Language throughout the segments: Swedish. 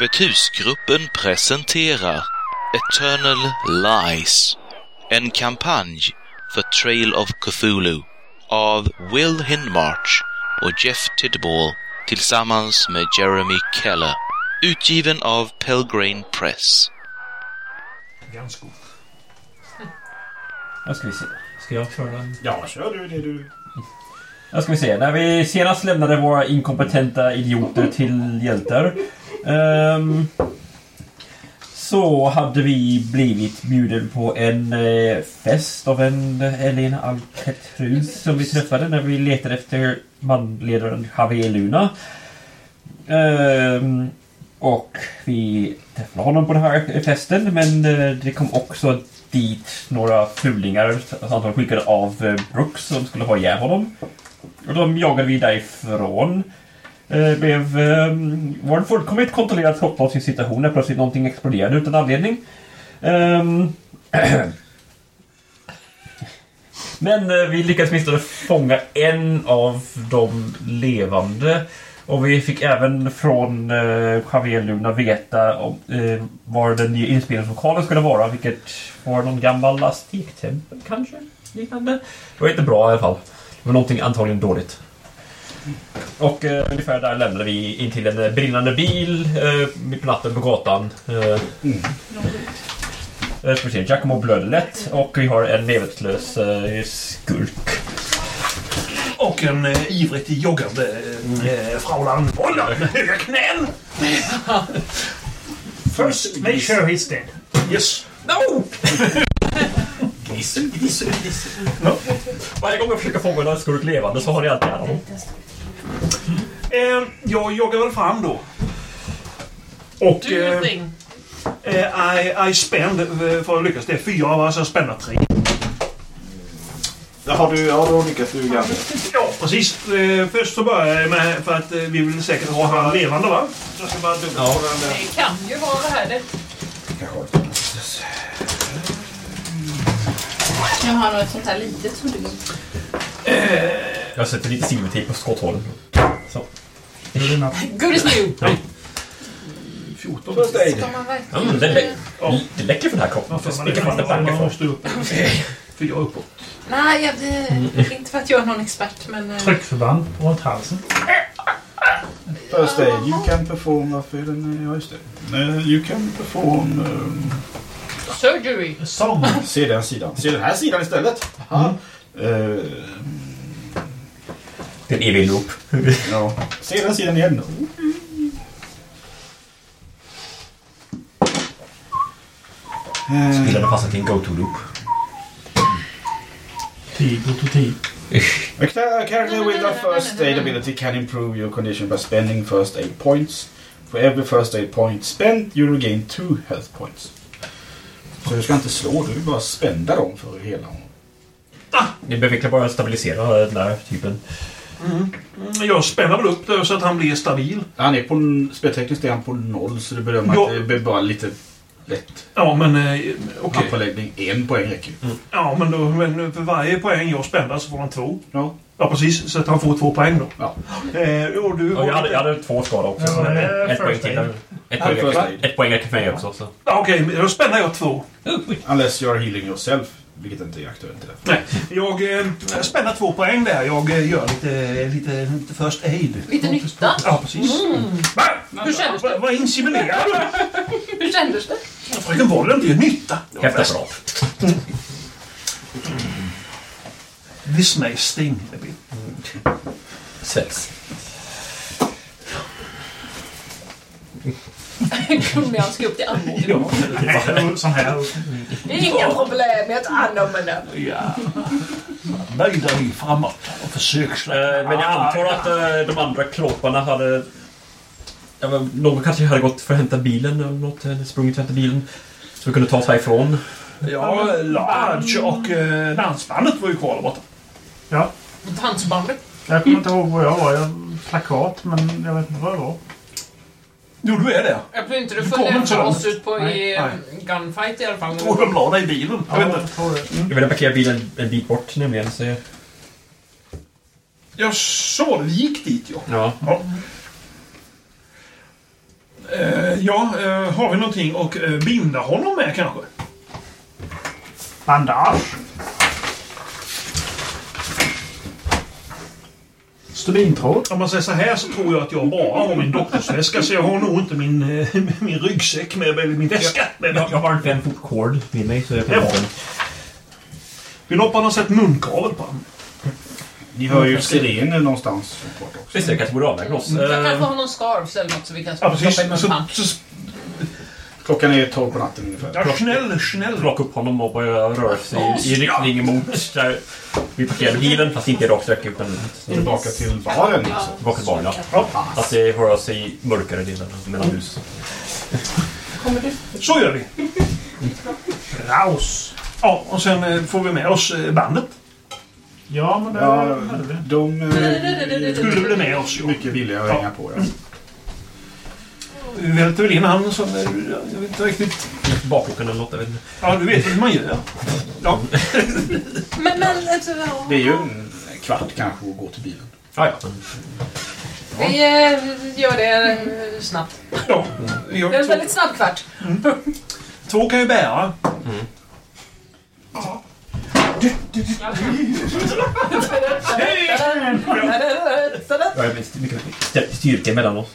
Öppet husgruppen presenterar Eternal Lies, en kampanj för Trail of Cthulhu av Will Hindmarch och Jeff Tidball tillsammans med Jeremy Keller. Utgiven av Pelgrane Press. Ganska. Nu ska vi se. Ska jag köra den? Ja, kör du det du... Nu ska vi se. När vi senast lämnade våra inkompetenta idioter till hjältar ehm, så hade vi blivit bjuden på en eh, fest av en eh, Elena Alpetrus som vi träffade när vi letade efter manledaren Javier Luna. Ehm, och vi träffade honom på den här festen men eh, det kom också dit några fulingar som antagligen skickade av eh, Brooks som skulle ha ihjäl honom. Och de jagade vi därifrån. Eh, blev, eh, var en fullkomligt kontrollerad skottlossning situation när plötsligt någonting exploderade utan anledning. Eh, Men eh, vi lyckades åtminstone fånga en av de levande. Och vi fick även från eh, Javier Luna veta om, eh, var den nya inspelningslokalen skulle vara. Vilket var någon gammal aztektempel kanske? Liknande. Det var inte bra i alla fall. Det var någonting antagligen dåligt. Och eh, ungefär där lämnade vi in till en eh, brinnande bil eh, mitt på natten på gatan. Eh, Eh, ska vi se, Giacomo blöder lätt och vi har en medvetslös eh, skurk. Och en eh, ivrigt joggande eh, Fraulein Boller med höga knän. First, make sure he's dead. Yes. No! Gnissel, gnissel, gnissel. Varje gång jag försöker fånga en skurk levande så har ni alltid honom. Eh, jag joggar väl fram då. Och... Do your Eh, thing. eh, I, I spend eh, för att lyckas. Det är fyra av oss, jag spänner tre. Ja, har du, ja, då lyckas du ganska. Ja, precis. Eh, först så börjar jag med, för att eh, vi vill säkert ha han levande va? Jag ska bara dubbelkolla den där. Det kan ju vara värdet. Jag har nog ett sånt här litet huggum. Jag sätter lite silvertejp på skotthålen. Så. Good as new. 14. First aid. Ska man Ja, verkligen... men det, lä- det läcker för den här kroppen. Varför Det man, man, backe man för. måste upp. Fyra uppåt. Nej, jag, det, inte för att jag är någon expert, men... eh, Tryckförband runt halsen. First aid. You can perform... Varför är den... Ja, just det. You can perform... Um, Surgery. Sång. se den sidan. Se den här sidan istället. Aha. Eh, Det är en evig loop. ja. Se den sidan igen. Spelar den fast till en go-to-loop. Tid och tid. A cha- character with a first aid ability can improve your condition by spending first aid points. For every first aid point spent you regain two health points. Så du ska inte slå, du vill bara spända dem för att hela honom. Ni behöver bara stabilisera den där typen. Mm, Jag spänner väl upp det så att han blir stabil. Han är på, speltekniskt är han på noll så du bedömer Ja. att det blir bara lite lätt. Ja, men eh, okej. Handpåläggning, en poäng räcker ju. Ja, men, då, men för varje poäng jag spänner så får han två. Ja. Ja, precis. Så att han får två poäng då. Ja. Eh, och du Och jag, hade, jag hade två skador också. Ja, det ett poäng till. Ett poäng, räcker, aid. ett poäng räcker för mig också. Så. Ja, Okej, men då spänner jag två. Unless you are healing yourself. Vilket inte är aktuellt i det. Nej, jag eh, spänner två poäng där. Jag eh, gör lite, lite, lite first aid. Lite nytta. Ja, precis. Va? Hur kändes Vad det? vad insinuerar du? Hur kändes det? Fröken Boll inte gör nytta. Det var Häfta bäst. bra. This may sting a bit. Kunde han ska upp till armbågen? Ja, Sån här. Det är inga problem, jag tar hand om henne. ja. Väjda vi framåt och försök Eh. Men jag antar att eh, de andra klåparna hade... Ja, men någon kanske hade gått för att hämta bilen eller något. eller Sprungit för att hämta bilen. Så vi kunde ta oss härifrån. Ja, Large och eh, dansbandet var ju kvar där borta. Ja. Dansbandet. Jag kommer inte ihåg vad jag var. Jag plakat, men jag vet inte vad det var. Jo, du är där. Jag tror inte du Du inte lämna långt. oss ut på i Nej, eh, nej. gunfight i alla fall. Och de la dig i bilen. Jag vet inte. jag det. Ville parkera bilen en bit bort nämligen. Så jag... Jag det, vi gick dit ja. Ja. Ja, eh, ja eh, har vi någonting att eh, binda honom med kanske? Bandage. Stubintråd. Om man säger så här så tror jag att jag bara har min doktorsväska så jag har nog inte min, eh, min ryggsäck med eller min väska med mig. Jag, jag har en fem fot cord med mig så jag kan Ja. ha den. Vill hoppa något sätt munkavel på honom? Ni hör ju sirener någonstans. Visst, jag kanske borde avlägga oss. Jag kanske Eh, har någon scarf eller något så vi kan Ja, stoppa i munpan. Klockan är 12 på natten ungefär. ja, snäll, snäll. plocka upp honom och börja röra sig i, i riktning mot där vi parkerade bilen. Fast inte i rak sträcka utan Tillbaka till baren liksom. tillbaka till barnen. Ja, Att det rör sig i mörkare delar mellan hus. så gör vi. Raus. Ja, och sen eh, får vi med oss eh, bandet. Ja, men det Ja, hade vi. de eh, Skulle bli med oss. Jo. mycket villiga att Ja. hänga på. Ja. Vi välter väl in han som... Jag vet inte riktigt. Bakluckan eller något, jag vet inte. Ja, du vet hur man gör. Ja. Men, men alltså, ja. Det är ju en kvart kanske att gå till bilen. Ah, ja. Vi eh, gör det eh, snabbt. ja. Vi Det är en två, väldigt snabb kvart. två kan ju bära. Jag är mycket mycket styrka mellan oss.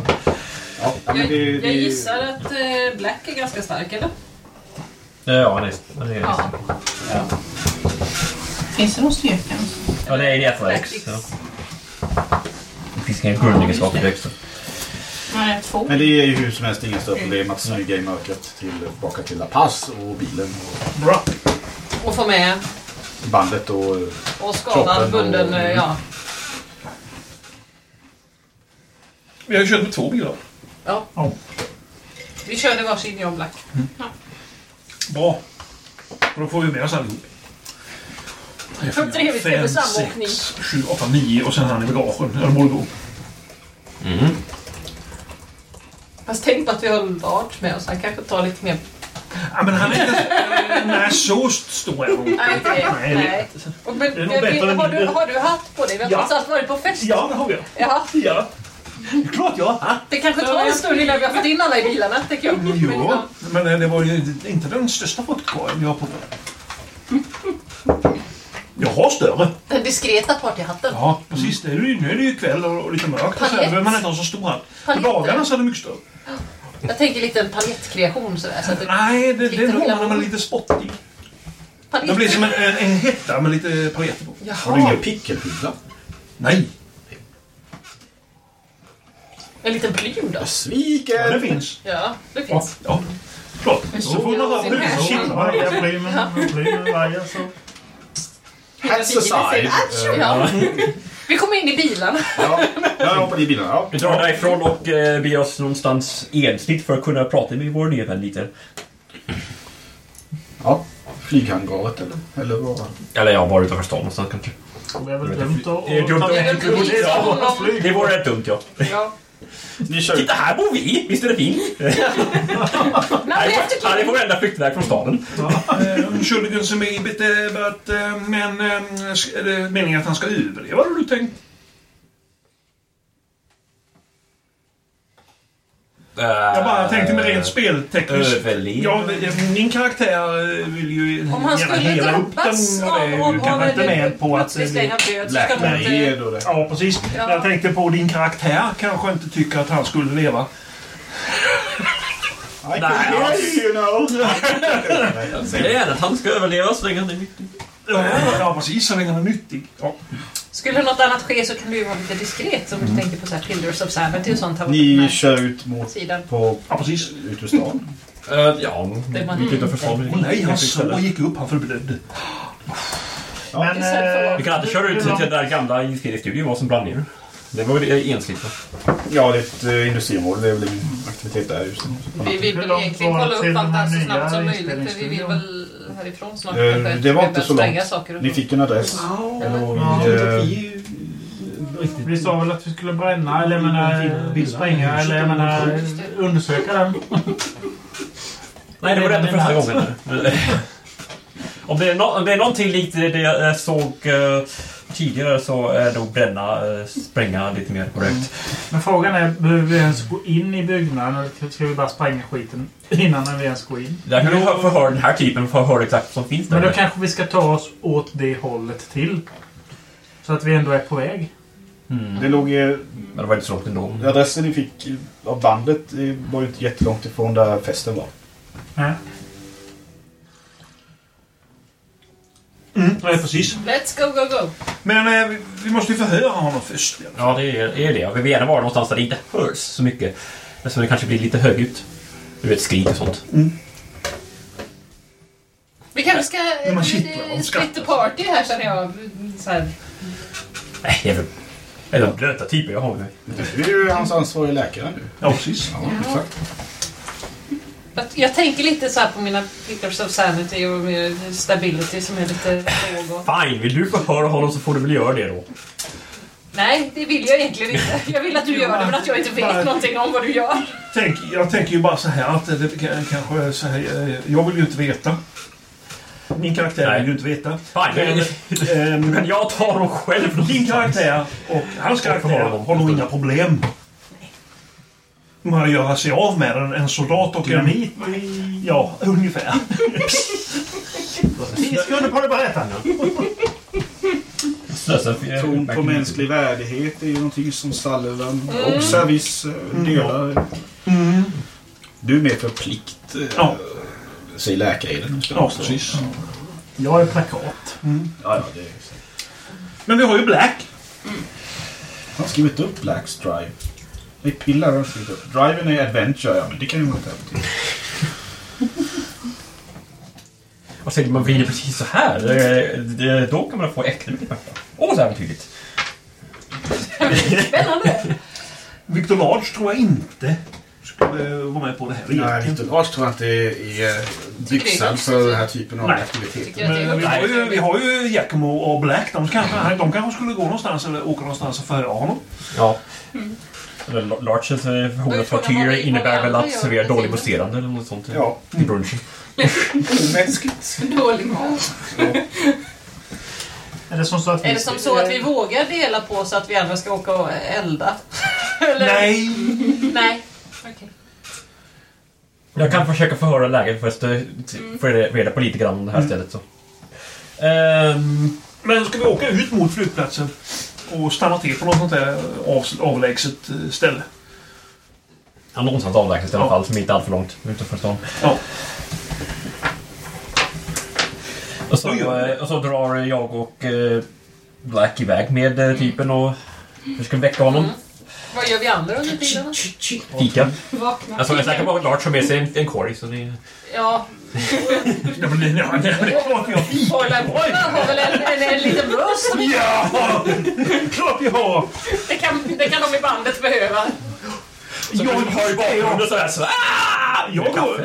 Ja, men Jag, det, jag det, gissar att eh, Black är ganska stark, eller? Ja, han är, han är Ja. Finns det någon styrka? Ja, det är i athletics. Ja. Det finns inga grundegenskaper direkt. så. Nej, två. Men det är ju hur som helst inga större problem att smyga i mörkret tillbaka till La Paz och bilen och Bra. Och få med bandet och... och skadad, Kroppen och- bunden, eh, ja. Vi har kört med två bilar. Ja. Ja. Vi körde varsin, och Black. Bra. Och då får vi med oss allihop. Fyra, Trevligt, fem, trevlig samåkning. sex, sju, åtta, nio och sen han i bagagen. Ja, det borde gå. Fast tänk på att vi har Lars med oss. Han kanske tar lite mer... Ja, men han är inte... Nej, så stor är hon. Nej. Nej, Nej. Och, men, Det är nog bättre har, du, har du hatt på dig? Vi har Ja. trots allt varit på fest. Ja, det har vi. Jaha. Ja. Det är klart jag har hatt. Det kanske tar en stund innan vi har fått in alla i bilarna, tänker jag. Jo, men det var ju inte den största fruktkorgen jag har på. Jag har större. Den diskreta partyhatten. Ja, precis. Det är ju, nu är det ju kväll och, och lite mörkt. Och så Palett. behöver man inte ha så stor hatt. På dagarna så är det mycket större. Jag tänker lite en palettkreation sådär. Så att det, Nej, det, den har man glamour. med lite spottig. palett. Det blir som en, en, en hetta med lite paletter på. Har du Jaha. ingen pickelhylla? Nej, En liten plym då? ja, Sviken! det finns. Ja, det Ja, finns. ja. Så får. Ja, jag blir med, jag blir med varje så. Hats aside. Ja. Vi kommer in i bilarna. Ja, jag hoppar i bilen. Ja. Vi drar därifrån och eh, beger oss någonstans ensligt för att kunna prata med vår nya vän lite. ja. Flyghangaret eller, eller vad? Eller ja, bara utanför stan någonstans kanske. Det är väl dumt att... Det är dumt. att- Ja. Det vore rätt dumt ja. Ja. Ni kör Titta här bor vi! Visst är det fint? Nej, Här är- vår enda flyktväg från staden. Eh, Entschuldigen som är eh, men eh, är det meningen att han ska överleva? Har du tänkt? Jag bara tänkte med rent speltekniskt. Överleva? Ja, men, min karaktär eh, vill ju Om han gärna skulle hela upp den. och det är ju kanske inte med på att... Black det. Ja, precis. Ja. Jag tänkte på din karaktär kanske inte tycker att han skulle leva. I can hear you, you know. Det är gärna att han ska överleva så länge han är nyttig. Ja, ja precis. Så länge han är nyttig. Ja. Skulle något annat ske så kan du ju vara lite diskret om du tänker på så här Pillars of Sanity och sånt. Här Ni kör ut mot sidan. på, Ja, precis. ut ur stan. Eh, ja, Det var- gick utanför stan. Åh nej, hans sår gick upp. Han förblödde. Men... För- eh, Vi kan alltid köra ut till den där gamla inspelningsstudion vad som brann ner. Det var väl ensligt va? Ja, det är ett uh, industriområde. Det är väl ingen aktivitet där just nu. Vi vill Hur väl långt egentligen var det kolla till upp allt det här den så här snabbt som möjligt. För vi vill väl härifrån snart. Eh, kanske. det var Vi inte så spränga långt. Saker och Ni fick en adress. Ja, Eh, Vi sa väl att vi skulle bränna eller jag menar spränga eller jag menar undersöka den. Nej, det var rätt första gången. om, det är no om det är någonting likt det jag såg eh, tidigare så är nog bränna, uh, spränga lite mer korrekt. Men frågan är, behöver vi ens gå in i byggnaden eller ska vi bara spränga skiten innan vi ens går in? Där kan hö- förhöra den här typen, förhöra exakt som finns där. Men då kanske vi ska ta oss åt det hållet till. Så att vi ändå är på väg. Mm. Det låg... eh, Men det var inte så långt ändå. Adressen ni fick av bandet eh, var ju inte jättelångt ifrån där festen var. Ja. Mm, nej, precis. Let's go, go, go! Men eh, vi, vi måste ju förhöra honom först. Ja, det är, är det. Vi vill gärna vara någonstans där det inte hörs så mycket. Så det kanske blir lite högljutt. Du vet, skrik och sånt. Vi kanske ska Men man eh, kittlar, de skrattar. split the party här känner jag. Så här. Nej, jag väl... Eller blöta typer jag har med. Du är ju hans ansvariga läkare nu. Ja, precis. Ja, exakt. Jag, jag tänker lite så här på mina Pillars of Sanity och Stability som är lite låg. Fine, vill du förhöra honom så får du väl göra det då. Nej, det vill jag egentligen inte. Jag vill att du gör det men att jag inte vet någonting om vad du gör. Tänk, jag tänker ju bara så här att det kan- kanske är så här, eh, Jag vill ju inte veta. Min karaktär Nej. vill ju inte veta. Fine, Men, ehm, jag ta honom själv din karaktär och hans karaktär dem. har nog inga problem med att göra sig av med en, en soldat och en... Dynamit Ja, ungefär. Tio sekunder på dig att berätta nu. Slösa- Tron på mänsklig värdighet är ju någonting som Sullivan och Service eh, delar. Mm. Du är med för plikt, eh, Ja. säger läkaren. Ja, precis. Jag är plakat. Ja, ja, det är... Men vi har ju Black. Han har skrivit upp Blacks Drive. Nej, Pillar skrivit upp. Driven är Adventure, ja, men det kan ju vara ett äventyr. Och så man vinner precis så här. Det, det, då kan man få äkta mycket papper. Åh, så äventyrligt. Spännande! Victor Large tror jag inte skulle vara med på det här. Nej. Victor Lars tror jag inte är byxad för den här typen av Nej. aktiviteter. Tycker jag det är Men vi har, ju, vi har ju Giacomo och Black. De kanske, de kanske skulle gå någonstans eller åka någonstans och förhöra honom. Ja. Larches eh, Vad är frågan, tortyr innebär väl att servera dålig mousserande eller något sånt. Ja. Till brunchen. Omänskligt. Dålig mat. Är det som så att vi... Är det som så att vi vågar dela på så att vi andra ska åka och elda? Eller? Nej! Nej. Okej. Jag kan försöka förhöra läget först. eh, Få reda på lite grann om det här stället. Så. Ehm, Men ska vi åka ut mot flygplatsen och stanna till på något sånt där av, avlägset eh, ställe? ja, någonstans avlägset i alla Ja. fall, som inte är alltför långt utanför stan. Ja. Och så, eh, och så drar jag och eh, Black iväg med eh, typen och försöker väcka honom. Vad gör vi andra under tiden? Fika. Vakna. Alltså, jag är säker på att Lars har med sig en, en korg. Så det... Ja, Ja, men det, ja, det, är klart vi har Oj! har väl en, en, en liten röst? Ja! Klart vi har! Det kan, det kan de i bandet behöva. Så Jag har ju bakgrunden sådär så... Ah! Jag går...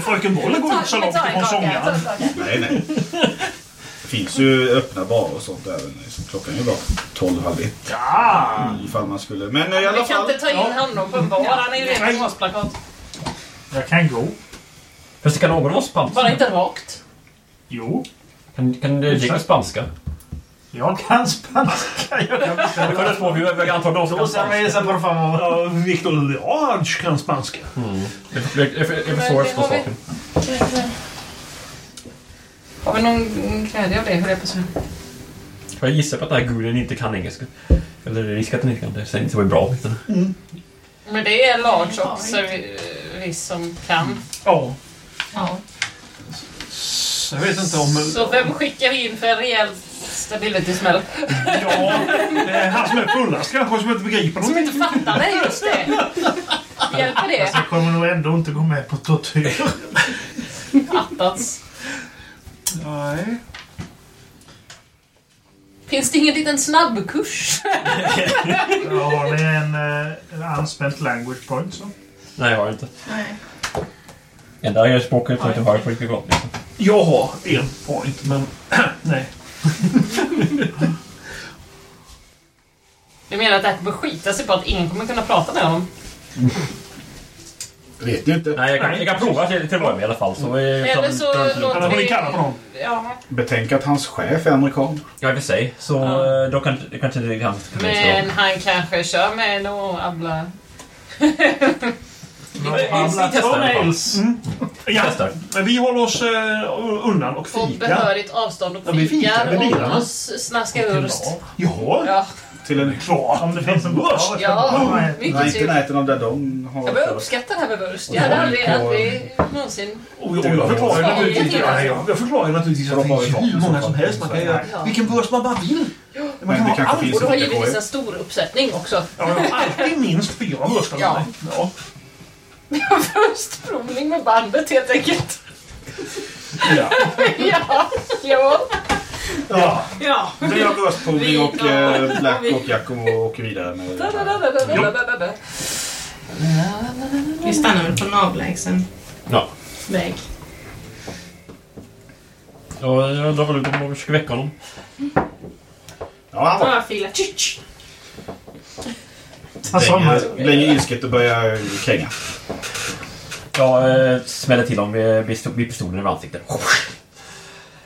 Fröken Bolle går inte så långt ifrån sångaren. Nej, nej. Det finns ju öppna barer och sånt även. Liksom. klockan är ju bara 12, halv ett. Ja! Ifall man skulle. Men i alla fall. Vi kan inte ta in honom på en bar. Han är ju redan basplakat. Jag kan gå. Fast det kan någon av oss spanska? Bara inte rakt. Jo. Kan, kan du Jake spanska? Jag kan spanska. Jag kan Det två, vi antar någon som kan spanska. fan Ja, Victor Large kan spanska. Det är- det är- det är för svårt på har vi. saken. Har vi någon glädje av det, höll jag på att säga. Jag gissar på att den här gulen inte kan engelska. Eller risk att den inte kan det. Säger inte så bra. Utan... Men det är Large och Service som kan. Ja. Ja. Så jag vet inte om... Så vem skickar vi in för en rejäl Stability-smäll. Ja, det är han som är fullast kanske som inte begriper Som någonting. inte fattar det, just det. Hjälper det? Jag kommer nog ändå inte gå med på tortyr. Attats. Nej. Finns det ingen liten snabbkurs? Jag har ni en, eh, en unspent language point så? Nej, jag har inte. Nej. Enda språket jag inte har är på riktigt gott. Liksom. Jag har en point, men nej. Du menar att det här kommer skita sig på att ingen kommer kunna prata med honom? Vet ni inte? Nej, jag kan, jag kan prova till, till att börja med i alla fall. Så vi, Eller så låter Eller får ni vi... kalla på någon. Ja, Betänk att hans chef är amerikan. Ja, i och för sig. Så Ja. eh, då kan, det kanske det kan... kan men han kanske kör med någon abla... Vi testar i alla fall. Ja, men vi håller oss eh, undan och På fikar. behörigt avstånd och Ja, vi fikar fikar med och bilarna. och snaskar urst. Ja, Ja, Till en... klart. Om det finns en Wurst. ja Nej, mycket inte i trevligt. närheten av där de har Jag börjar uppskatta det här med wurst. Och Jag hade aldrig, vi på- aldrig någonsin... Och jag förklarar ju naturligtvis, ja. ja, ja, jag förklarar naturligtvis att det finns hur många som helst. Man kan göra vilken wurst man bara vill. Man kan det ha allt. Och du har givetvis en stor uppsättning också. Ja, alltid minst fyra Ja. Mig. Ja. Wurstprovning med bandet helt enkelt. Ja. Ja, ja. Ja. ja. Det gör röstprovning och Vi- eh, Black vi- och Giacomo åker vidare med... Da-da-da-da-da-da-da-da. Vi stannar väl på en avlägsen Ja. väg. Och jag drar väl ut dem och försöker väcka honom. Ja, han var Bara fila. Han somnar. länge, länge ilsket och börjar kränga. Jag eh, smäller till dem med, pistolen i ansiktet.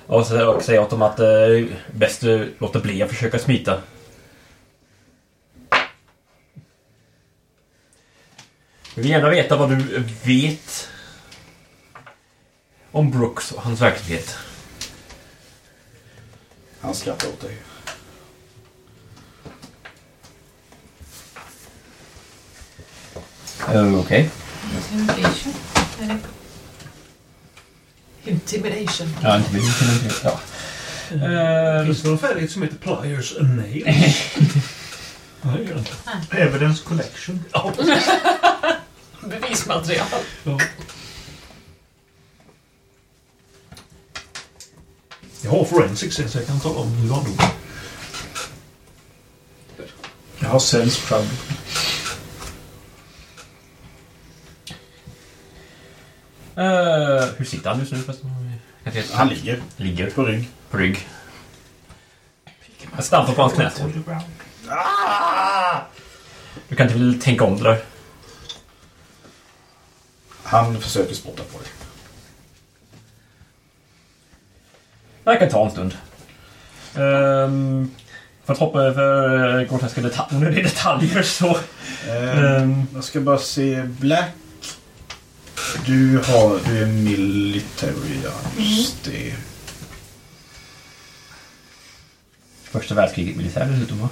Och så och säger åt dem att eh, bäst låta bli att försöka smita. Jag vill gärna veta vad du vet om Brooks och hans verklighet. Han skrattar åt dig. Uh, Okej. Intimidation. Det- Intimidation. Ja, inte. Ja. Eh, Finns det någon färdighet som heter Pliers and Nails? Nej, det gör det inte. Evidence collection. Ja, Bevismaterial. ja. Jag har forensics så jag kan tala om hur han dog. Jag har sense trouble. Eh, hur sitter han just nu förresten? Han ligger ligger på rygg. på rygg. Jag stampar på hans knä. Du kan inte väl tänka om det där? Han försöker spotta på dig. Det kan ta en stund. Um, för att hoppa över uh, groteska detaljer, onödiga detaljer så... Eh, ehm, Jag ska bara se. Black. Du, har, du är military, ja. Just det. första världskriget militär dessutom va?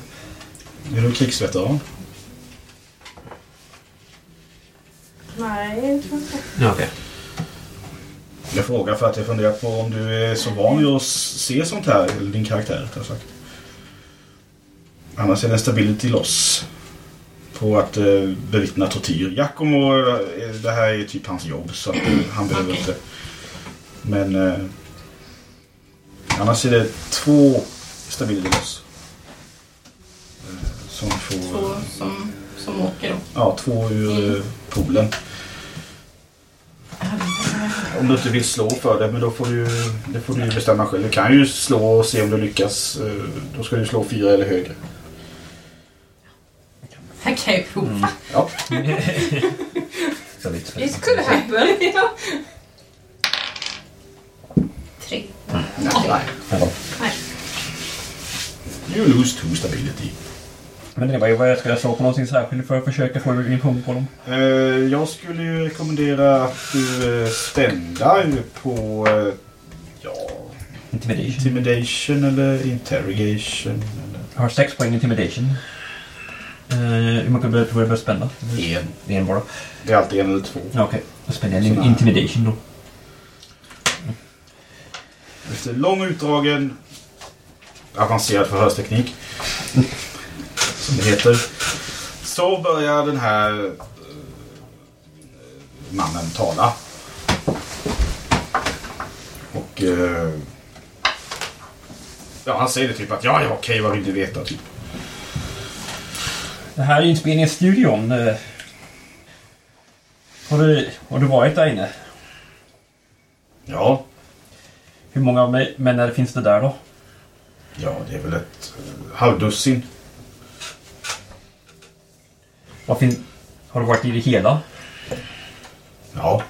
Är du krigsveteran? Nej, inte. Ja, okej. Jag frågar för att jag funderar på om du är så van vid att se sånt här, eller din karaktär rättare sagt. Annars är det en stability loss på att eh, bevittna tortyr. Giacomo, eh, det här är typ hans jobb så att, eh, han behöver Okej. inte. Men eh, annars är det två stability loss. Eh, som får... Två som, som åker då. Ja, två ur eh, poolen. Om du inte vill slå för det, men då får du, det får du bestämma själv. Du kan ju slå och se om du lyckas. Då ska du slå fyra eller högre. Här kan jag prova. Ja, Så lite. It could happen. Ja. Tre. nej. Ja. Nej. You lose two stability. Men det var ju vad jag ska slå på någonting särskilt för att försöka få in punkt på dem. Eh, jag skulle ju rekommendera att du eh, ständar på eh, ja, Intimidation. intimidation eller interrogation. Eller Jag har sex poäng intimidation. Uh, hur mycket tror du jag behöver spänna? en. En bara. Det är alltid en eller två. Ja, Okej, då spänner jag en intimidation då. Efter lång utdragen avancerad förhörsteknik. Som det heter. Så börjar den här eh, mannen tala. Och... Eh, ja, han säger det typ att ja, ja, okej, vad vill du veta? Typ. Det här är inspelningsstudion. Eh, Har du, har du varit där inne? Ja, Hur många mä- män finns det där då? ja, det är väl ett eh, halvdussin. Vad fin- har du varit i det hela? Ja,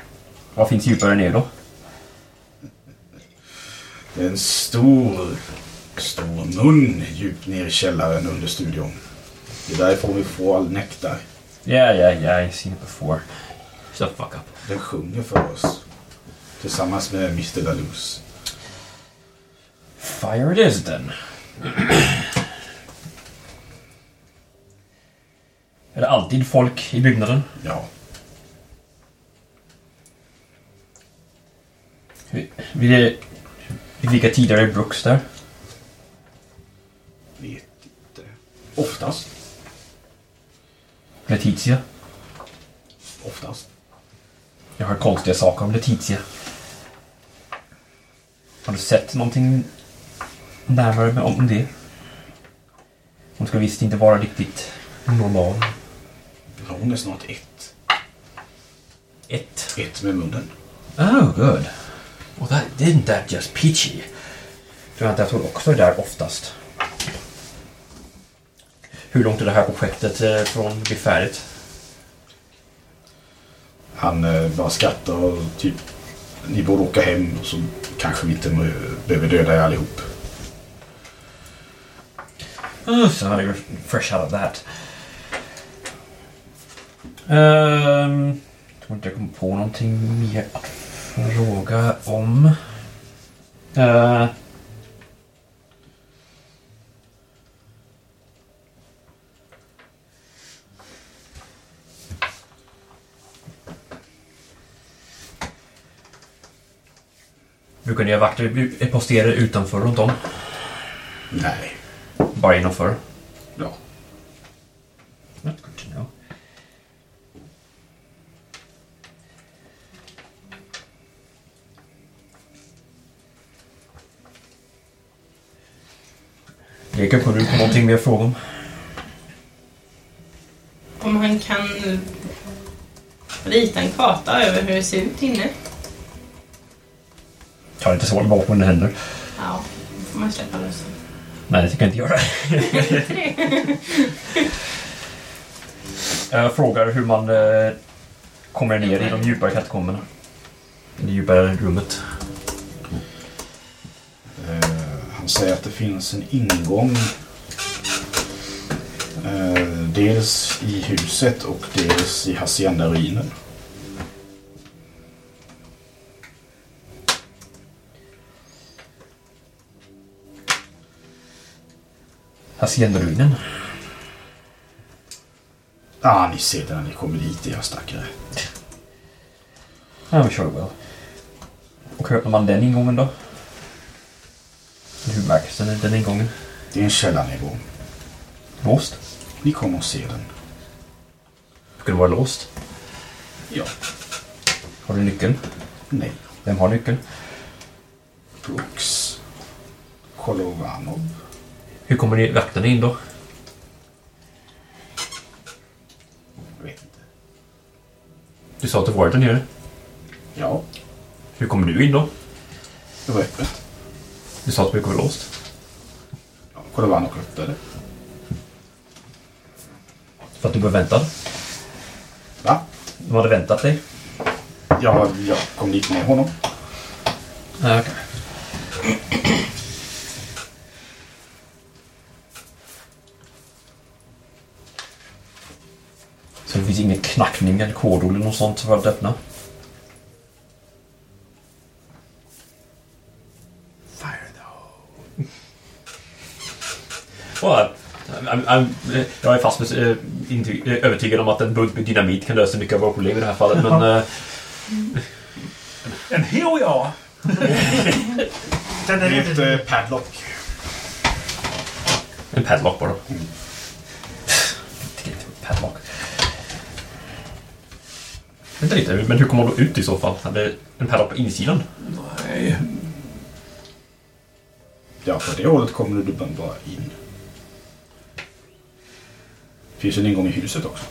Vad finns djupare ner då? det är en stor, stor mun djupt ner i källaren under studion. Det är därifrån vi får all nektar. Yeah, yeah, yeah, I've seen it before. Shut the fuck up. Den sjunger för oss. Tillsammans med Mr. Dalus. Fire it is then. är det alltid folk i byggnaden? Ja, Vid, vid, vid vilka tider är Brooks där? vet inte. Oftast. Letizia? Oftast. Jag har hört konstiga saker om Letizia. Har du sett någonting närmare med- om det? Hon ska visst inte vara riktigt normal. Hon är snart ett. Ett. Ett med munnen. Oh, good. Well, that, isn't that just peachy? Tror jag inte att hon också är där oftast. Hur långt är det här projektet eh, från att bli färdigt? Han eh, bara skrattar och typ... Ni borde åka hem så kanske vi inte eh, behöver döda er allihop. Oh, so fresh out of that. Um, jag tror inte jag kom på någonting mer att fråga om. Uh, Brukar ni ha vakter posterade utanför runt om? Nej. Bara innanför? Ja. That's good to know. Jacob, har du på någonting mer fråga om? Om han kan rita en karta över hur det ser ut inne. Ta inte så vapen under händer. Ja, då får man släppa lös. Nej, det tycker jag inte göra. jag frågar hur man eh, kommer ner i de djupare katakomberna. I det djupare rummet. Eh, han säger att det finns en ingång. Eh, dels i huset och dels i Hacienda-ruinen. Hacienda-ruinen. Ah, ni ser det när ni kommer dit, era stackare. I'm sure well. Och hur öppnar man den ingången då? Hur märks den, den ingången? Det är en källarnedgång. Låst? Ni kommer att se den. Ska det vara låst? Ja. Har du nyckeln? Nej. Vem har nyckeln? Brooks. Kolovanov. Hur kommer ni vakterna in då? Jag vet inte. Du sa att du varit där nere. Ja, Hur kommer du in då? det var öppet. Du sa att det var låst. Ja, Kolovanov öppnade. För att du blev väntad. Va? De hade väntat dig. Ja, jag kom dit med honom. Ja, okej. Så det finns ingen knackning eller kodord eller något sånt för att öppna? Fire though. Well, I'm, I'm, eh, jag är fast med, eh, eh, övertygad om att en bunt med dynamit kan lösa mycket av våra problem i det här fallet. Men eh, And here we are. Det är ett eh, padlock. En padlock bara. padlock. Vänta lite, men hur kommer då ut i så fall? Hade en padlock på insidan? Nej. Ja, på det hållet kommer du bara in. Det finns en ingång i huset också.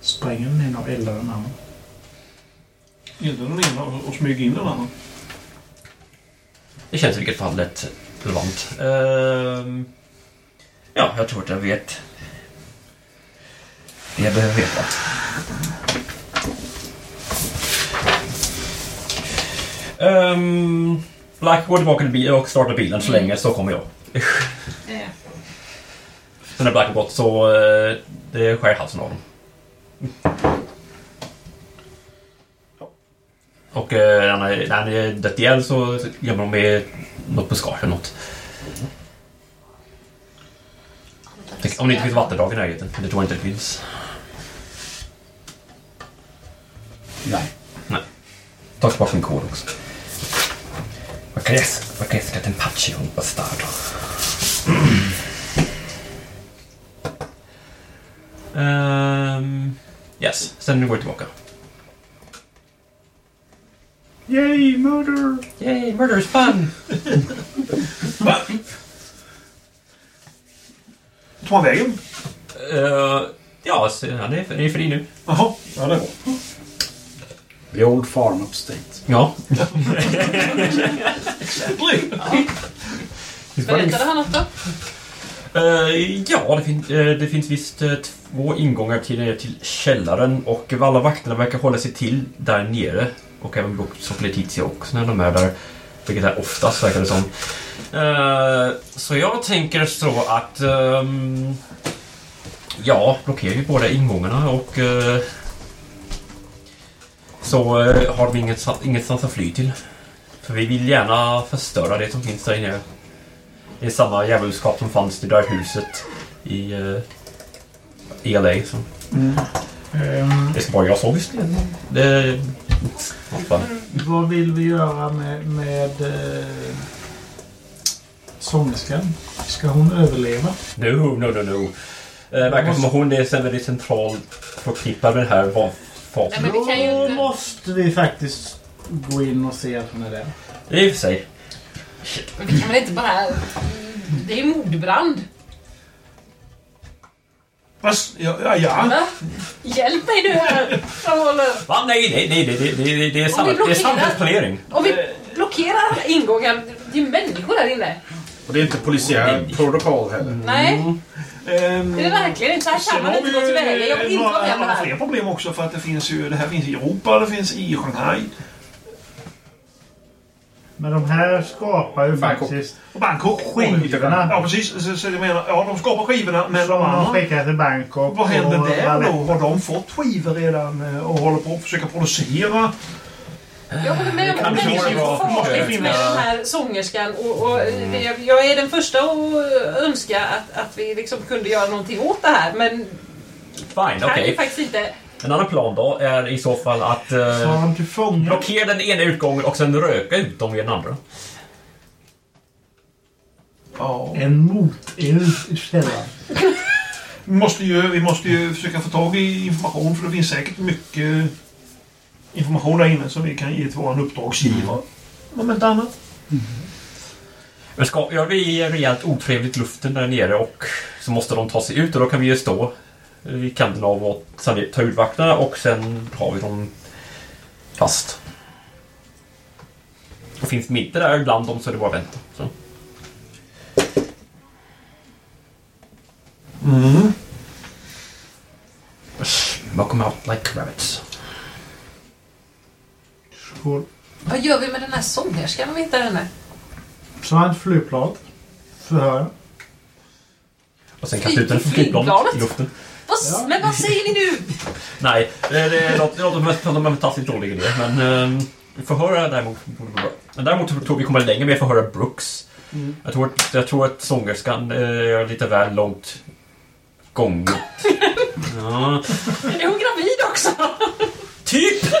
Spränger den ena och eldar den andra. Inte den ena och, och smyga in den andra. Det känns i vilket fall lätt relevant. Ehm, ja, jag tror att jag vet det jag behöver veta. Um, Black går tillbaka till bilen och startar bilen så länge så kommer jag. Ja. Sen när Black har gått så eh, det skär halsen av dem. Och eh, när han är- är dött ihjäl så gömmer de med något buskage eller något. Om det inte finns vattendrag i närheten. Det tror jag inte det finns. Nej. Ta tillbaka min kod också. Vad krävs det att en patchy un bastardo? Um, yes, sen går jag tillbaka. Yay, murder! Yay, murder is fun! Vart tar han vägen? Uh, ja, så han är, han är fri nu. Jaha, ja det är bra. The old farm upstate. Ja. Berättade han något då? Eh, ja, det, fin eh, det finns visst eh, två ingångar till, till källaren och alla vakterna verkar hålla sig till där nere. Och även Brooks och Letizia också när de är där. Vilket är oftast verkar det som. Så jag tänker så att... ehm, ja, blockerar ju båda ingångarna och... eh, så eh, har de inget, ingenstans att fly till. För vi vill gärna förstöra det som finns där inne. Det är samma djävulskap som fanns i det där huset i uh, LA. Så. Ehm, Det ska bara jag såg visst. Det... Vad vad vill vi göra med, med eh, sångerskan? Ska hon överleva? No, no, no, no. Eh, verkar som hon är sen väldigt centralt förknippad med det här Nej, men kan ju Då inte... måste vi faktiskt gå in och se att hon är där. I och för sig. Men vi kan väl inte bara... Det är ju mordbrand. Fast, ja, ja, ja. Va? Hjälp mig nu här! Håller- Va? Nej, nej, nej, det, det, det, det är, sam- det är blockerar- samhällsplanering. Om vi blockerar alla ingångar, det är ju människor där inne. Och det är inte polisiär protokoll heller. Nej, Ehm, det är det verkligen inte. Så här kan man har inte vi gå tillväga. Jag vill inte vara med om det här. fler problem också för att det finns ju, det här finns i Europa, det finns i Shanghai. Men de här skapar ju Bangkok. faktiskt Och Bangkok. skivorna. Ja, precis. Så, så jag menar, ja, de skapar skivorna, men de som de andra... skickar till Bangkok. Vad händer där då? Har de fått skivor redan eh, och håller på att försöka producera? Jag håller med om att det är farligt med den här sångerskan. Och, och det, jag- jag är den första att önska att, att vi liksom kunde göra någonting åt det här. Men Fine, kan ju faktiskt inte... En annan plan då är i så fall att fånga. blockera den ena utgången och sen röka ut dem vid den andra. Ja. En moteld i. Vi måste, ju, vi måste ju försöka få tag i information för det finns säkert mycket information där inne som vi kan ge till vår uppdragsgivare. Om inte annat. Men ska, gör vi rejält otrevligt luften där nere och så måste de ta sig ut och då kan vi ju stå vid kanten av och ta ut vakterna och sen har vi dem fast. Och finns de inte där bland dem så är det bara att vänta. Så. Mm. Smoke them out like rabbits. Skål. Vad gör vi med den här sångerskan om vi hittar henne? Ett flygplan. Förhör. Och sen kasta ut den från flygplanet i luften. Vad, s- Men vad säger ni nu? Nej, det, det låter, som en fantastiskt dålig idé. Men um, förhöra däremot borde vara bra. Men däremot tror jag vi kommer längre med att förhöra Brooks. Jag, tror att, jag tror att sångerskan eh, är lite väl långt gånget. Ja, Är hon gravid också? typ!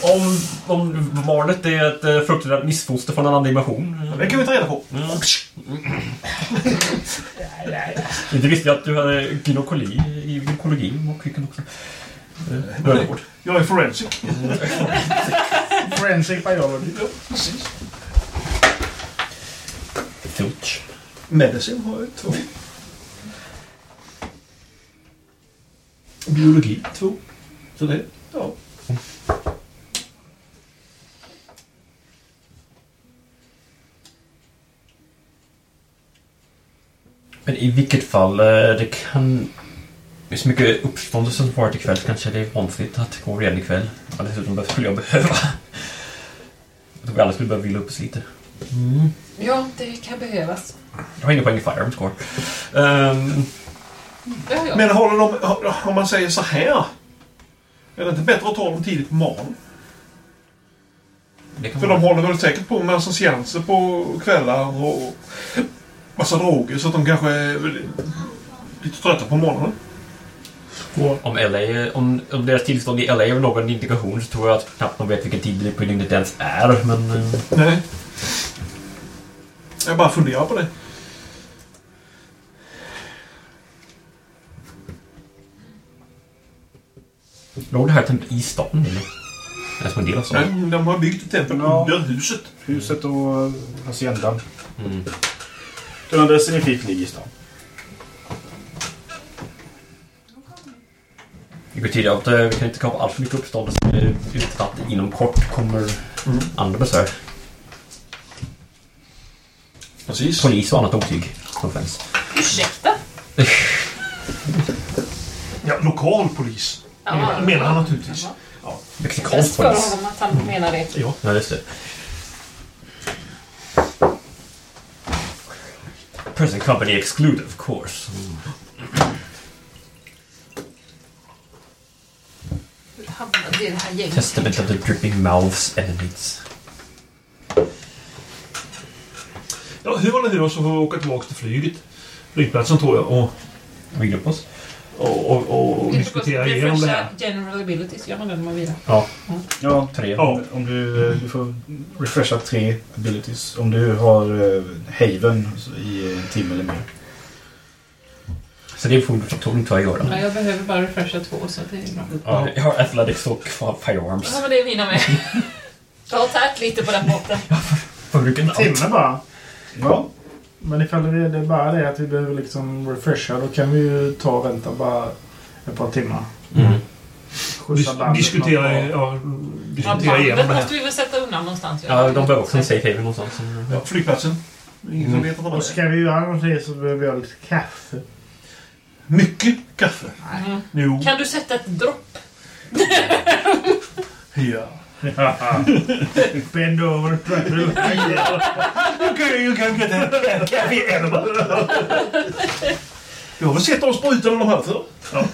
Om, om barnet är ett eh, fruktansvärt missfoster från en annan dimension. Det kan vi ta reda på. Inte visste jag att du hade gynekologi i gynekologi och vilken också. Eh, Mödravård. Jag är forensic. Forensic biology. Filch. Medicine har jag två. Biologi två. Så det, ja. Men i vilket fall, eh, det kan... Det är så mycket uppståndelse som varit ikväll så kanske det är vanskligt att gå redan ikväll. Och dessutom skulle jag behöva... Jag tror vi alla skulle behöva vila upp oss lite. Ja, det kan behövas. Jag har inga poäng i Firearm score. Ehm, jag. Men håller de, om man säger så här. Är det inte bättre att ta dem tidigt på morgonen? För vara- de håller väl säkert på med seanser på kvällar och massa droger så att de kanske är lite trötta på morgonen. Om, LA, om, om deras tillstånd i LA är någon indikation så tror jag att knappt de vet vilken tid det på dygnet ens är. Men eh, Nej. Jag bara funderar på det. låg det här templet i stan eller? Är det som en del av Nej, stan? de har byggt ett tempel Ja. under huset. Huset och haciendan. Mm. Den adressen ni fick ligger i stan. Det betyder att eh, vi kan inte skapa allt för mycket uppståndelse utan att inom kort kommer andra besök. Precis. Polis och annat otyg som finns. Ursäkta? Ja, lokal polis. Ja. Menar han naturligtvis. Mexikansk Bäst för polis. honom att han menar det. Ja. Ja, just det. Present company excluded, of course. Hur hamnade vi i det här gänget? Testament of the dripping mouths enemies. Ja, hur var det nu då så får vi åka tillbaka till flyget? Flygplatsen tror jag. Och, Vila upp oss. Och, och, och diskutera igenom det här. General abilities gör man det när man vilar. Ja, Ja, tre. Ja. om du, eh, du får refresha tre abilities. Om du har uh, Haven i en timme eller mer. Så det får du ta och göra. Ja, jag behöver bara refresha två så det är bra. Ja, jag har Athletics och Firearms. Ja, men det är mina med. Jag har tärt lite på den botten. Förbruken allt. Timme bara. Ja. Men ifall det det är bara det att vi behöver liksom refresha då kan vi ju ta och vänta bara ett par timmar. Mm. Dis diskutera, ja, Ja, diskutera igenom bandet det här. måste vi väl sätta undan någonstans. Ja, de behöver också en safe haven någonstans. Ja, flygplatsen. Ingen som Mm. vet vad det Och är. ska vi göra någonting så behöver jag lite kaffe. Mycket kaffe. Mm. Jo. Kan du sätta ett dropp? Ja. Bend over, try You can, you can get a cafe animal. Du har väl sett de sprutorna de här för? Ja,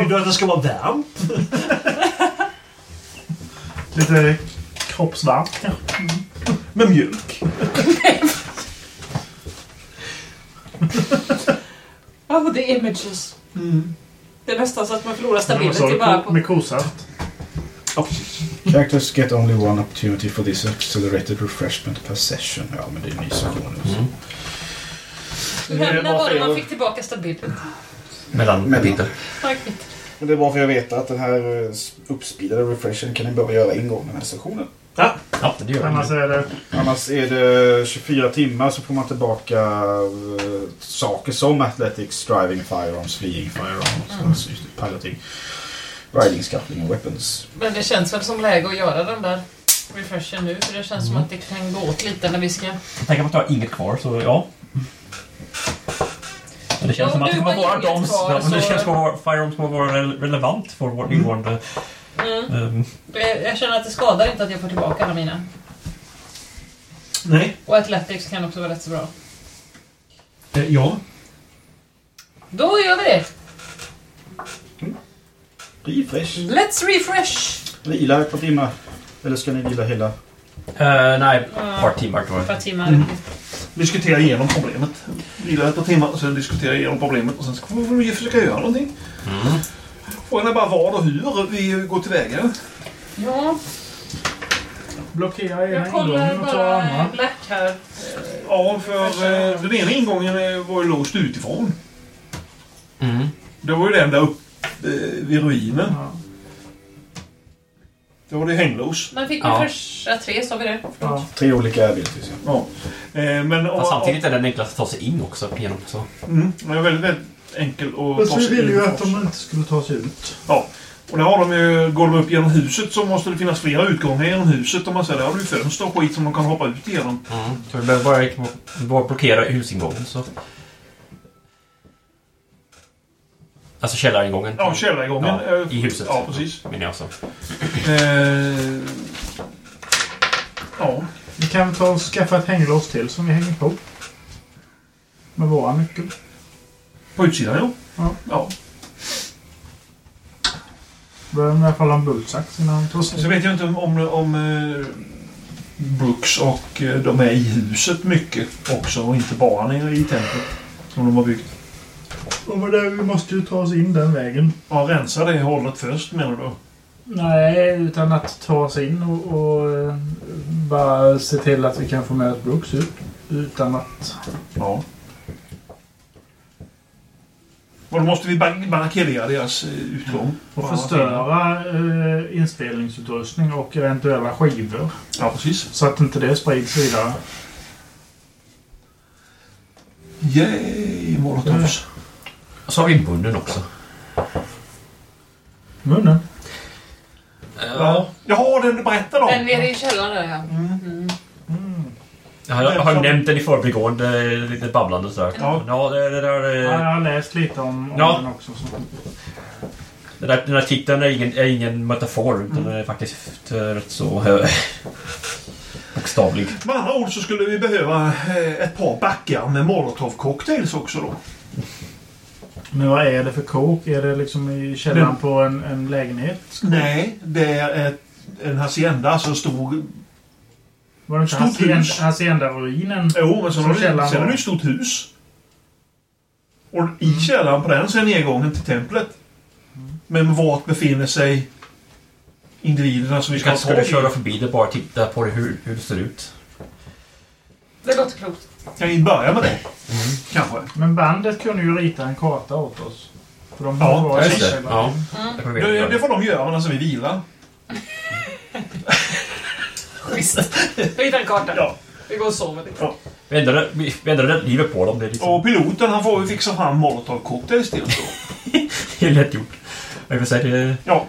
Vill du att det ska vara varmt? Lite kroppsvarmt kanske. Med mjölk? Oh, the images. Det är nästan så att man förlorar stability bara på... Med kosaft. Precis. Characters get only one opportunity for this accelerated refreshment per session. Ja, men det är en ny session. Mm. När, när var det man fick tillbaka stability? Mellan. Verkligt. Men det är bara för att jag vet att den här eh, uppspeedade refreshen kan ni bara göra en gång den här sessionen. Ja, Ja, det gör Annars är det... Annars är det 24 timmar så får man tillbaka eh, saker som Athletics, Driving Firearms, Fleeing Firearms, Mm. alltså just det, piloting, Riding, Scuffling och Weapons. Men det känns väl som läge att göra den där refreshen nu. För det känns som att det kan gå åt lite när vi ska... Tänk på att jag har inget kvar, så ja. Men det känns Ja, som att det kommer vara de... kvar, Ja, men det så- känns som att Firearms kommer vara re- relevant för vår ingående... Mm. ehm, Jag jag känner att det skadar inte att jag får tillbaka alla mina. Nej. Och Athletics kan också vara rätt så bra. Eh, Ja. Då gör vi det! Refresh. Let's refresh! Vila ett par timmar. Eller ska ni vila hela? eh, nej, ett par timmar tror Ett jag. par timmar. Mm. Diskutera igenom problemet. Vila ett par timmar, sen diskutera igenom problemet och sen ska vi försöka göra någonting. Mm. Frågan är bara vad och hur vi går tillväga. Ja, Blockera ena jag kollar ingången och ta bara andra. Black här. Ja, för eh, den ena ingången eh, var ju låst utifrån. Mm. Det var ju den där uppe vid ruinen. Ja. Då var det hänglås. Man fick ju Ja. första tre, sa vi det? Ja. Tre olika abilities. Ja. Ja. Eh, men Fast samtidigt är den enklast att ta sig in också genom. Så. Mm, den är väldigt, väldigt enkel att Fast ta vi sig ville in ju i att först. de inte skulle ta sig ut. Ja. Och där har de ju, går de upp genom huset så måste det finnas flera utgångar genom huset. Om man säger. Där har du ju fönster och skit som de kan hoppa ut genom. Mm. Så vi behöver bara, bara blockera husingången. Så. Alltså källaringången. Ja, källaringången. Ja, eh, I huset. Ja, precis. Menar jag så. Eh, ja. Vi kan ta och skaffa ett hänglås till som vi hänger på. Med våra nyckel. På utsidan, ja. Ja. ja. Behöver i alla fall ha en bultsax innan han tar Så vet jag inte om, om, om eh, Brooks och eh, de är i huset mycket också och inte bara nere i templet som de har byggt. Och med det, vi måste ju ta oss in den vägen. Ja, rensa det hållet först menar du? Nej, utan att ta oss in och, och eh, bara se till att vi kan få med oss Brooks ut. Utan att... Ja. Och då måste vi bar- barrikadera deras eh, utgång. Och förstöra eh, inspelningsutrustning och eventuella skivor. Ja, precis. Så att inte det sprids vidare. Yay, molotovs. Och så har vi munnen också. Munnen. Ja. Jaha, den berättar Den om. nere i källaren där, ja. Mm. Jag har, jag har nämnt den i förbigående, lite babblande sådär. Ja. Ja, det, det där... Ja, jag eh, har läst lite om, om Ja. den också. Så. Den där, den där titeln är ingen, är ingen metafor utan den är faktiskt eh, rätt så eh, bokstavlig. Med andra ord så skulle vi behöva eh, ett par backar med molotov-cocktails också då. Men vad är det för kåk? Är det liksom i källaren på en, en lägenhet? Nej, det är ett, en hacienda, alltså stor... Var det inte Stort Hacienda- hus. Hacienda-ruinen? Jo, men sen Som har du källaren sen har du ett stort hus. Och i källaren på den så är nedgången till templet. Men vart befinner sig individerna som vi Vi ska ta skulle i? köra förbi det bara titta på det, hur, hur det ser ut. Det låter klokt. Kan vi börja med det? Kanske. Men bandet kunde ju rita en karta åt oss. För de Ja, just det. Ja. Mm. Det Det, får de göra medan vi vilar. Vi hittar en karta. Ja. Vi går och sover lite. Vi ändrade, vi vi ändrade livet på dem. Det är liksom Och piloten han får ju fixa fram molotov-cocktails till oss det är lätt gjort. Jag vill säga det... Ja.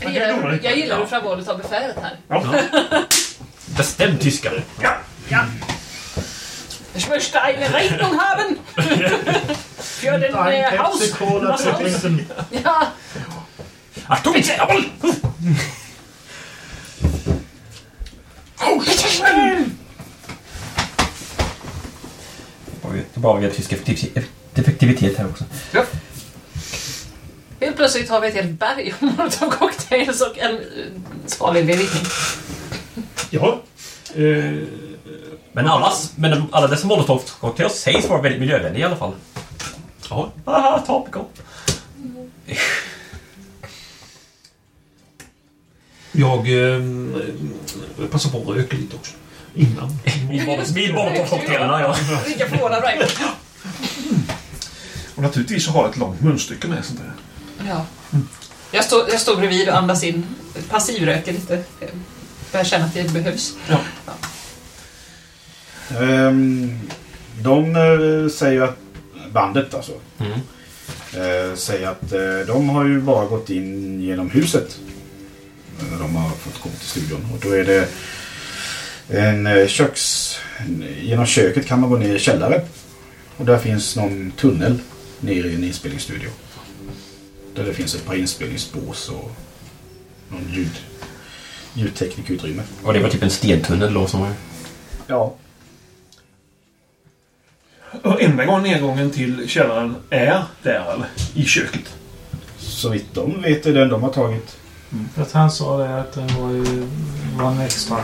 Jag gillar, jag gillar hur framvalet av befälet här. ja. Bestämd tyska. Ich möchte eine Rechnung haben! Für den äh, Haus! Till Clinton. Ja, Achtung! Jawohl! Då har vi- Då har vi tysk effektiv- effektivitet här också. helt plötsligt har vi ett helt berg av molotovcocktails och en uh, svavelvedvickning. ja. Eh, Men, allas, men alla dessa molotovcocktails sägs vara väldigt miljövänliga i alla fall. Ja. Aha, topical. jag eh, passar på att röka lite också. Innan. Vid molotovcocktailarna, ja. Lika förvånad varje Och naturligtvis så har jag ett långt munstycke med sånt där. Ja. Jag står, jag står bredvid och andas in. Passivröker lite. Jag börjar känna att det behövs. Ehm, de eh, säger att bandet alltså. Mm. Eh, säger att eh, de har ju bara gått in genom huset. När de har fått komma till studion. Och då är det en köks... en- Genom köket kan man gå ner i källaren. Och där finns någon tunnel ner i en inspelningsstudio. Där det finns ett par inspelningsbås och någon ljud, ljudteknikutrymme. Och det var typ en stentunnel då som var... Ja. Och enda gången nedgången till källaren är där eller? I köket. Så vitt de vet är den de har tagit. För att han sa det att den var, ju, var en extra.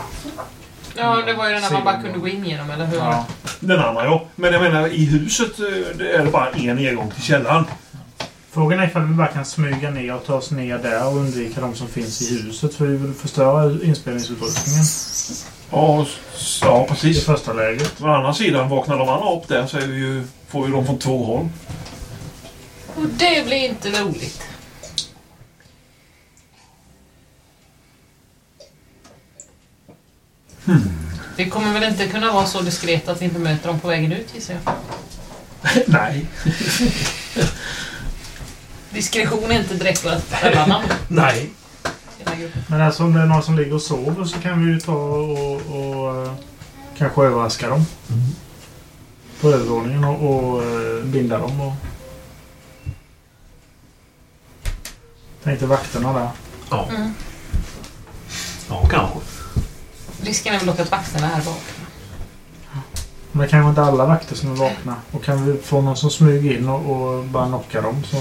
Ja, det var ju den där man bara kunde gå in genom, eller hur? Ja. Den andra ja. Men jag menar i huset eh, det är det bara en nedgång till källaren. Frågan är ifall vi bara kan smyga ner och ta oss ner där och undvika de som finns i huset. För vi vill förstöra inspelningsutrustningen Ja, ja i precis. första läget. Å andra sidan, vaknar de andra upp där så är vi ju, får ju de från två håll. Och det blir inte roligt. Vi kommer väl inte kunna vara så diskreta att vi inte möter dem på vägen ut gissar jag. Nej. Diskretion är inte direkt vårt Nej. i den här gruppen. Men alltså om det är någon som ligger och sover så kan vi ju ta och, och eh, kanske överraska dem. På övervåningen och, och eh, binda dem. Och... Tänkte vakterna där. Ja. Mm. Ja, kanske. Risken är väl dock att vakterna är vakna. Men det kanske inte alla vakter som är vakna. Och kan vi få någon som smyger in och, och bara knocka dem så...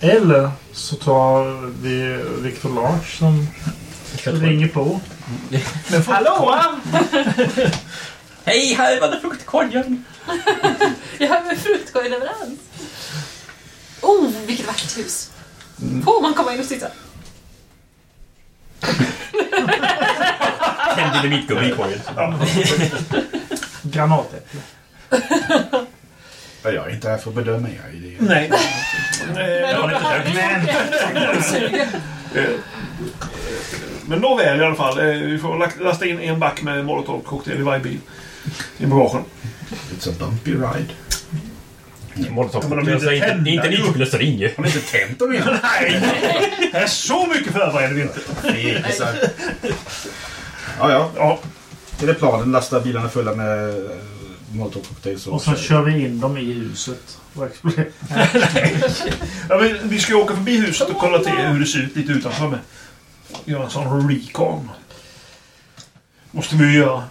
Eller så tar vi Victor Lars som ringer på. Men för, Hallå! Hej, här var det fruktkorgen! Jag har en fruktkorgsleverans. Oh, vilket vackert hus. Får man komma in och titta? En dynamitgubbe i korgen. Granatäpple. Ja, Jag är inte här för att bedöma era idéer. nej. Men Eh, då hade vi Men nåväl i alla fall. Eh, Vi får lasta in en back med molotovcocktail i varje bil. I bagagen. It's a bumpy ride. Molotov. Men de är inte inte, tända, inte ju. Har ni inte tänt dem igen? Nej! Det är så mycket förbereder vi inte. Ja, ja. Ja, Är det planen? Lasta bilarna fulla med eh, molotovcocktails Och så kör vi in dem i huset. Och exploderar. ja men vi ska ju åka förbi huset och kolla till hur det ser ut lite utanför med. Göra en sån recon. Måste vi ju göra.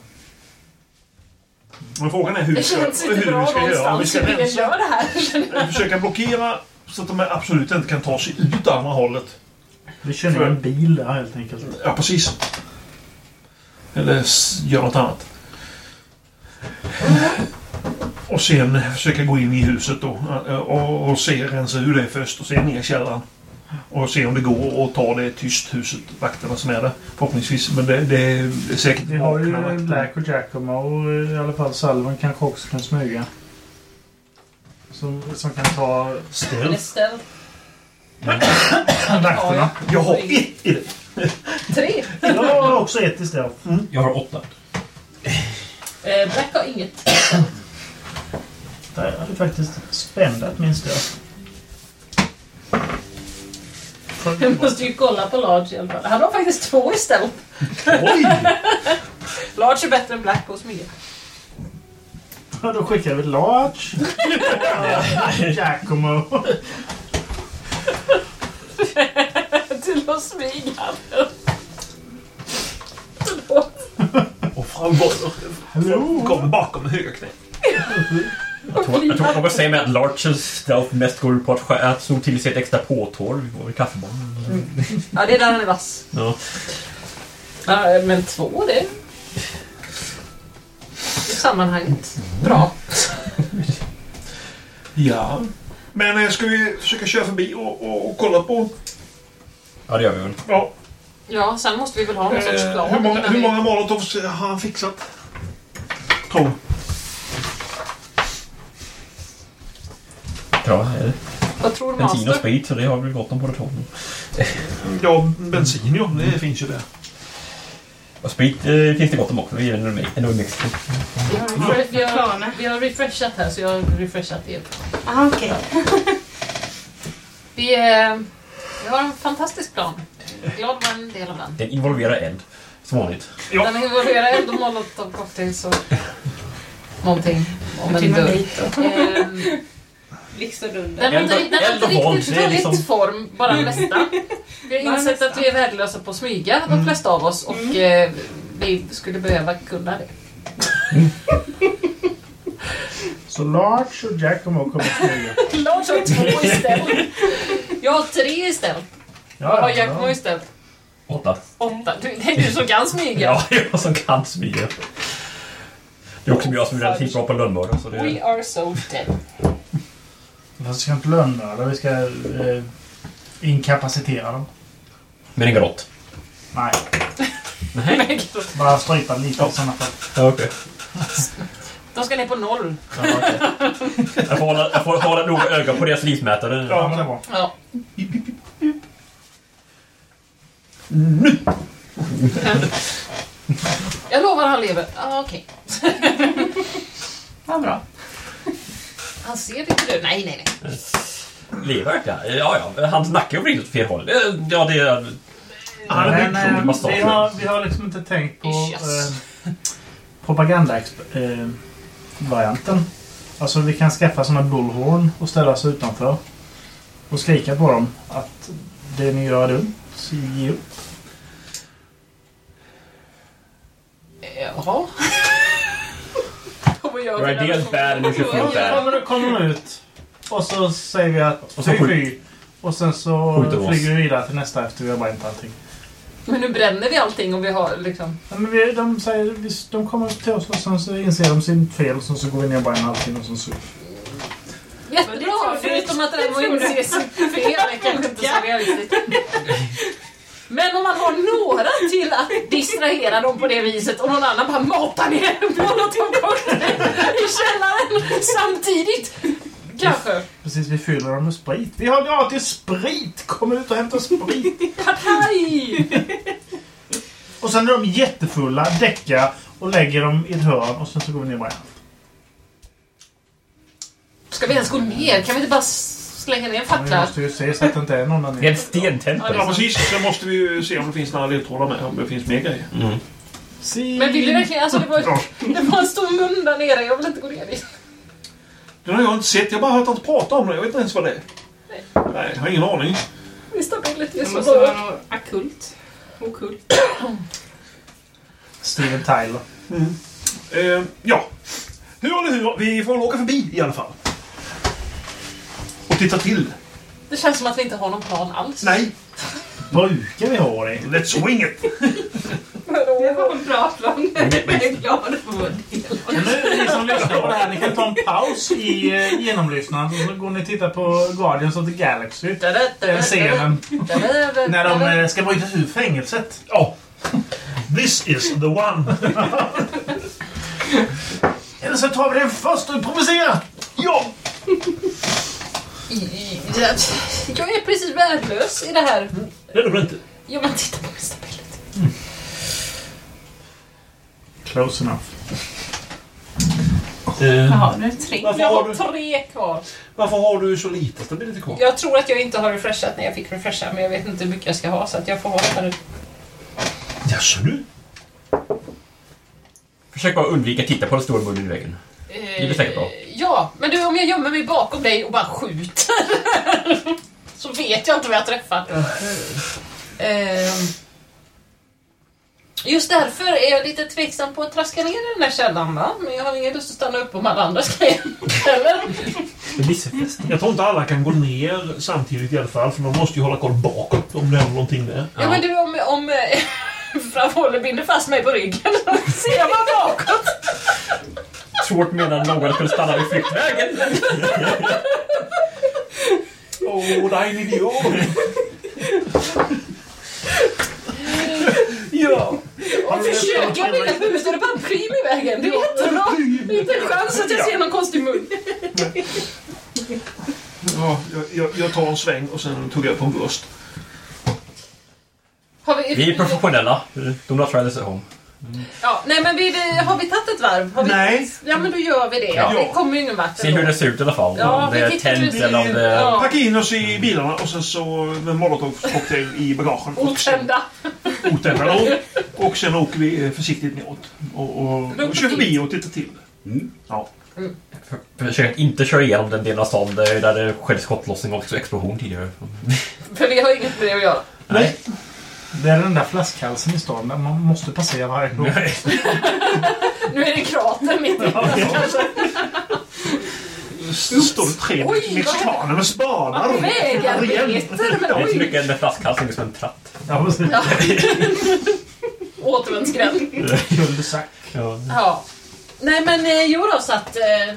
Men frågan är hur, vi Det ska, känns hur inte vi bra ska göra. Om vi ska hur vi rensa, gör det här. försöka blockera så att de absolut inte kan ta sig ut andra hållet. Vi kör ner en bil där helt enkelt. Ja, precis. Eller göra något annat. Och sen försöka gå in i huset då. eh, Och, och se, rensa ur det först och se ner i källaren. Och se om det går att ta det tyst huset, vakterna som är där. Förhoppningsvis. Men det, det är säkert Vi har ju. Black och Giacomo och i alla fall Salven kanske också kan smyga. Som, som kan ta ställ. vakterna. Jag har ett i det. Tre. Jag har också ett istället. Jag har åtta. Eh, Black har inget. Det är faktiskt spändat minst jag. Vi måste ju kolla på Large i alla fall. Han har faktiskt två istället. Oj! Large är bättre än Black smyga. Ja, Då skickar vi Large. Giacomo. Till att smyga. Förlåt. Och. Hallå? Kommer bakom med höga knä. Jag tror, jag tror kommer säga med att Larches stealth mest går ut på att, skär- att slå till sig ett extra påtår vid kaffebanan. Ja, det är där han är vass. Ja. Ja, men två, det... I sammanhanget. Bra. Ja. Men eh, ska vi försöka köra förbi och, och, och kolla på... ja, det gör vi väl. Ja, Ja, sen måste vi väl ha någon sorts eh, plan hur många, hur många molotovs har han fixat? Tror Ja, eh, Vad tror du, bensin och sprit, så det har vi gott om båda två. Ja, bensin ja. Det finns ju där. Och sprit eh, finns det gott om också. Vi är ändå i- Mexiko. Vi har, vi, har, Planer. vi har refreshat här, så jag har refreshat er. Ah, okej. Vi, eh, vi har en fantastisk plan. Glad var en del av den. Den involverar eld. Som vanligt. Ja. Den involverar eld och molotov cocktails och någonting om en dörr. Ehm, blixt och dunder. Den har inte, den har inte våld, riktigt det är tagit liksom- form, bara mesta. Vi har Bara insett nästan. att vi är värdelösa på att smyga, de flesta av oss, och eh, vi skulle behöva kunna det. Så Large och Giacomo kommer smyga. Lars har två istället. Jag har tre istället. Vad har Jackmo ställt? Åtta. Åtta. Du, det är du som kan smyga. Ja, jag som kan smyga. Det är också jag som är relativt bra på lönnmördare. Så We det... are so dead. Fast vi ska inte lönnmörda, vi ska eh, inkapacitera dem. Men inga rått. Nej, Men bara strypa lite i sådana fall. Ja, okej. De ska ner på noll. Ja, okej. Jag får hålla, jag får hålla noga öga på deras livsmätare. Ja, men det var. Ja. Jag lovar han lever. Ah, Okej. Vad bra. Han ser lite död Nej, nej, nej. Lever verkligen? Ja, ja. Hans nacke vrider åt fel håll. Eh, Ja, det är... Ja, det är men, en eh, vi, har, vi har liksom inte tänkt på Yes. eh, propaganda-varianten. alltså vi kan skaffa såna bullhorn och ställa oss utanför. Och skrika på dem att det ni gör är dumt. Ge upp. Jaha. Och vad gör Du vi är när dels de bad and you should feel bad. kommer, kommer de ut. Och så säger vi att Och så fy fy. Och sen så flyger vi vidare till nästa efter vi har bränt allting. Men nu bränner vi allting och vi har liksom... Ja, men vi, de, säger, vi, de kommer till oss och sen så inser de sin fel och sen så går vi ner och bränner allting och sen så... Jättebra! Förutom att den var inse sitt fel. Det kanske inte så realistiskt. Men om man har några till att distrahera dem på det viset och någon annan bara matar ner molotovcocktail i källaren samtidigt. Kanske. Precis, vi fyller dem med sprit. Vi har gratis sprit! Kom ut och hämta sprit! Partaj! Och sen är de jättefulla, däckar och lägger dem i ett hörn och sen så går vi ner bränner. Ska vi ens gå ner? Kan vi inte bara slänga ner Men Vi måste ju se så att det inte är någon där Det är nere. ett stentempel. Ja, precis. Sen måste vi ju se om det finns några ledtrådar med. Om det finns mer grejer. Mm. Men vill du verkligen... Alltså det var, det var en stor mun där nere. Jag vill inte gå ner dit. Den har jag inte sett. Jag har bara hört att prata om det. Jag vet inte ens vad det är. Nej. Nej, jag har ingen aning. Visst har billigt. Det så måste vara bra. något akult. Okult. Steven Tyler. Eh, ja. Hur eller hur, vi får väl åka förbi i alla fall. Och titta till. Det känns som att vi inte har någon plan alls. Nej, Brukar vi ha det? let's wing it! Det var en bra plan. Jag är glad för vår del. Men nu, ni som lyssnar på det här, ni kan ta en paus i eh, genomlyssnandet och så går ni och tittar på Guardians of the Galaxy. Den scenen när de eh, ska bryta sig ur fängelset. Ja. This is the one. Eller så tar vi den först och improviserar! Ja! Jag är precis värdelös i det här. Det är det väl inte? Jo, men titta på min stabilitet. Close enough. Jaha, nu är det tre. Varför Jag har, har du, tre kvar. varför har du så lite stabilitet kvar? Jag tror att jag inte har refreshat när jag fick refresha, men jag vet inte hur mycket jag ska ha, så att jag får ha det nu. Jaså du? Försök bara undvika att titta på den stora munnen i väggen. Det blir säkert bra. Eh, Ja, men du, om jag gömmer mig bakom dig och bara skjuter så vet jag inte vad jag träffar. Ehm, Just därför är jag lite tveksam på att traska ner i den där källan, va? Men jag har ingen lust att stanna upp om alla andra ska hem. Eller? Jag tror inte alla kan gå ner samtidigt i alla fall. För man måste ju hålla koll bakåt om det är någonting där. Ja, men du, om, om eh, framhåller binder fast mig på ryggen så ser man bakåt. Svårt menar någon skulle stanna vid flyktvägen. Åh, oh, din idiot! ja. Och försöker jag bilda hus så är det bara prim i vägen. Det är jättebra. Inte en chans att jag ser någon konstig mun. ja jag, jag, jag tar en sväng och sen tuggar jag på en burst. Har vi, Vi är professionella. Do not try this at home. Ja, nej men vi, vi, har vi tagit ett varv? Har vi, Nej. Ja men då gör vi det. Ja. Vi kommer ju ingen vart Se hur det ser ut i alla fall. Ja, om det vi är tänt eller om det är... Ja. Packa in oss i bilarna och sen så med molotovcocktail i bagagen. Otända. Otända då. Och sen åker vi försiktigt neråt. Och, och, och kör förbi och tittar till. Mm. Ja. Försök att inte köra igenom den delen av stan där det skedde skottlossning och explosion tidigare. För vi har inget med det att göra. Nej. Det är den där flaskhalsen i stan där man måste passera varje gång. Nu är det krater mitt i. Kanske. står det tre Oj, vad mexikaner med spadar. Vägarbete! Men Det är inte oj! mycket en flaskhals, som en tratt. Ja, precis. Ja. Återvändsgränd. Kuldesack. Ja. Ja. Nej men eh, jo då så att... Eh,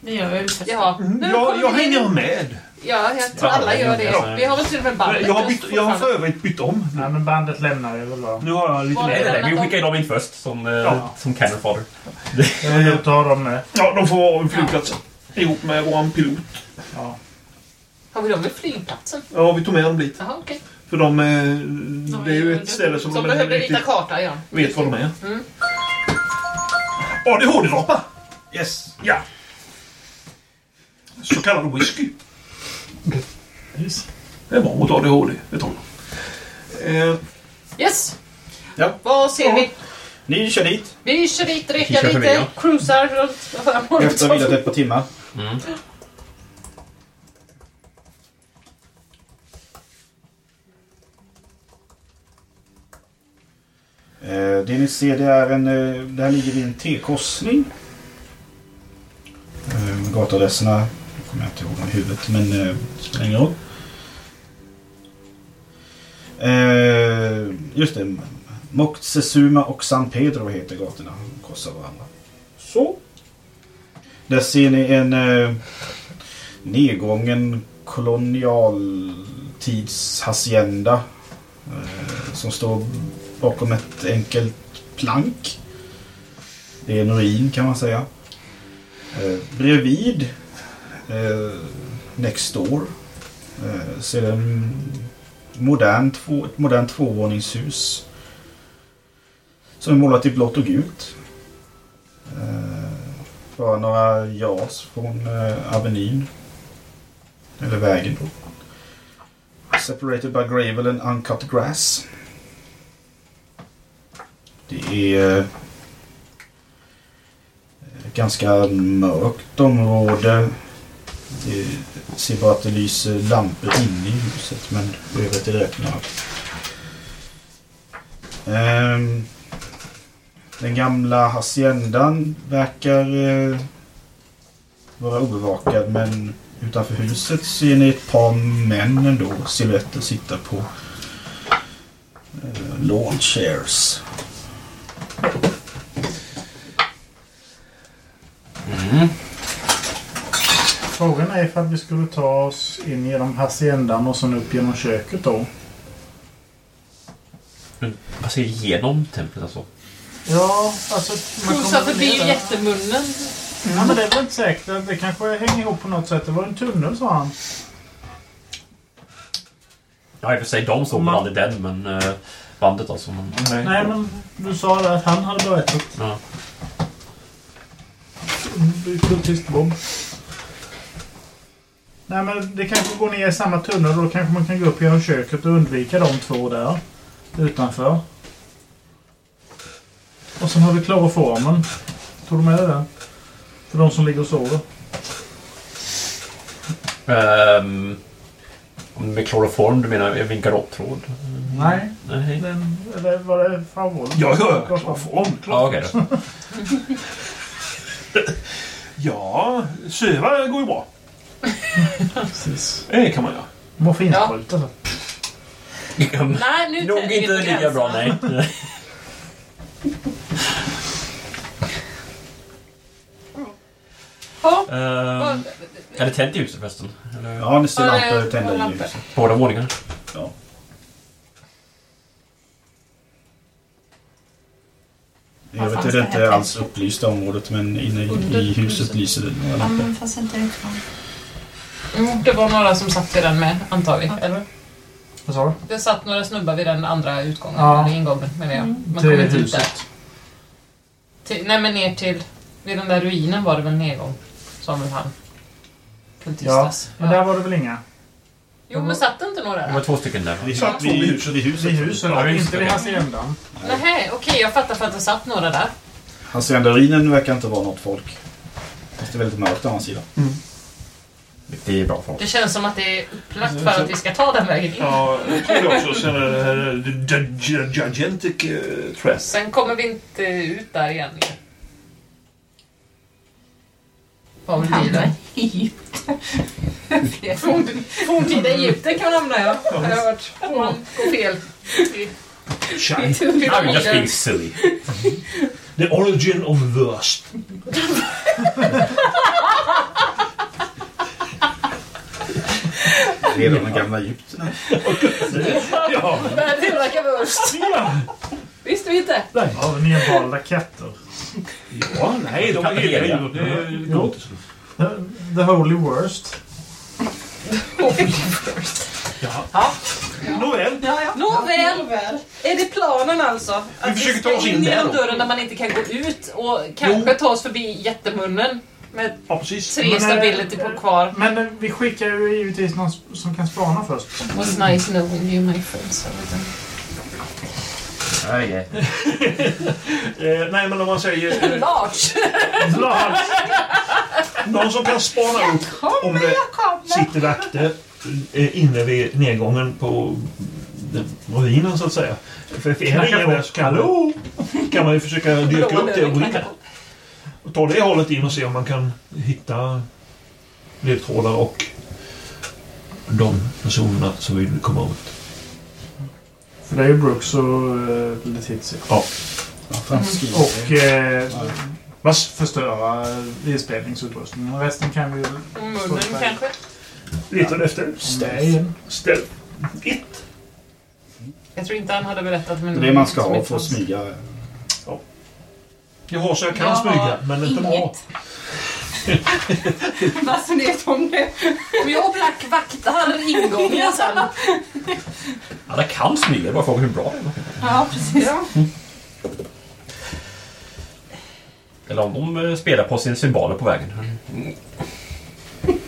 Det gör ja. Nu Jag, kommer jag vi in. hänger med. Ja, jag tror alla gör det. Vi har väl till och med bandet. Jag har, bytt, jag har för övrigt bytt om. Nej, men bandet lämnar vi väl då. Nu har jag lite Var mer. Vi skickar ju dem in först som, eh, Ja. som cannon fodder. Att ha dem med. Ja, de får vara vid flygplatsen. Ihop med våran pilot. Ja. Har vi dem vid flygplatsen? Ja, vi tog med dem dit. Jaha, okej. För de, eh, det är ju ett ställe som Som de behövde rita karta, ja. vet vad de är. Mm. ADHD-droppar! Yes. Ja. Så kallad whisky. Yes. Det är bra mot ADHD, det tror jag. Eh, Yes! Ja. Vad ser vi? Ni kör dit Vi kör dit, Vi dricker kör förbi, lite, ja. cruisar runt. efter att ha vilat ett par timmar. Mm. Eh, det ni ser det är en... Eh, där ligger vi i en T-korsning. Eh, gatuadresserna kommer jag inte ihåg dem i huvudet men eh, det spelar ingen roll. Eh, just det. Moctezuma och San Pedro heter gatorna. De korsar varandra. Så. Där ser ni en eh, nedgången kolonialtidshacienda eh, som står bakom ett enkelt plank. Det är en ruin kan man säga. Eh, bredvid, eh, next door, eh, så är det en modern två, ett modernt tvåvåningshus. Som är målat i blått och gult. Eh, bara några JAS från eh, Avenyn. Eller vägen då. Separated by gravel and uncut grass. Det är eh, ett ganska mörkt område. Det ser bara att det lyser lampor inne i huset men övrigt är det. Ehm, den gamla haciendan verkar eh, vara obevakad men utanför huset ser ni ett par män ändå, silhuetter sitta på eh, lawn chairs. Mm. Frågan är ifall vi skulle ta oss in genom haciendan och sen upp genom köket då. Men Passera igenom templet alltså. Ja, alltså... man kommer förbi ner där. jättemunnen. Ja, men det är väl inte säkert. Det kanske hänger ihop på något sätt. Det var en tunnel sa han. Ja, i och för sig de såg man- aldrig den, men eh, bandet alltså. Men, Nej, men du sa det att han hade berättat. ja. Kultist Bob. Nej, men det kanske går ner i samma tunnel. Då kanske man kan gå upp genom köket och undvika de två där. Utanför. Och sen har vi kloroformen. Tog du med dig den? För de som ligger och sover. Ehm, med kloroform, du menar en vinkarottråd? Nej. Nej. Den, eller var det farbror? Ja, ja, ja. Kloroform. Ja, okej då. Ja, söva går ju bra. Precis. Det kan man göra. Morfinspruta. så. Nej, nu Nog inte lika bra, nej. Ja, vad- är det tänt i huset förresten? Eller? Ja, ni ser Ja, det är lampor tända i huset. Båda våningarna? Ja. I övrigt fanns är det det inte alls upplysta området men inne i, i huset lyser det några Ja, lampor. men fast inte utifrån. Det var några som satt vid den med, antar vi. Eller? Vad sa du? Det satt några snubbar vid den andra utgången, Ja. eller ingången menar jag. Mm. Man Till där. huset. Till, nej, men ner till... Vid den där ruinen var det väl nedgång, sa väl han. Kultistas. Men där var det väl inga? Jo, men satt det inte några Det där? var två stycken där. Vid, Satt två vid, huset. Vid huset. Vid huset, Ja, inte det. vid haciendan. Nej, okej, jag fattar för att det satt några där. Haciendarinen verkar inte vara något folk. Fast det är väldigt mörkt å andra sidan. Det är bra folk. Det känns som att det är upplagt för att vi ska ta den vägen in. Ja, jag tror det också. Sen är det här Gi- Gigantic Threat. Sen kommer vi inte ut där igen. ju. Vad vill bli det? Forn- Forntida Egypten kan man hamna ja. Har jag hört. Om man går fel. I'm just being silly. The origin of worst. Redan de gamla Egypterna. Ja. Men tillverkar vurst. ja. Visste vi inte. Av nedvalda katter. Ja, nej, de är Kan heliga djur. Det inte så. The Holy Worst. Ja. Nåväl. Nåväl. Är det planen alltså? Att Vi försöker ska ta oss in där genom dörren där man inte kan gå ut och kanske ta oss förbi jättemunnen med Ja, precis. tre Men, eh, stability på kvar. Men eh, vi skickar ju givetvis någon som kan spana först. Was nice knowing you my friends. Ah, yeah. Eh, nej, men om man säger... Eh, Large! någon som kan spana upp om det sitter vakter eh, inne vid nedgången på ruinen, så att säga. För är det ingen där så kan, Hallå? kan man ju försöka dyka upp det och gå in där. Och ta det hållet in och se om man kan hitta ledtrådar och de personerna som vill komma åt. För det är ju Brooks och uh, Letizia. Ja. Och eh, Vass? förstöra inspelningsutrustningen. Resten kan vi. Och munnen kanske? Letar du efter? Ställ. Ställ. Ett. Jag tror inte han hade berättat. Men Det är det man ska ha för att smyga. Jag har så jag kan Jag smyga, men inte bra. Vad vet om det? Om jag och Black vaktar ingången sen. Alla kan smyga, det är bara frågan hur bra det är. Ja, precis. Eller om de eh, spelar på sin symboler på vägen.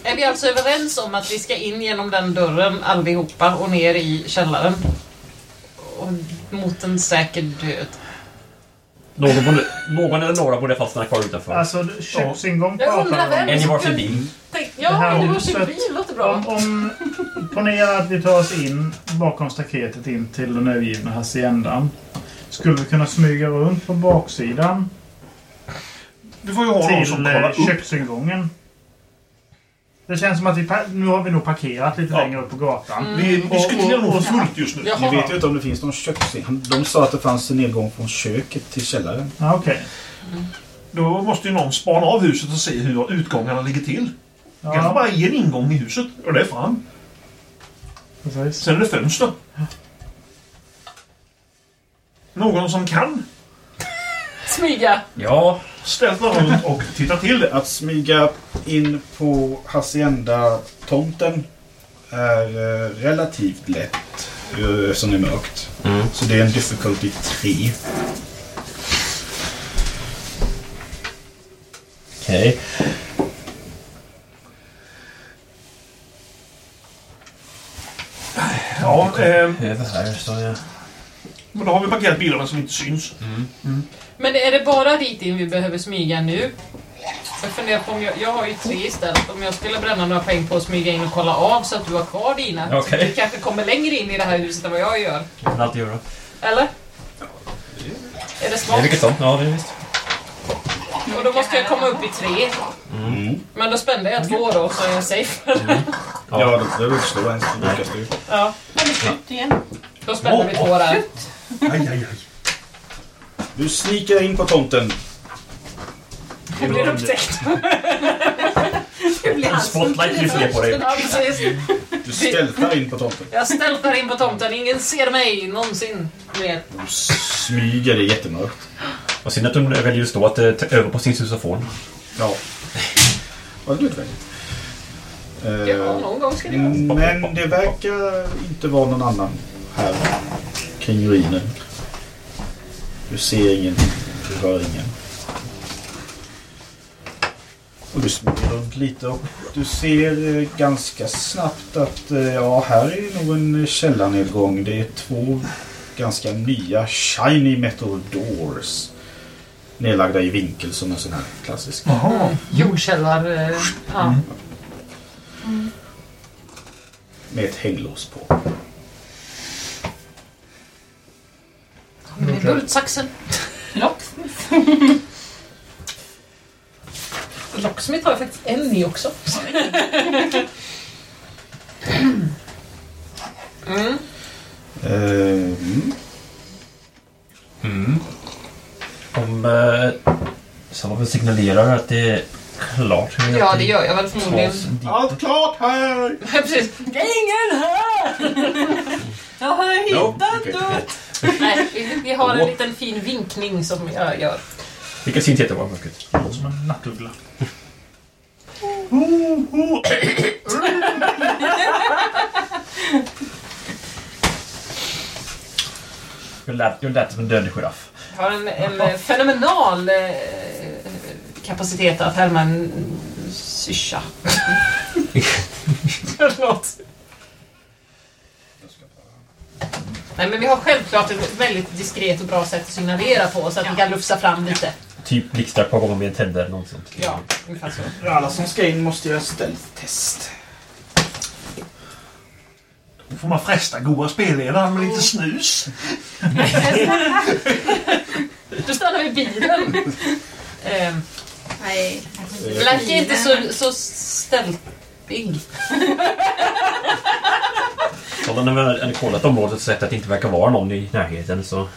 Är vi alltså överens om att vi ska in genom den dörren allihopa och ner i källaren? Och mot en säker död. Någon, borde, någon eller några borde stanna kvar utanför. Alltså, köksingång Jag undrar pratar vi vem om. en i varsin kunde- bil. Tänk, Det ja, här det var huset- sin bil. låter bra. Om, om, ponera att vi tar oss in bakom staketet in till den övergivna haciendan. Skulle vi kunna smyga runt på baksidan Du får ju ha någon som till kollar eh, upp. köksingången? Det känns som att vi, nu har vi nog parkerat lite Ja. längre upp på gatan. Mm. Vi diskuterar nog fullt just nu. Jaha. Vi vet ju inte om det finns någon köksing. De sa att det fanns en nedgång från köket till källaren. Ja, Okej. Då måste ju någon spana av huset och se hur utgångarna ligger till. Det kanske Ja, bara är en ingång i huset och det är fram. precis. Sen är det fönster. Någon som kan Smyga. Ja, ställa runt och titta till det. Att smyga in på Hacienda-tomten är eh, relativt lätt eh, eftersom det är mörkt. Mm. Så det är en difficulty 3. okej. Ja, eh, Över här så jag... men då har vi parkerat bilarna som inte syns. Men är det bara dit in vi behöver smyga nu? Jag funderar på om jag, jag har ju tre istället. Om jag skulle bränna några poäng på att smyga in och kolla av så att du har kvar dina. Okej. Du kanske kommer längre in i det här huset än vad jag gör. Jag kan alltid göra. Eller? Är det smart? vilket som. Ja, det är visst. Och då måste jag komma upp i tre. Mm. Men då spände jag två då så är jag safe. Ja, ja det behöver inte slå ens. Det lyckas du. ja, Ut igen. då spände vi två där. Aj, aj, aj. Du snikar in på tomten. Jag blir upptäckt. Det blir han som Spotlight lyser ner på dig. Ja, precis. Du stältar in på tomten. Jag stältar in på tomten. Ingen ser mig någonsin mer. Du smyger, det är jättemörkt. Och synd att hon väljer att stå att eh, ta över på sin susafon. Ja. Var det nödvändigt? Ja, Eh, någon gång ska det göra. Men det verkar inte vara någon annan här kring ruinen. Du ser ingen, du hör ingen. Och du smyger runt lite och du ser eh, ganska snabbt att eh, ja, här är nog en källarnedgång. Det är två ganska nya shiny metal doors. Nedlagda i vinkel som en sån här klassisk. Jaha. Jordkällar... eh, Ja. Med ett hänglås på. Med bultsaxen. Locksmith. Locksmith har jag faktiskt en i också. Mm. Eh, mm. Om eh, Salomon signalerar att det är klart. Ja, att det gör jag väl förmodligen. Allt klart här! Precis. Det är ingen här! Jag har hittat okej. det! Nej, vi, vi har en liten fin vinkning som jag gör. Vilken synt heter det var mörkret? Låter som en nattuggla. Jag lät, jag lät som en dödlig giraff. Jag har en, en fenomenal eh, kapacitet att härma en syrsa. Förlåt. Nej, men vi har självklart ett väldigt diskret och bra sätt att signalera på så att vi kan lufsa fram lite. Typ blixtrar på gånger med en tänder eller något sånt. Ja, ungefär så. Alla som ska in måste göra stealth-test. Då får man fresta goda spelledaren med lite snus. Då stannar vi bilen. Ehm, Nej. Black är inte så, så stälpig. Så när vi hade kollat området och sett att det inte verkar vara någon i närheten så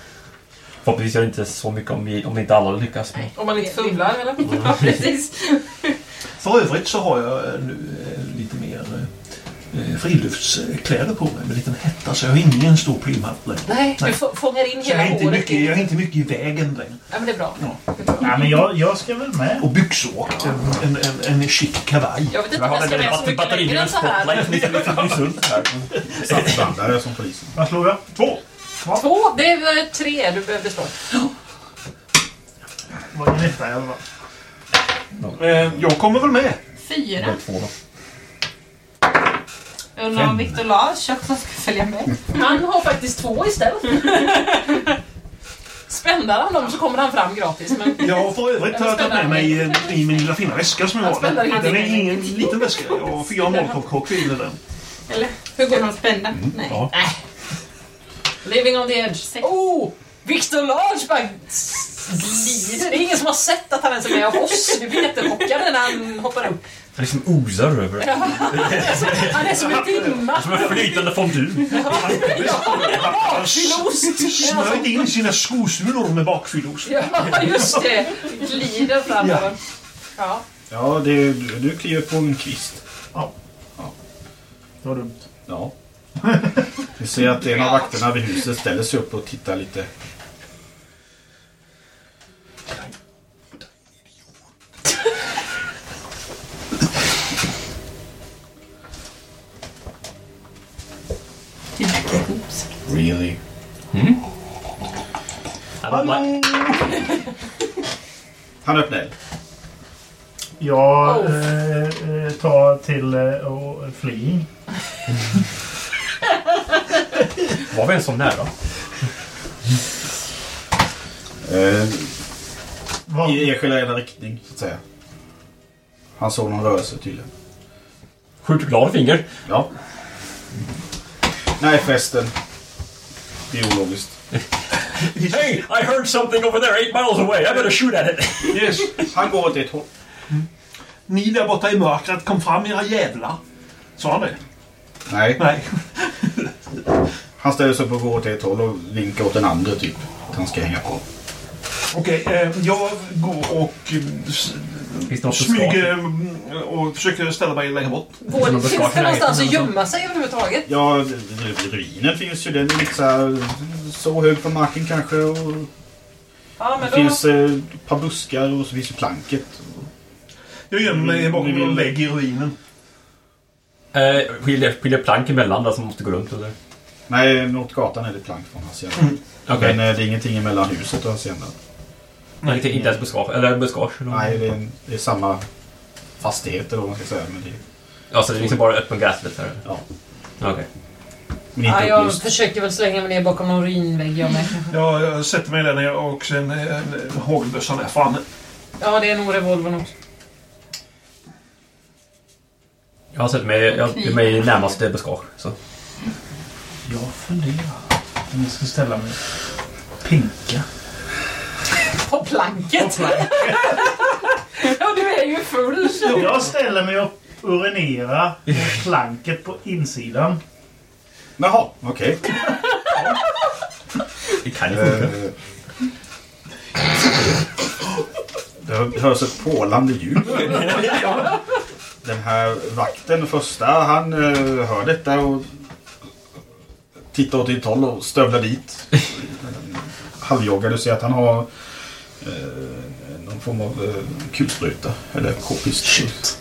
Förhoppningsvis gör det inte så mycket om, vi, om inte alla lyckas. Men... Om man inte fumlar eller? Ja, precis. För övrigt så har jag nu eh, lite friluftskläder på mig med liten hetta så jag har ingen stor plymhatt längre. Nej, du Nej. få- fångar in Så jag hela är, inte håret. mycket, jag är inte mycket i vägen längre. Ja, men det är bra. Ja. Det är bra. Nej, men jag, jag ska väl med. Och byxor och en, en, en, en chic kavaj. Jag vet inte om jag ska med så mycket längre än så här. Satsblandare som polisen. Vad slår jag? Två. Två, det är tre du behövde slå. Vad är? Eh, jag kommer väl med. Fyra. Två då. Jag undrar om Victor Lars också ska följa med. Han har faktiskt två istället. Spännar han dem så kommer han fram gratis. Men Jag har för övrigt tagit med mig eh, i min lilla fina väska som jag Han har. Den den är ingen liten väska. Jag har fyra molotov-cocktail i den. Eller hur går de spända? Nej. Ja. living on the edge. Oh! Victor Large bara glider. Det är ingen som har sett att han ens är med oss. Vi blir jättechockade när han hoppar upp. Han liksom osar över. Han är som en dimma. Som en flytande fondue. Bakfyllost. Smörjt in sina skosulor med bakfyllost. Ja, just det. Glider fram. Ja. Ja. Ja, det, du, du kliver på en kvist. Det var dumt. Ja. Vi ser att en av vakterna vid huset ställer sig upp och tittar lite. Really? Han öppnar eld. Jag eh, eh, tar till eh, och flying. Var vi ens så nära? Eh, I er ena riktning, så att säga. Han såg någon rörelse tydligen. Skjuter glad finger. Ja. Nej förresten. Det är ologiskt. Hey, I heard something over there eight miles away. I better shoot at it. Yes. Han går åt ett håll. Ni där borta i mörkret, kom fram era jävlar. Sa han det? Nej. Nej. Han ställer sig upp och går åt ett håll och vinkar åt den andra typ. Att han ska hänga på. Okej, eh, jag går och eh, smyger eh, och försöker ställa mig längre bort. Går, finns det någonstans att gömma sig överhuvudtaget? Ja, ru- ruinen finns ju. Den är lite så, här, så hög från marken kanske. Och Ja, men det då... finns eh, ett par buskar och så finns ju planket. Jag gömmer mig Mm, bakom vill- en vägg i ruinen. Eh, skiljer, skiljer plank emellan där som måste gå runt eller? Nej, mot gatan är det plank från hans sida. Okej. Men eh, det är ingenting emellan huset och hans sida. Nej, inte, inte ens buskage. Eller buskage. Nej, det är, det är samma fastighet eller vad man ska säga. Men, det, Ja, så det är liksom bara öppen gräsbit här? Ja. Okej. men inte Ja, jag upplyst. försöker väl slänga mig ner bakom någon ruinvägg jag med. Jag, jag sätter mig där nere och sen eh, en hagelbössan är framme. Ja, det är nog revolvern också. Jag har sett mig, jag är mig närmaste buskage. Så. Jag funderar om jag ska ställa mig pinka. På planket! ja, du är ju full. Jag ställer mig och urinerar mot planket på insidan. Jaha, okej. Det kan ju funka. Eh, Det hörs ett pålande ljud. Den här vakten, första, han eh, hör detta och tittar åt ditt håll och stövlar dit. Halvjoggar, du ser att han har eh, någon form av eh, kulspruta. Eller k-pist. Shit.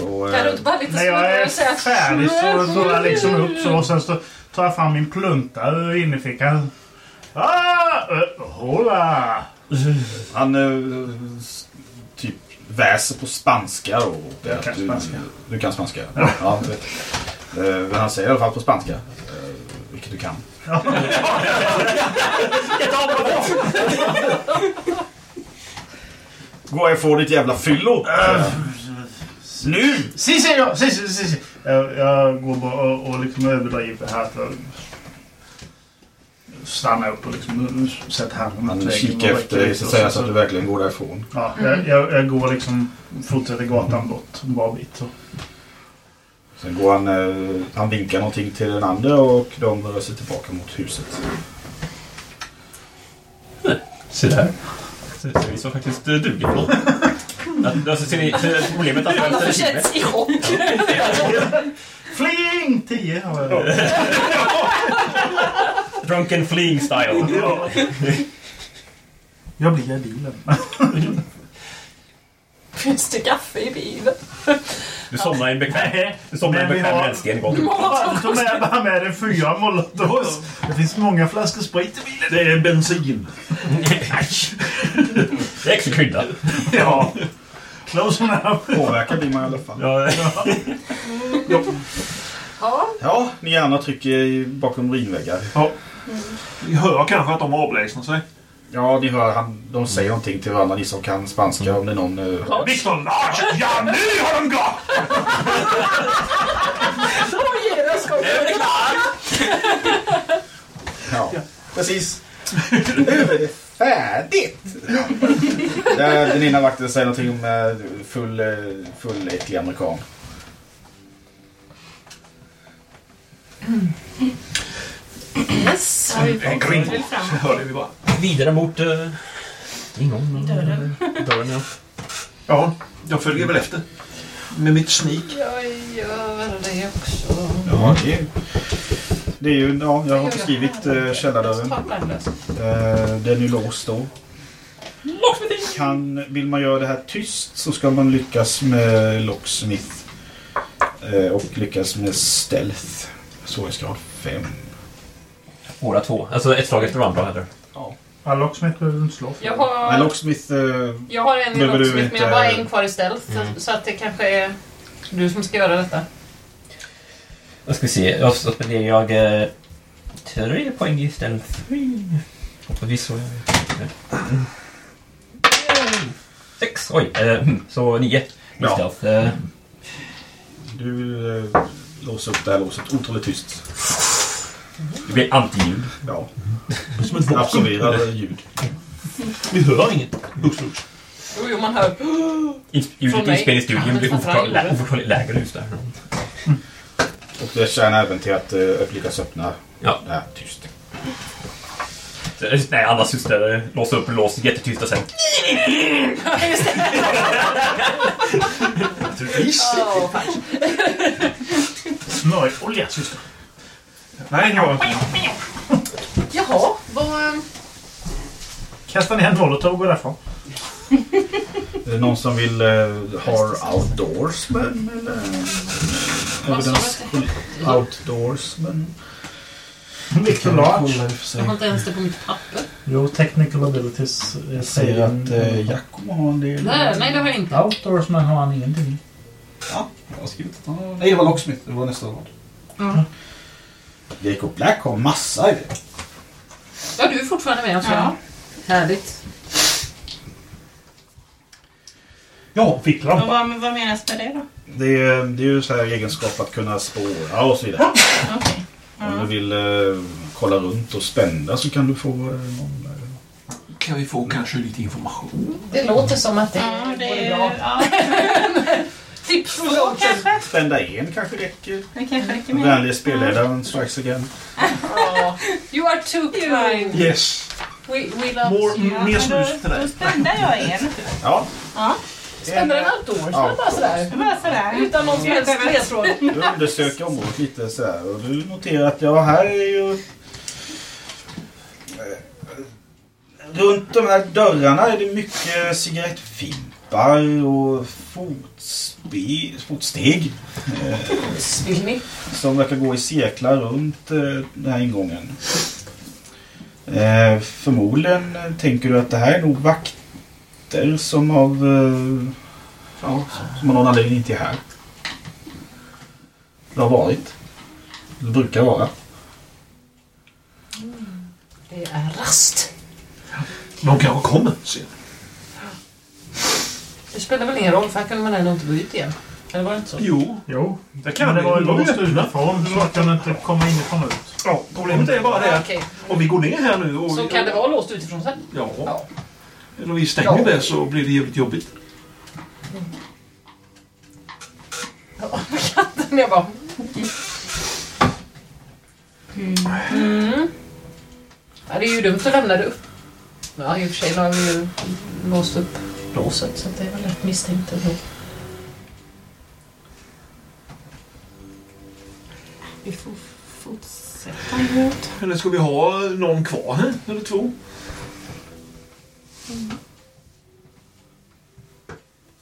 Och, Kan du eh, inte bara lite När jag är smidigare säga färdig så drar jag liksom upp så och sen så tar jag fram min plunta ur innerfickan. Ah, uh, hola! Han eh, s- typ väser på spanska. Och Jag kan du, spanska. Du kan spanska? Ja. jag vet. Eh, Men han säger i alla fall på spanska. eh, Vilket du kan. Gå ifrån ditt jävla fyllo! Nu! Si, si, ja, si, si, si. Jag, jag går bara och, och liksom överdriver här. För stannar upp och liksom handen Han mot väggen kikar efter dig så säger så- så att du verkligen går därifrån. Ja, jag, jag, jag går liksom, fortsätter gatan bort en bra bit. Så. Sen går han, eh, han vinkar någonting till den andra och de rör sig tillbaka mot huset. Se där. Vi som faktiskt eh, duger. Att- Alltså, ser ni ser problemet att Alla försätts i chock. Fling! 10 har jag. Drunken fleeing style. Jag blir bilen. Finns det kaffe i bilen? Du somnar i en bekväm, du somnar i en Men vi bekväm har- rännsten med bara med en fyra molotovs. Det finns många flaskor sprit i bilen. Det är bensin. Det är extra krydda. Ja. Close enough. Påverkad blir man i alla fall. Ja, Ja. Ja, ni andra trycker i- bakom urinväggar. Vi hör kanske att de avlägsnar sig. Ja, ni hör han, de säger någonting till varandra, ni som kan spanska. Om det är någon... eh, Viktor Larsen! Ja, nu har de gått! Ja, precis. Nu är det färdigt! Där Den ena vakten säger någonting om eh, full, eh, full äcklig amerikan. Yes. Ja, vi får Kring. väl fram. hörde vi bara. Vidare mot uh, ingången. Dörren. Dörren, ja. Ja, jag följer väl efter. Med mitt sneak. Jag gör det också. Ja, det är, det är ju... Ja, jag har beskrivit eh, källardörren. Ta värdelös. Eh, den är låst då. Kan, vill man göra det här tyst så ska man lyckas med Locksmith. Eh, och lyckas med Stealth. Svårighetsgrad 5. Båda två. Alltså ett slag efter varandra heller. Ja, Locksmith behöver du inte slå för. Jag har, Locksmith... Eh, jag har en i Locksmith, men jag har bara en kvar i stealth. Mm. Så att det kanske är du som ska göra detta. Då ska vi se. Jag så spenderar jag eh, tre poäng i stealth. Och förvisso... Mm. Sex! Oj! Eh, mm, så nio i Ja. stealth. Eh, du eh, låser upp det här låset otroligt tyst. Det blir antiljud. Ja. Som ett. Absorberar ljud. Vi hör inget. Bux, bux. Jo, jo, man hör. In- Från Ljudet i mig. inspelningsstudion Men blir oförklarligt lägre just där. Och det tjänar även till att eh, lyckas öppna Ja. det här tyst. Så, eh, Nej, annars just det. Låsa upp och låsa jättetyst och sen... Naturligtvis. Smörjolja, syster. Nej, jag... Jaha, vad... Kasta ner en molotov och gå därifrån. Är det någon som vill uh, ha outdoorsman? Eller? Evidence outdoorsman? Victor Large. Jag har inte ens det på mitt papper. Jo, technical abilities. eh, Jag säger att uh, Jakob har en del. Nej, nej, det har jag inte. Outdoorsman har han ingenting. Ja, jag har skrivit att han har... Nej, det var Locksmith. Det var nästa rad. Ja. Jacob Black har massa i det. ja, du är fortfarande med oss. Ja. Härligt. Ja, Och ficklampa. vad, vad menas med det då? Det är, det är ju så här egenskap att kunna spåra och så vidare. Okej. Om du vill eh, kolla runt och spända så kan du få eh, någon... kan vi få kanske lite information. Det låter som att det, Ja, det vore är... bra. Ja, Tips från två kanske. Spända en kanske räcker. Det kanske räcker med. Vänlig spelledaren strikes again. Ja. You are too kind. Yes. We, we love More, you. mer snus till Då dig. spände jag en. Ja, Ja, Spände den outdoors? Ja. Bara sådär. var sådär. Utan någon som helst ledtråd. du undersöker området lite så här och du noterar att ja, här är ju... eh, Runt de här dörrarna är det mycket cigarettfimpar och fotspe, fotsteg. Eh, som verkar gå i cirklar runt eh, den här ingången. Eh, förmodligen tänker du att det här är nog vakter som av eh, ja, som av någon anledning inte är här. Det har varit. Det brukar vara. Det är rast. De kanske kommer sen. Det spelar väl ingen roll för här kunde man ändå inte gå ut igen. Eller var det inte så? Jo, Jo, det kan men det var ju låst utifrån så man kunde inte komma inifrån ut. Ja, problemet är bara det att Okej. om vi går ner här nu och... Så kan det vara låst utifrån sen? Ja. Ja. Eller vi stänger Ja. det så blir det jävligt jobbigt. Ja, katten jag bara... Mm. Ja, det är ju dumt att lämna det upp. Ja, i och för sig har vi ju låst upp låset så det är väl lätt misstänkt ändå. Vi får fortsätta emot. Eller ska vi ha någon kvar här? Eller två?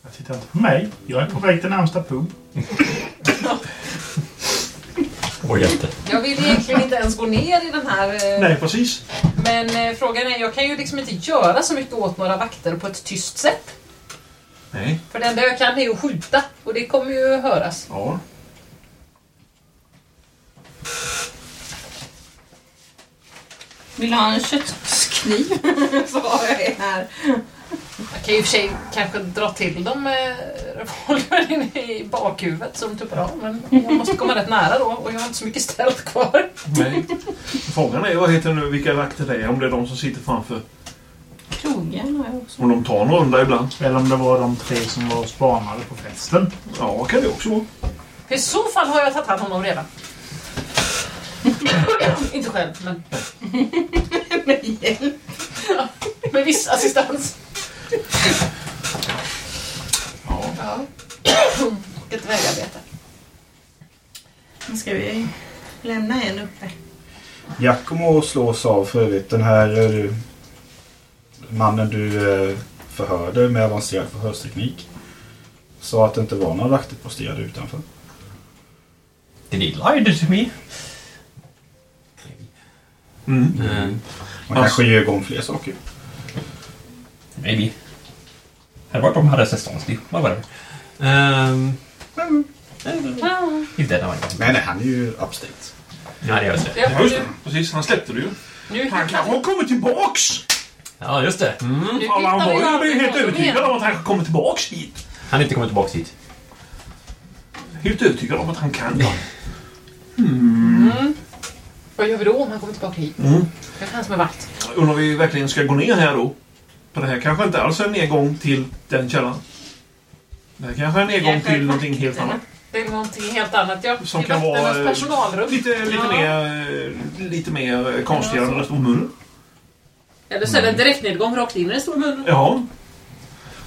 Jag tittar inte på mig. Jag är på väg till närmsta pub. Åh, hjälte. Jag vill egentligen inte ens gå ner i den här... eh, Nej, precis. Men eh, frågan är, jag kan ju liksom inte göra så mycket åt några vakter på ett tyst sätt. Nej. För det enda jag kan är att skjuta och det kommer ju höras. Ja. Vill du ha en köttskniv? Så har jag en här. Jag kan ju i och för sig kanske dra till dem med revolvern in i bakhuvudet som tuppar av. Men jag måste komma rätt nära då och jag har inte så mycket ställt kvar. Nej. Frågan är vad heter det nu, vilka vakter det är. Om det är de som sitter framför. Krogen har jag också. Om de tar en runda ibland. Eller om det var de tre som var spanade på festen. Ja, kan det också vara. I så fall har jag tagit hand om dem redan. inte själv, men Med hjälp. med viss assistans. Ja. Ett vägarbete. Nu ska vi lämna en uppe. Giacomo slås av för övrigt. Den här eh, mannen du eh, förhörde med avancerad förhörsteknik sa att det inte var några vakter posterade utanför. Did he lie to me? Mm. Mm. Man kanske ljög om fler saker. Maybe. Här var de hade säsongstid. Vad var det? Um, He's dead now. Nej, nej, han är ju upstate. Ja, det gör det. Ja, Ja, just det. Precis, han släppte det ju. nu Han kanske har kommit tillbaks! Ja, just det. Mm. Nu han var ju helt övertygad om att han kommer tillbaks hit. Han är inte kommit tillbaka hit. Helt övertygad om att han kan. Mm. Vad gör vi då om han kommer tillbaka hit? Mm. Det är han som är vakt. Undrar om vi verkligen ska gå ner här då? För det här kanske inte alls är en nedgång till den källan. Det här kanske är en nedgång till någonting helt annat. Det är någonting helt annat, ja. Som kan vara, eh, personalrum. Lite, lite, Ja. mer, eh, lite mer eh, konstigare än den stora munnen. Eller så är det en direktnedgång rakt in i den stora munnen. Ja,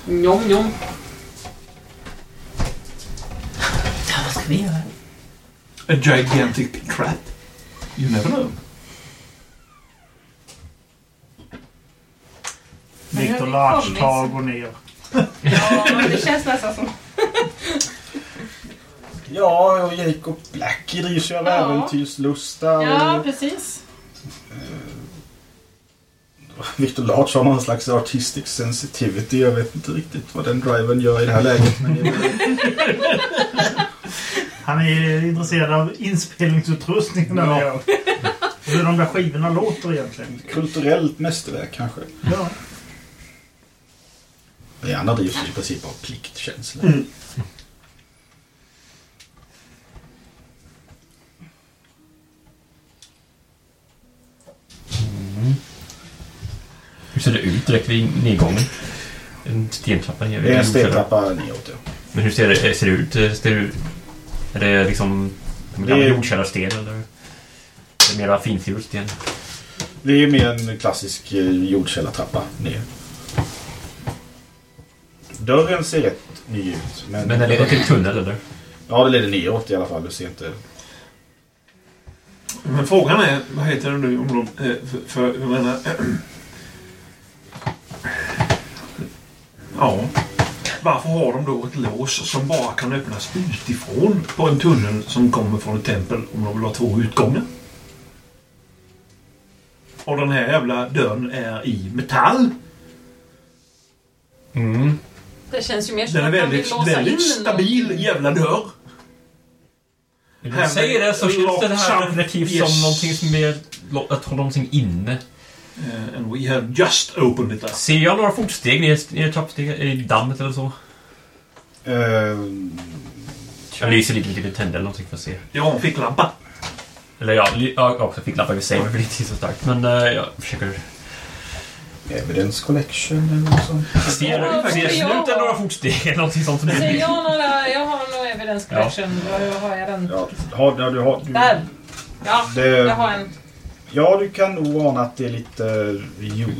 Njom, njom. Ja, vad ska vi göra? a gigantic trap. You never know. Victor vi Larch tar och går ner. Ja, det känns nästan som... Ja, och Jacob Blackie drivs ju av Ja. äventyrslusta. Ja, Och precis. Victor Larch har någon slags artistic sensitivity. Jag vet inte riktigt vad den driven gör i det här läget. Men Han är intresserad av inspelningsutrustningen. Ja. Ja. Hur de där skivorna låter egentligen. kulturellt mästerverk kanske. Ja. Det andra drivs i princip av pliktkänsla. Mm. Hur ser det ut? direkt vid nedgången. En stentrappa ner. Det är en stentrappa neråt, ja. Men hur ser det, ser det ut? Ser det ut? Är det liksom en gammal Det är- jordkällarsten eller? Är det mera finfurad sten? Det är mer en klassisk eh, jordkällartrappa ner. Dörren ser rätt ny ut. Men, Men den leder till tunnel eller? Ja, det leder neråt i alla fall. Du ser inte... Men frågan är, vad heter det nu om de... eh, För, för jag menar... Ja. Varför har de då ett lås som bara kan öppnas utifrån på en tunnel som kommer från ett tempel om de vill ha två utgångar? Och den här jävla dörren är i metall. Mm. Det känns ju mer som Den är att man väldigt, vill låsa in väldigt någon. stabil jävla dörr. När du säger det så känns det här Locksam- definitivt Yes. som någonting som är lo- att hålla någonting inne. Eh, and we have just opened it up. Ser jag några fotsteg ner ner i trappsteg i dammet eller så? Eh, Jag lyser lite med typ tänder eller någonting för att se. Jag har en ficklampa. Eller ja, ly- ja också fick lampa i sig, men det är inte så starkt. Men eh, jag försöker... evidence collection eller något sånt. Ser, Ja, ser jag- snuten några fotsteg eller någonting sånt? Som Ser jag några... Jag har nog evidence Ja. collection. Var har jag den? Ja, har, ja, du har, du, Där! Ja, Det, jag har en. ja, du kan nog ana att det är lite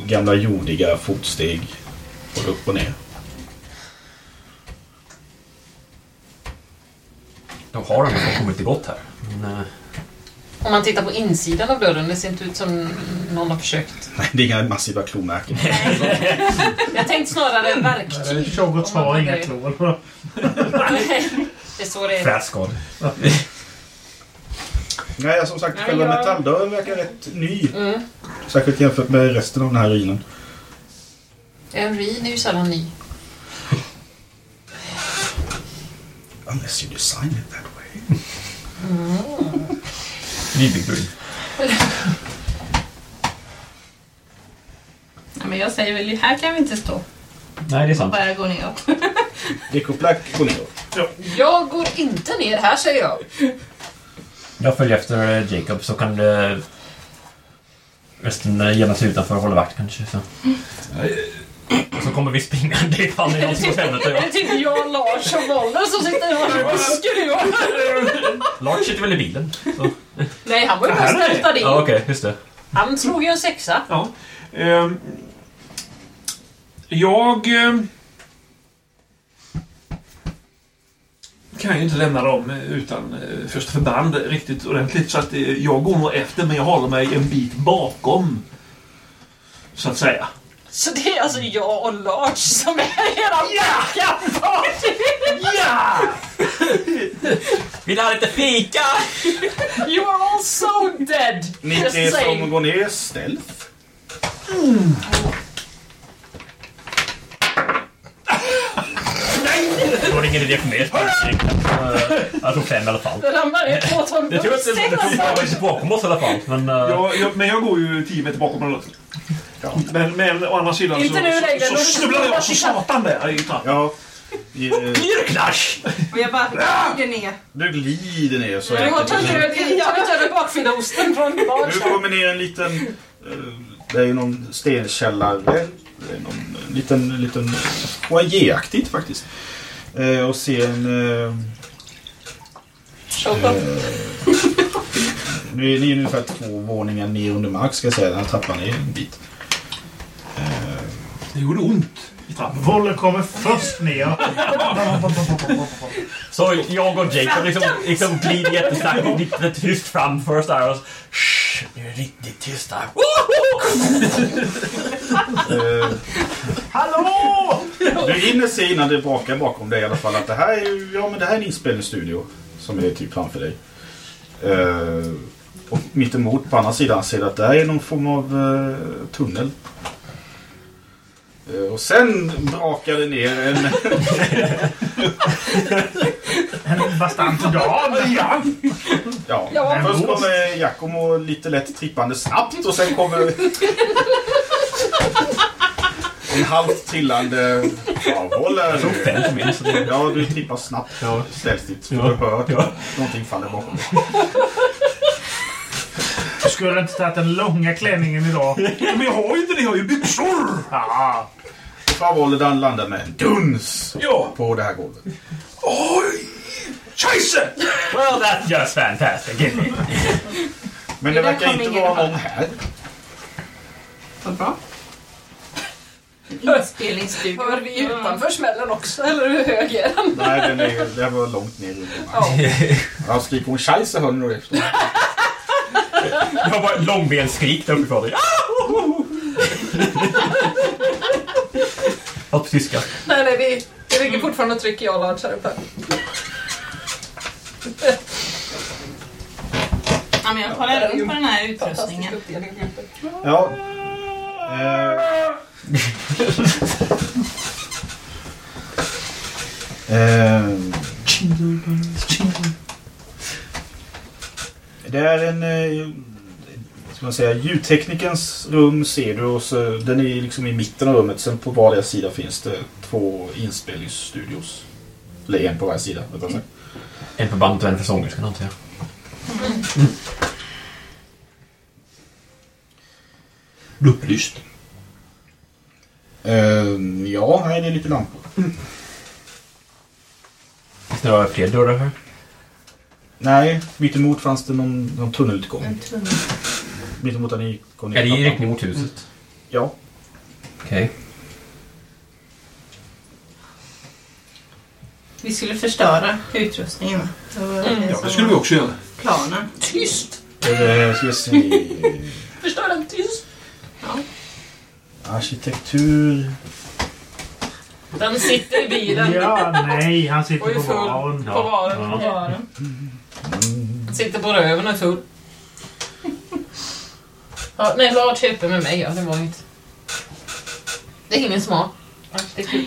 gamla jordiga fotsteg. Både upp och ner. De har de som kommit till gott här. Men, Om man tittar på insidan av dörren, det ser inte ut som någon har försökt. Nej, det är inga massiva klomärken. Jag tänkte snarare verktyg. Man har inga klor. Det är så det är. Fräskad. Nej, som sagt, Nej, själva jag- metalldörren verkar rätt ny. Mm. Särskilt jämfört med resten av den här ruinen. En ruin är ju sällan ny. Unless you design it that way. Nybyggd ruin. Nej, men jag säger väl, här kan vi inte stå. Nej, det är sant. bara gå neråt. Dekoplack går neråt. Jag går inte ner här, säger jag. Jag följer efter eh, Jacob så kan det... Resten eh, gömma sig utanför och hålla vakt kanske. Så. Och så kommer vi springande ifall det är någonting helvete. Det är typ jag, Lars och Woller som sitter här och skruvar. Lars sitter väl i bilen? Så. Nej, han var ju bara ställtad in. Ja, okej. just det. Han slog ju en sexa. Ja. Ehm, jag... ehm, kan ju inte lämna dem utan eh, första förband riktigt ordentligt. Så att eh, jag går nog efter men jag håller mig en bit bakom. Så att säga. Så det är alltså jag och Lars som är era backup party. Ja! Vill ha lite fika? You are all so dead. Ni Just tre saying. som går ner, stealth. Det var ingen idé för mig att spela. Eh, Jag tog fem i alla fall. Det ramlar ner på Tom Det tror jag inte det jag var inte bakom oss i alla fall. Men... eh, Jag, jag, men jag går ju tio meter bakom eller men, men å andra sidan Inte så, nu längre, så, så snubblar jag titta. satan där i trappan. Ja. eh, Myrklash! Och jag bara glider ner. Du glider ner så Du har tagit över- bakfyllaosten från Du Lars. kommer ner en liten... eh, Det är någon stenkällare. Det är någon liten, liten foajéaktigt faktiskt. Eh, Och ser en... eh, eh, Nu är ni ungefär två våningar ner under mark ska jag säga. Den här trappan är en bit. Det gjorde ont i trappan. Voller kommer först ner. Så jag och Jacob liksom, liksom glider jättesnabbt lite tyst fram först där och... Shh, nu är det riktigt tyst där. eh, Hallå! Du hinner se innan det brakar bakom dig i alla fall att det här är, ja, men det här är en inspelningsstudio som är typ framför dig. Eh, och mittemot på andra sidan ser du att det här är någon form av eh, tunnel. Eh, och sen brakar det ner en... En bastant dam. Ja. Ja, Ja. först kommer Giacomo lite lätt trippande snabbt och sen kommer... en halvt trillande... Ja, håll. Så det... Ja, du trippar snabbt. Ja. Ställstigt. Ja. Du hör att Ja. någonting faller bakom dig. Skulle inte tagit den långa klänningen idag. Men jag har ju inte det, jag har ju byxor! Ja. Farvolledan landar med en duns Ja. på det här golvet. Oj! Scheisse! Well, that's just fantastic. isn't it? Men det verkar inte vara någon här. Vad bra. Inspelningsstudio. Hör vi utanför smällen också, eller hur hög är den? Nej, den är, det var långt ner i Ja. Ja, skriker hon scheisse hör ni nog efter. Jag har bara ett långbensskrik där uppifrån. Ah! Allt på tyska. Nej, nej, vi, vi ligger fortfarande och trycker ja large här uppe. Ja, men jag kollar runt på den här utrustningen. Ja. Eh. eh. Det är en... Eh, ska man säga, ljudteknikens rum ser du och så, den är liksom i mitten av rummet. Sen på vardera sida finns det två inspelningsstudios. Eller en på varje sida. rättare sagt. En för bandet och en för sångerskan antar jag. Upplyst. Eh, ja, det är lite lampor. Finns det några fler dörrar här? Nej, mittemot fanns det någon, någon tunnelutgång. En tunnel. Mittemot där ni kom ner. Är det i riktning mot huset? Ja. Okej. Vi skulle förstöra utrustningen. va? Det var Mm. det Ja, som det skulle vi var också göra. Planen. Tyst! Eh, ska vi se. Förstör den tyst! Arkitektur. Den sitter i bilen. Ja, nej, han sitter på baren. På baren. På baren. Sitter på röven och är full. Ja, nej, är uppe med mig. Ja, det var inte... Det är ingen som har. Ja, det är kul.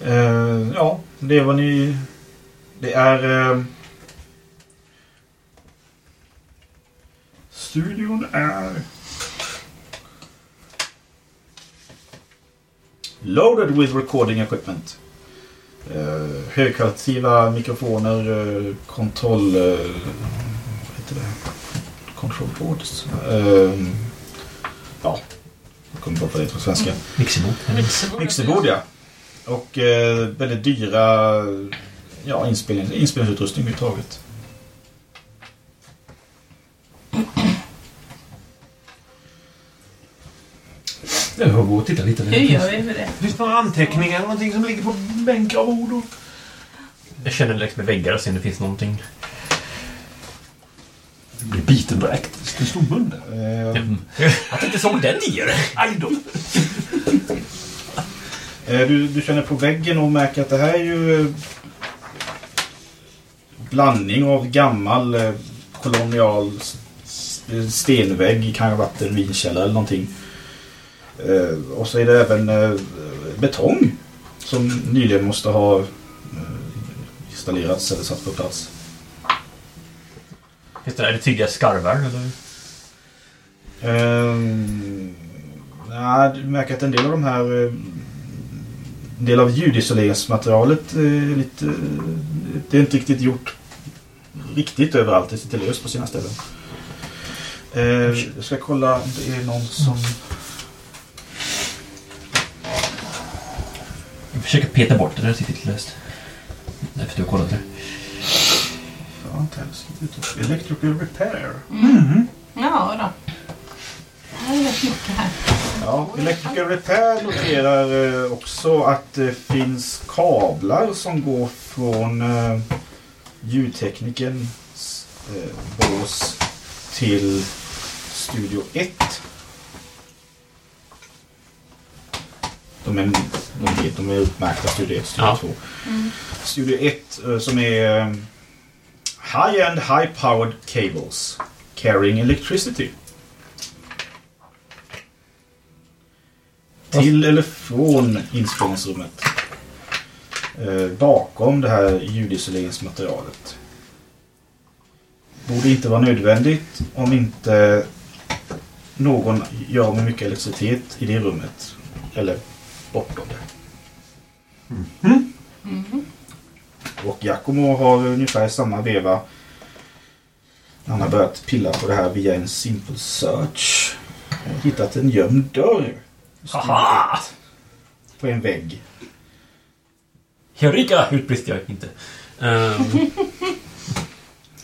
Eh, ja, det är vad ni... Det är... Eh, studion är... Loaded with recording equipment. Eh, högkvalitativa mikrofoner, eh, kontroll... Eh, vad heter det? Control boards. Eh, ja, jag kommer på vad det på svenska. Mixerbord. Mixerbord ja. Och eh, väldigt dyra ja, inspelnings, inspelningsutrustning överhuvudtaget. Jag får gå och titta lite. Hur gör vi för det? Finns det några anteckningar eller någonting som ligger på bänkar och bord? och- Jag känner längs med väggar och ser om det finns någonting. Du blir biten direkt. Det stod mun där. Eh, Mm. Jag inte såg den tidigare. Aj då. eh, du, du känner på väggen och märker att det här är ju eh, blandning av gammal kolonial stenvägg, kanske varit en vinkällare eller någonting. Eh, och så är det även eh, betong som nyligen måste ha eh, installerats eller satt på plats. Finns det, är det tydliga skarvar eller? Ehm, nej, du märker att en del av de här... En del av ljudisoleringsmaterialet är lite... Det är inte riktigt gjort riktigt överallt. Det sitter löst på sina ställen. Jag ska kolla om det är någon som... försöker peta bort det där det sitter lite löst. Nej, för du har kollat det. Ja, Electrical repair. Ja då. Det är rätt mycket här. Ja, Electrical Repair noterar eh, också att det finns kablar som går från eh, ljudteknikens eh, bås till Studio 1. De är, de är, de är utmärkta Studio 1 Studio Ja. 2. Studio 1 eh, som är eh, High-end high-powered cables carrying electricity. Till eller från inspelningsrummet. Eh, bakom det här ljudisoleringsmaterialet. Borde inte vara nödvändigt om inte någon gör med mycket elektricitet i det rummet. Eller bortom det. Och Giacomo har ungefär samma veva Han har börjat pilla på det här via en simple search. Jag har hittat en gömd dörr. På en vägg. Eureka! Utbrister jag inte. Um,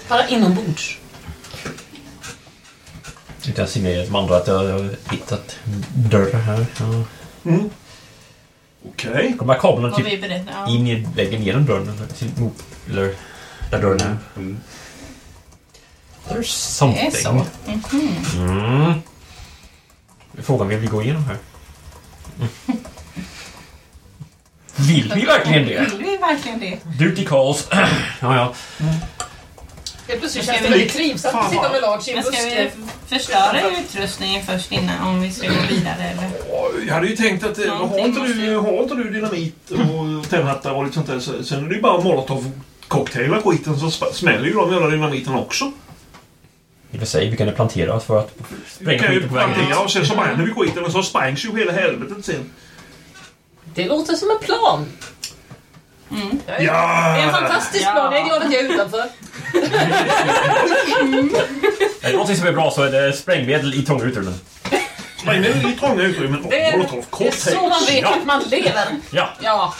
Bara inombords. inne i de andra att jag har hittat dörrar här. Ja. Mm. Okej. De här kablarna typ? Ja. in i väggen genom dörren. Eller, till- mot- eller där dörren är. Mm. There's Det är something. så. Mhm. Mm. Frågan vill vi gå igenom här? Mm. Vill vi verkligen det? Vill vi verkligen det? Duty calls. ja, ja. Helt plötsligt Ska känns det vi- väldigt trivsamt att sitta med Lars i en Men ska buske. vi förstöra utrustningen först innan om vi ska gå vidare eller? Jag hade ju tänkt att eh, Någonting har inte, måste du, ju- har inte du dynamit och tändhattar och lite sånt där så, sen är det ju bara molotov cocktailar skiten så sp- smäller ju de jävla dynamiten också. I och för sig, vi kan ju plantera oss för att spränga kan ju skiten på vägen dit. plantera och sen så bränner vi skiten och så sprängs ju hela helvetet sen. Det låter som en plan. Mm. Det är en Ja! fantastisk Ja. plan. Jag är glad att jag är utanför. Är det någonting som är bra så är det sprängmedel i trånga utrymmen. Sprängmedel i trånga utrymmen och Det är, molotov det är så man vet Ja. att man lever. Ja, Ja.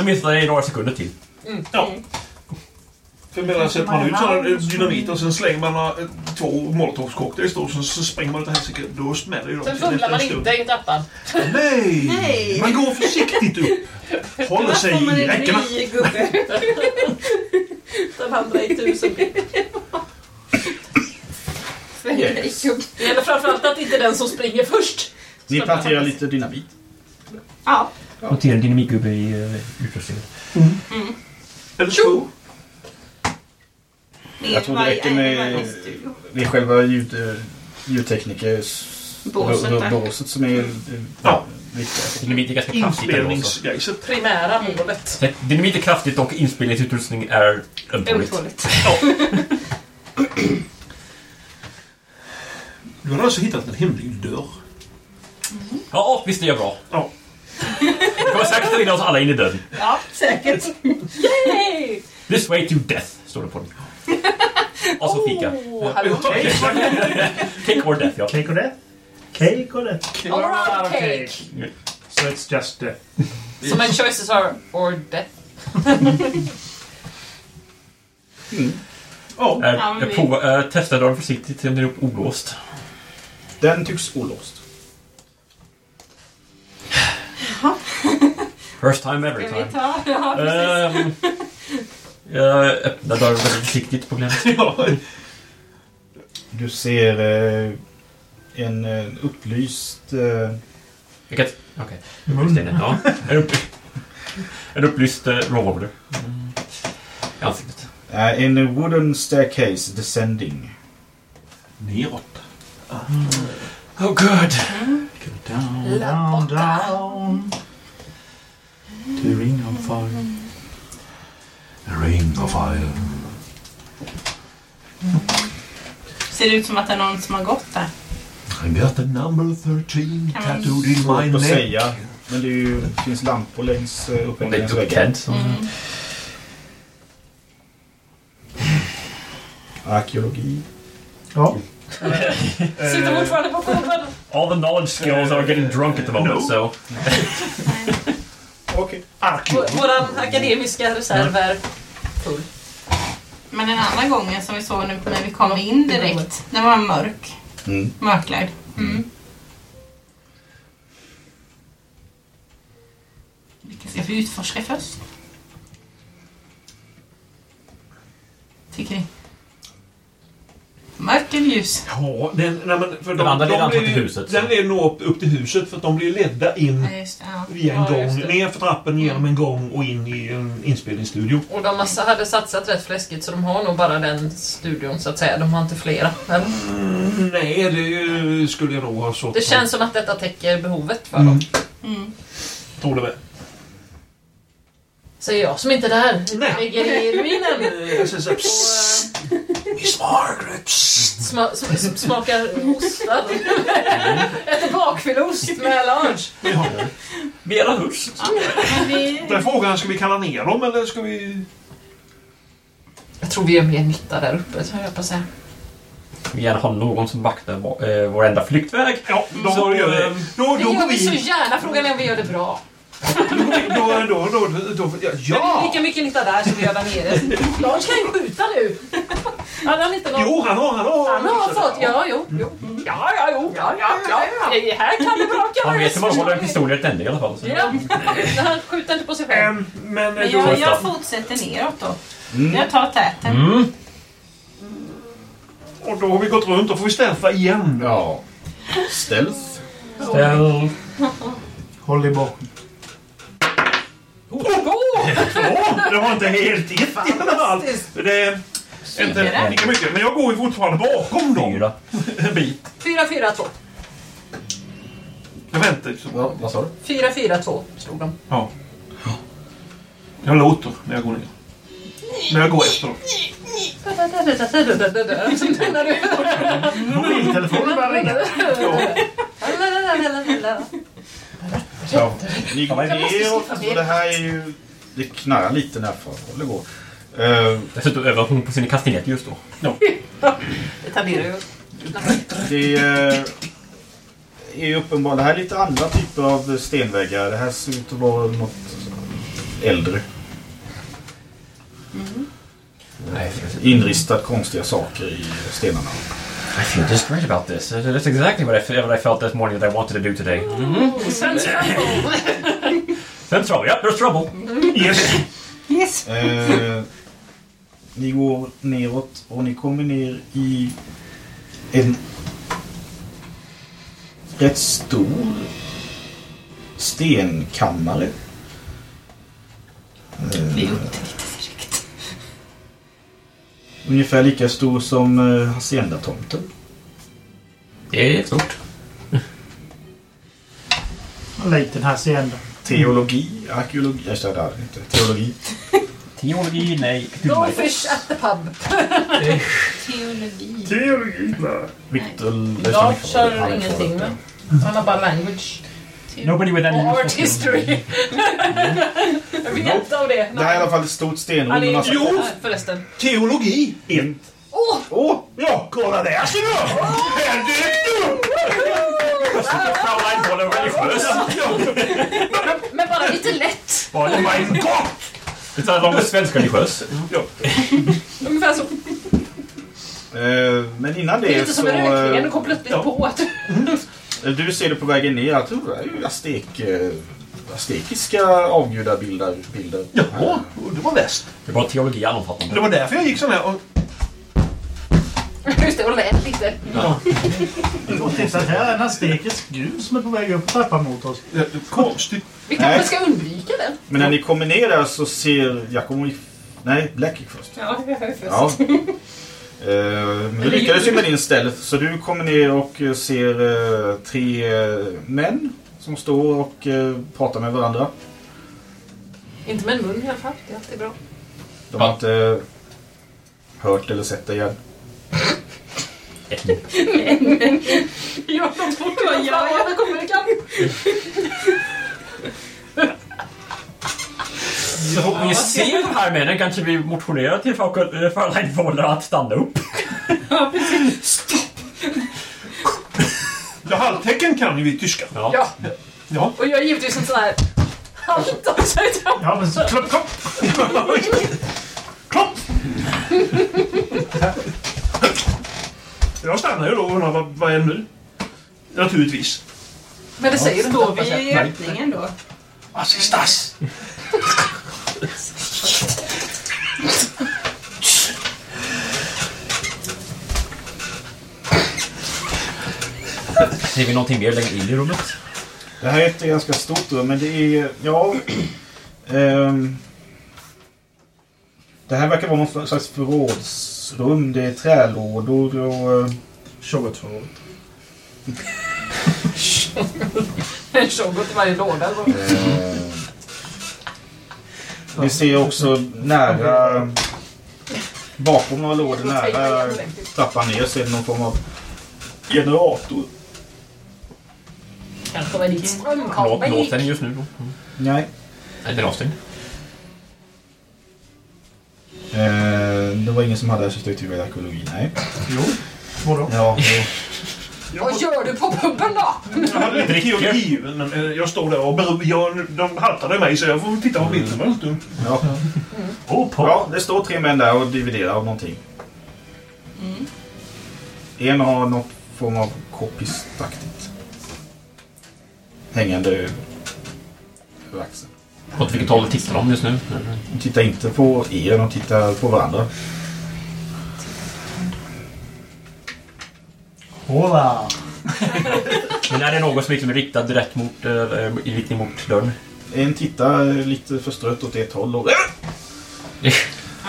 åtminstone i några sekunder till. Ja. För medan sätter man ut sådana dynamit och sen slänger man eh, två molotovs cocktails då så, så spränger man lite helsike. Då smäller ju de Sen fumlar man en inte i trappan. Nej! Nej. Man går försiktigt upp. Håller sig Får man i en räckena. ny gubbe? Den andra i tusen. Yes. Det gäller framförallt att inte den som springer först. Ni planterar lite dynamit. Ja. Notera en dynamitgubbe i uh, utrustningen. Eller två. Jag tror det räcker med- Det är själva ljud, eh, ljudteknikers Båset där. båset som är ja. Dynamit är ganska kraftigt. Inspelningsgrejset. Primära målet. Så Dynamit är kraftigt och inspelningsutrustning är ömtåligt. Du har alltså hittat en hemlig dörr. Ja, visst är jag bra. Ja. Det kommer säkert rinna oss alla in i döden. Ja, säkert. Yay! This way to death, står det på den. Och så fika. Oh, hallå. Cake or death, ja. Cake or death? Cake or death? All right, Okay. cake. So it's just death. So my choices are or death. Eh, Ja, men jag provar, eh, testar dörren försiktigt till den är olåst. Den tycks olåst. First time every Ska vi time. ta? Ja, precis. Ehm, jag öppnar dörren väldigt försiktigt på glänt. ja. Du ser eh, en eh, upplyst... Eh, Vilket... Okej. Just det, ja. En, upp, en upplyst uh, revolver. I ansiktet. eh, en wooden staircase descending. Neråt. Oh god. Down, down, down. To ring of fire. Ring of fire. Ser det ut som att det är någon som har gått där? I got the number 13 Kan man- tattooed in my Svårt att neck. säga. Men det är ju, det finns lampor längs eh, är längs väggen. Kent som... Mm. Arkeologi. Ja. Sitter fortfarande på showen. All the knowledge skills are getting drunk at the moment, No. so... Okej. Vår akademiska reserv är full. Men den andra gången som vi såg nu när vi kom in direkt, den var mörk. Mm. Mörklagd. Mm. Vilken ska vi utforska först? Tycker ni? Mörk eller ljus? Ja, den, nej, men för Den andra leder de blir- till huset, Den leder nog upp, upp till huset för att de blir ledda in Ja, just. Ja. via en Ja, gång. Ner för trappen, genom en gång och in i en inspelningsstudio. Och de hade satsat rätt fläskigt så de har nog bara den studion så att säga. De har inte flera. Eller? Mm, nej, det skulle jag nog ha så. Det känns som att detta täcker behovet för Mm. dem. Mm. Tror det väl. Säger jag som inte är där. Nej. Ligger i ruinen. Så "Psst, eh, Miss Margaret. psst." sma, sm, smakar ostad. Äter bakfyllost med lunch. Ja. Mera vi... Den frågan, ska vi kalla ner dem eller ska vi... Jag tror vi gör mer nytta där uppe, så jag på att säga. Vi gärna ha någon som vaktar vår, eh, vår enda flyktväg. Ja, då Så, gör vi det. ehm, Då, Det då gör vi så gärna. Frågan är om vi gör det bra. Då, då, då, då, då, ja, Det är ja! lika mycket nytta där som vi gör där nere. Lars kan ju skjuta nu. Han inte någon... Jo, han har... Han har, Han har fått... Ja, jo. jo. Ja, ja, jo. Ja, ja, ja. Det här kan det braka. Han vet hur man håller en pistol i ett ände i alla fall. Så. Ja. Han skjuter inte på sig själv. Ehm, men Men då... jag, jag fortsätter neråt då. Mm. Jag tar täten. Mm. Och då har vi gått runt och får vi ställa igen. Ja. Stealth. Ställ. Håll i bakom. Åh, det var inte helt ett i alla fall. Det är inte lika mycket. Men jag går ju fortfarande bakom dem Fyra. en bit. 4, 4, 2. Jag väntar. Ja, vad sa du? 4, 4, 2 slog de. Ja. Jag låter när jag går ner. Men jag går efter dem. När Mobiltelefonen börjar ringa. Ja. Ni går neråt och det här är ju... Det knarrar lite nerför. Håller går. Uh, Dessutom övar hon på sin kastanjet just då. Det tar det ju. det eh, är ju uppenbart. Det här är lite andra typer av stenväggar. Det här ser ut att vara något äldre. Nej, Inristad konstiga saker i stenarna. I feel just great about this. That's exactly what I, fe- what I felt this morning that I wanted to do today. Sen så... Then trouble. Yep, there's trouble. Yes. Yes. Eh, ni går neråt och ni kommer ner i en rätt stor stenkammare. Eh, Vi upptäckte direkt. Ungefär lika stor som uh, Hacienda-tomten. Det är stort. Likt den här scenen. Teologi, arkeologi, jag sa det inte. Teologi. Teologi, nej. Goldfish at the pub. Teologi. Teologi. Victor Jag kör ingenting med. Han har bara language. Nobody with any art useful history. Jag vet av det. Det här är i alla fall ett stort stenrum. Han är massa- Jo. Nej, förresten. Teologi. Ett. Åh! Åh! Ja, kolla där ser du! Här dök du! Fraulein håller religiös. Men bara lite lätt. Oh my god! Det är långt svensk religiös. Ungefär så. Eh, men innan Det är det lite som så... en rökningen. eh, Du kom plötsligt på att... Du ser det på vägen ner. Jag tror det är ju aztek, eh, aztekiska avgudabilder. Bilder. Jaha, det var väst. Det var teologi allomfattande. Det var därför jag gick sån här. Och, Just det, och lät lite. Och titta, här är en aztekisk gud som är på väg upp trappan mot oss. det, konstigt. Vi kanske Nej. ska undvika den. Men när ni kommer ner där så ser Jakob... Nej, Black gick först. Ja, jag är först. Ja. Eh, men du lyckades ju med din stealth. Så du kommer ner och eh, ser eh, tre män som står och pratar med varandra. Inte med en mun i alla fall. Det är alltid bra. De har inte hört eller sett dig än. Gör de fort Ja, ja, ja. Där kommer kan. Så fort vi ser de här männen kanske vi motionerar till Frau- eh, Woller att stanna upp. Ja, halvtecken kan ju vi tyska. Ja. Ja, Ja. och jag är givetvis en sån här... Ja, men så- klopp, klopp. Klopp! Jag stannar ju då och undrar vad, vad är det nu? Naturligtvis. Men det säger du inte. Står vi i öppningen då? Assistas! Ser vi någonting mer längre in i rummet? Det här är ett ganska stort rum, men det är... Ja... ehm, det här verkar vara någon slags förrådsrum. Det är trälådor och... eh, Tjogotvål. En tjogot i varje låda. Eh, Vi ser också nära... Bakom några lådor nära trappan ner så är det någon form av generator. Kanske var ditt Låt, strömkabel låt gick. den just nu då. Nej. Nej, den är avstängd. Eh, det var ingen som hade assistiv till arkeologi. Nej. Jo. Vadå? Ja, Vad gör du på puben då? Jag hade lite men eh, jag står där och bero, jag, de haltade mig så jag får titta på bilden en stund. ja. Oh, på. ja, det står tre män där och dividerar av någonting. En har något form av koppistaktigt. Hängande över axeln. Åt vilket håll tittar de just nu? De tittar inte på er, de tittar på varandra. Hola! Men är det något som liksom är riktat direkt mot, äh, i riktning mot dörren? En tittar lite förstrött åt ett håll och... Ja,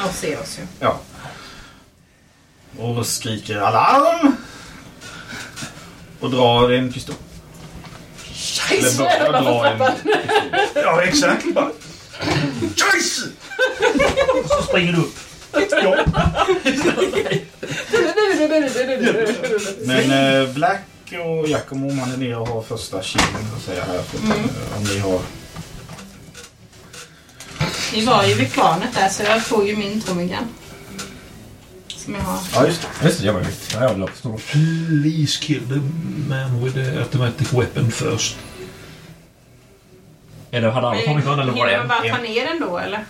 och ser oss ju. Ja. Och skriker alarm! Och drar en pistol. Eller börjar dra en pistol. Ja, exakt. Scheisse! Och så springer du upp. Ja. Men eh, Black och Giacomo, man är nere och har första killen så att säga här. För, eh, om ni har... Vi var ju vid planet där så jag tog ju min Tomigan. Som jag har. Ja, just det. Just det, jag var visst. Ja, jag vill stå. Please kill the man with the automatic weapon first. Eller hade alla tagit den eller var det Hinner man en? bara ta ner den då eller?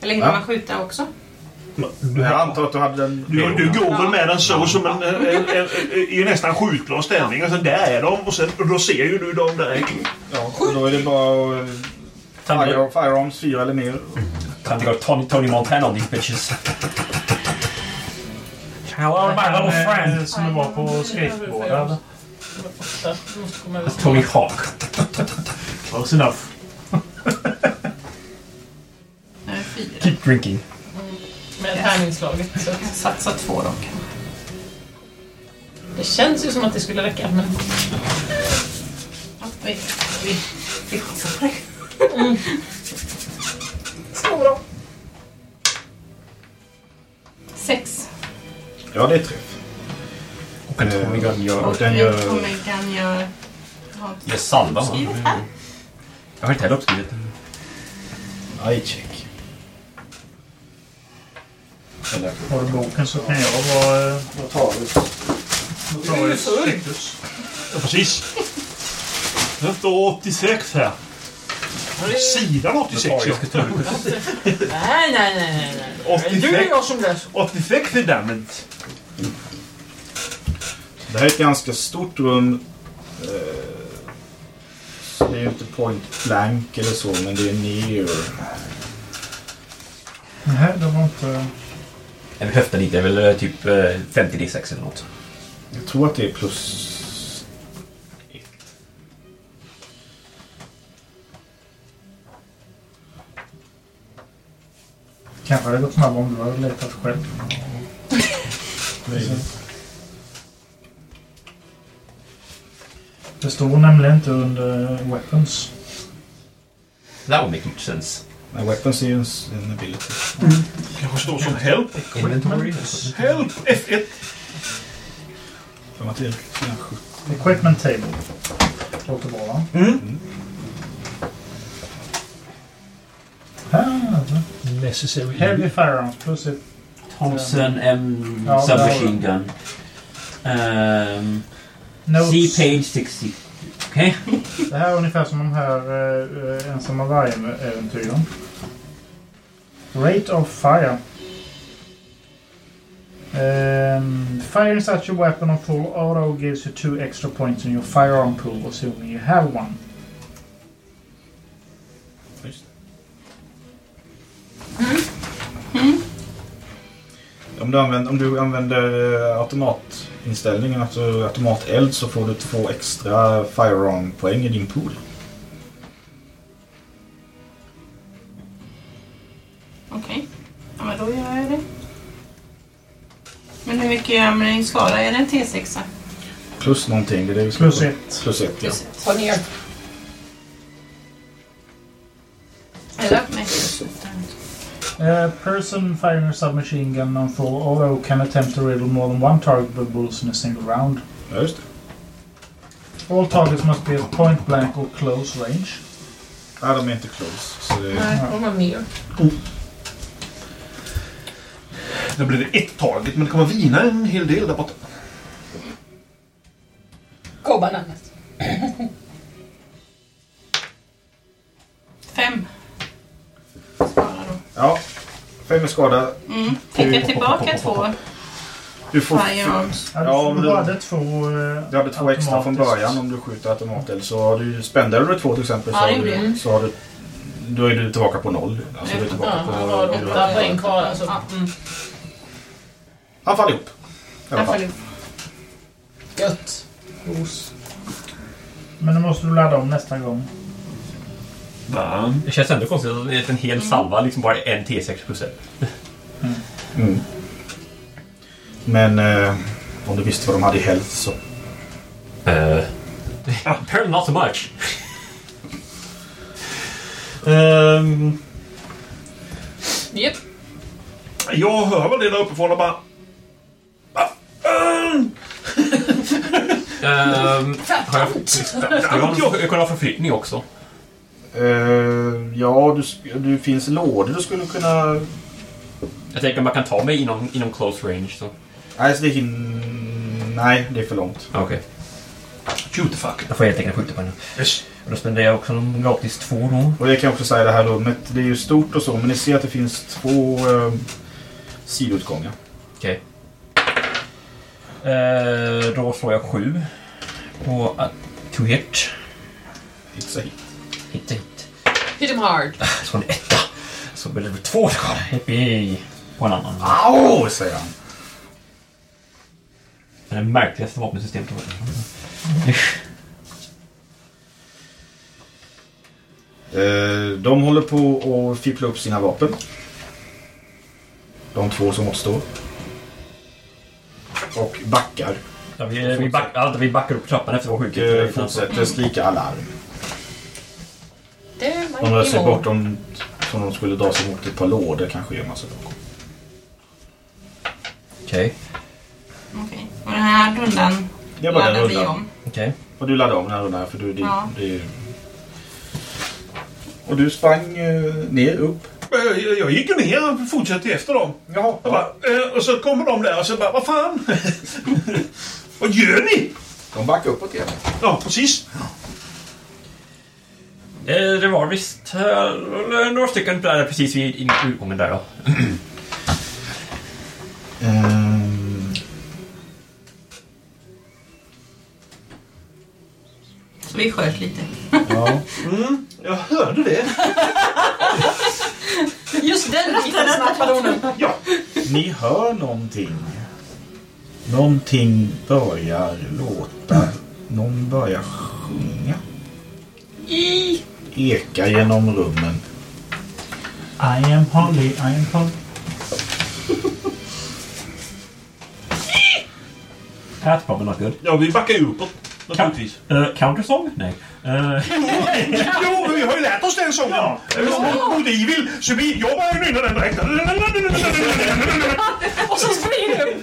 Eller hinner Ja. man skjuta också? Du, Jag antar att du hade den... du, du går väl med den så som en, en, en, en, i nästan skjutklar ställning. Och sen där är de och, sen, och då ser ju du dem direkt. Ja, och då är det bara att... eh, Fire, firearms fyra eller mer. Time to go Tony, Tony Montana on these bitches. Hello my little friend. Eh, Som var på skateboard eller? Tony Hawk. Close enough. Keep drinking. Med tärningsslaget. Så Jag satsar två då. det känns ju som att det skulle räcka. Men Ja, vi, vi fixar det. Stora. Sex. Ja, det är träff. Och en Tommy Gun gör... Och den gör... Tomigan gör... Gör salva. Jag har inte heller uppskrivit. Eye check. Eller... Har du boken så kan jag vara... eh, jag Strictus. Ja, precis. Det står 86 här. Sidan 86 ja. Nej, nej, nej, nej. är du och 86, jag som läser. 86 är damage. Det här är ett ganska stort rum. Eh, så Det är ju inte point blank eller så, men det är near. Nej, det var inte... Jag vill höfta lite. Jag vill eh, typ eh, 50 D6 eller något. Jag tror att det är plus... ett. Kanske hade gått snabbare om du hade letat själv. Det står nämligen inte under weapons. That would make much sense. Nej, weapons är ju en, en ability. Kanske står som help. Inventory. Help F1. För 70. Equipment table. Låter bra va? Mm. Ah, Necessary. heavy firearms plus ett. Thompson M Ja, submachine gun. Um, Notes. see page 60. Okej. Det här är ungefär som de här uh, ensamma vargen-äventyren. Rate of fire. Um, firing such a weapon on full auto gives you two extra points in your firearm pool, assuming you have one. Just. Om du använder, om du använder eh, automatinställningen, alltså automateld, så får du två extra firearm-poäng i din pool. Okej. Ja, men då gör jag det. Men hur mycket användningsskala är det en T6? Plus någonting. Det är det vi ska Plus på. ett. Plus ett, ja. Plus ett. Ta ner. Eller? Nej, ett. A person firing a submachine gun on full auto can attempt to riddle more than one target with bullets in a single round. Ja, just det. All targets must be at point blank or close range. Ja, de är inte close. Så det, Nej, de har mer. Då blir det ett target, men det kommer vina en hel del där borta. bananas. Fem. Skada då. Ja. Fem är skada. Mm. Fick jag tillbaka två Du får... firearms? Ja, Ja, du, hade två eh, Du hade två extra från automatiskt. början om du skjuter automat. Eller så har du... Spände du två till exempel så, Ja, har du, så har du... Då är du tillbaka på noll. Alltså du är tillbaka Ja, på... han har åtta poäng kvar. Alltså. Ja. Mm. Han faller ihop. I alla fall. faller upp. Gött. Gos. Men då måste du ladda om nästa gång. Det känns ändå konstigt att en hel salva liksom bara är en T6 plus ett. Mm. Men eh, om du visste vad de hade i health så... Uh, apparently not so much. Ehm, Japp. jag hör väl det där uppifrån och bara... Ehm, har jag, jag, har- jag ha förflyttning också. Eh, ja, du, du finns lådor du skulle kunna... Jag tänker att man kan ta mig inom, inom close range. Så. Nej, så det hin... Nej, det är för långt. Okej. Shoot the fuck. Jag får helt enkelt skjuta på henne. Yes. Och då spenderar jag också en gratis två då. Och det kan jag också säga, det här rummet, det är ju stort och så, men ni ser att det finns två eh, sidoutgångar. Okej. Eh, då slår jag sju. På uh, to hit. It's a hit. Hit, hit. Hit him hard. Jag slår en etta. Så blir det två skador. Hippie. På en annan. Au, säger han. Det är det märkligaste vapensystemet. Eh, de håller på att fippla upp sina vapen. De två som återstår. Och backar. Ja, vi, vi, back, alltså, vi backar upp trappan efter vår Och sjukhet. eh, fortsätter skrika alarm. De rör sig bort om, som de skulle dra sig mot ett par lådor kanske gömma sig bakom. Okej. Okej. Och den här rundan Det är bara den laddar vi rundan. om. Okej. Och du laddade om den här rundan för du... Det, Ja. det, och du sprang eh, ner, upp. Jag, jag gick ju ner och fortsatte efter dem. Jaha. Bara, eh, och så kommer de där och så bara, vad fan? vad gör ni? De backar uppåt igen. Ja, precis. Eh, det var visst eh, några stycken där precis vid utgången där då. Så vi sköt lite. ja. Mm, jag hörde det. Just den biten hon upp. Ja. Ni hör någonting. Någonting börjar låta. Någon börjar sjunga. Eka genom rummen. I am Holly, I am Holly. That's probably not good. ja, vi backar ju uppåt. Naturligtvis. Uh, countersong? Nej. Eh, Jo, vi har ju lärt oss den sången. Ja. Mot Evil, så vi, jag börjar nynna den direkt. Och så springer du.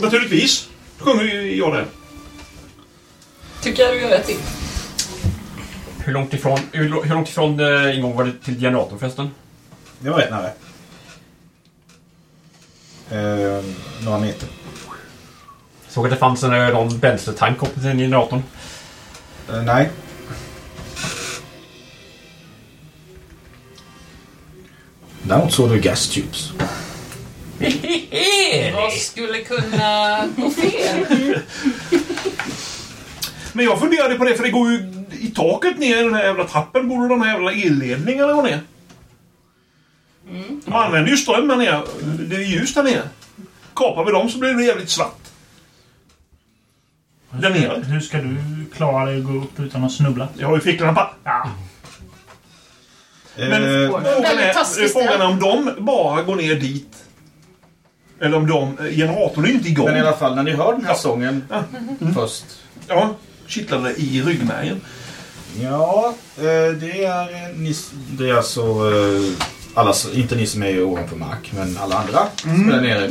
Naturligtvis sjunger ju jag den. Tycker jag du gör rätt i. hur långt ifrån, hur, långt ifrån uh, ingång var det till generatorn förresten? Det var rätt nära. Ehm, några meter. Såg att det fanns en, eh, någon bränsletank kopplad till generatorn. Eh, nej. Däremot såg du gas tubes. Vad skulle kunna gå fel? Men jag funderade på det, för det går ju i taket ner i den här jävla trappen. Borde de här jävla elledningarna gå ner? De använder ju ström här nere. Det är ljust här nere. Kapar vi dem så blir det jävligt svart. Där nere. Hur ska du klara dig att gå upp utan att snubbla? Jag har ju ficklampa. Ja. Men Eh, frågan Väldigt är, frågan är om de bara går ner dit. Eller om de... Generatorn är ju inte igång. men i alla fall, när ni hör den här sången Ja. först. Ja, kittlade i ryggmärgen. Ja, eh, det är, det är alltså eh, alla, inte ni som är ovanför mark, men alla andra är där nere.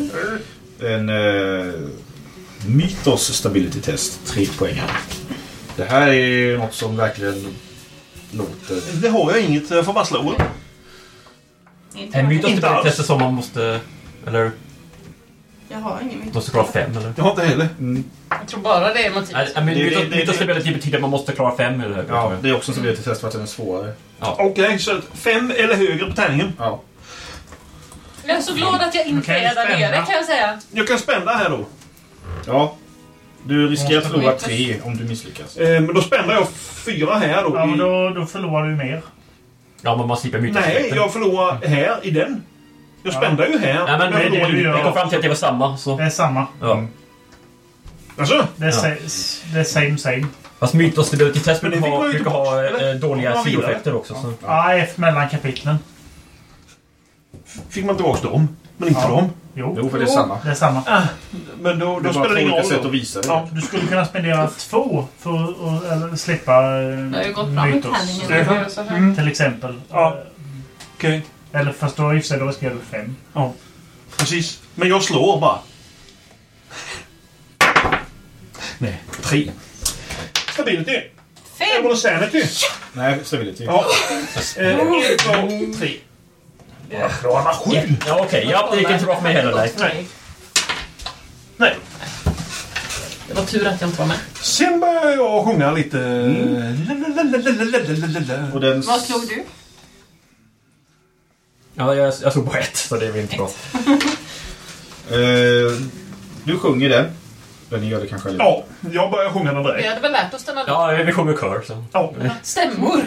En uh, Mythos Stability Test, tre poäng. Det här är något som verkligen låter... Det har jag inget. Jag får bara slå. Inte En mytos Inte till alls. tester som man måste... Eller Jag har ingen myt. måste klara fem eller? Jag har inte heller. Jag tror bara det är motivet. Nej, men Det- det- mytos- det- mytos det- ability betyder att man måste klara fem eller högre. Ja, det är också en stability test för att den är svårare. Okej, så fem eller högre på tärningen. Ja. Jag är så glad att jag inte är där nere kan jag säga. Jag kan spända här då. Ja. Du riskerar att förlora tre om du misslyckas. Eh, men då spände jag fyra här då. Ja, men i... då, då förlorar du mer. Ja, men man slipper mytos. Nej, jag förlorar här i den. Jag spände ju här. Nej, men jag det är det förlorar du inte. gör. Jag kom fram till att det var samma, så... Det är samma. Ja. Alltså? Det är, Ja. sa- det är same same. Fast mytos stability test Men det brukar fick ha, brukar ha eh, dåliga sidoeffekter också. Så. Ja, F mellan kapitlen. Fick man tillbaka dem, men inte Ja. dem. Jo, Jo, för det är samma. det är samma. Ah, men då, då spelar det ingen olika sätt roll. att visa det. Ja. Du skulle kunna spendera två för att eller, slippa Det har ju eh, gått bra med tärningen. Mm. Till exempel. Ja. Okej, Eller fast då i och för sig då riskerar du fem. precis. Men jag slår bara. Nej, tre. Stability. Fem! Eller sanity. Nej, stability. Ja. Eh, en, två, tre. Jag klarar bara sju. Ja, okej. Ja, det gick inte bra för mig heller. Nej. Nej. Nej. Det var tur att jag inte var med. Sen börjar jag sjunga lite... Och den... Vad slog du? Ja, jag, jag slog på ett, så det är väl inte bra. Eh, du sjunger den. Men ni gör det kanske. Ja, jag börjar sjunga den Vi direkt. hade väl lärt oss denna Ja, vi sjunger kör. Så. Ja. Stämmor.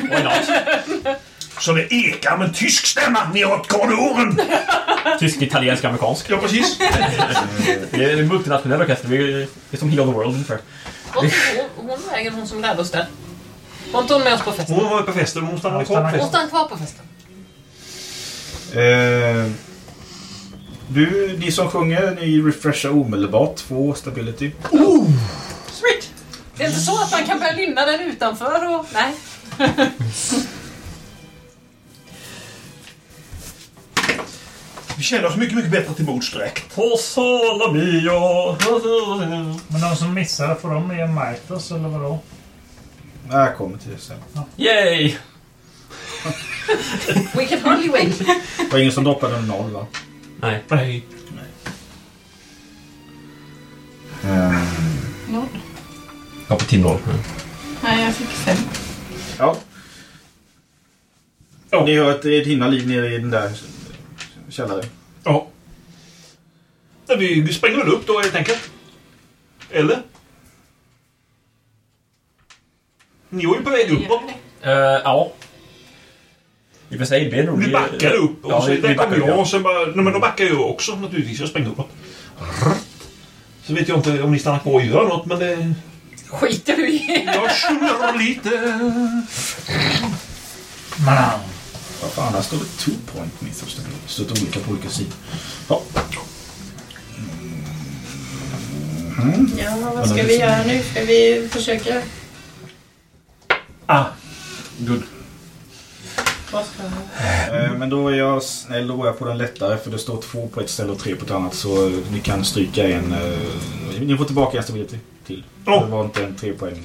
Så det ekar med en tysk stämma neråt korridoren. Tysk, italiensk, amerikansk. Ja, precis. Det är en multinationell orkester. Vi är, det är som Heal the World ungefär. Hon, hon vägen hon som lärde oss det? Var inte hon med oss på festen? Hon var på festen, hon stannade kvar på stannar Hon festen. stann kvar på festen. Eh, du, ni som sjunger, ni refreshar omedelbart. Två stability. Sweet! Det är inte så att man kan börja nynna den utanför och... Nej. Vi känner oss mycket, mycket bättre till mods direkt. På solo mio. Men de som missade, får de mer Mitos eller vadå? Nej, jag kommer till det sen. Yay! We can hardly wait. Det var ingen som droppade en noll va? Nej. Nej. Eh, Noll. Ja, på Tim 0. Nej, jag fick fem. ja. Ja. Ni hör att det är ett himla liv nere i den där källaren. Ja. Men Vi springer väl upp då helt enkelt. Eller? Ni var ju på väg uppåt. Uh, ja. I och för sig, det är nog... Vi backade upp och Ja, så vi, vi där kom backade upp. jag ja. och sen bara... Nej men då backar jag också naturligtvis. Jag springer uppåt. Så vet jag inte om ni stannar kvar och gör något men det... Skiter du i. Jag sjunger lite. Man. Vad fan, här står det two point myth of stability. Det står olika på olika sidor. Ja. Ja, vad ska vi göra nu? Ska vi försöka... Ah. Good. Vad ska vi... Eh, Men då är jag snäll och går jag på den lättare för det står två på ett ställe och tre på ett annat så eh, ni kan stryka en. eh, Ni får tillbaka en stability till. Ja. Det var inte en tre poäng.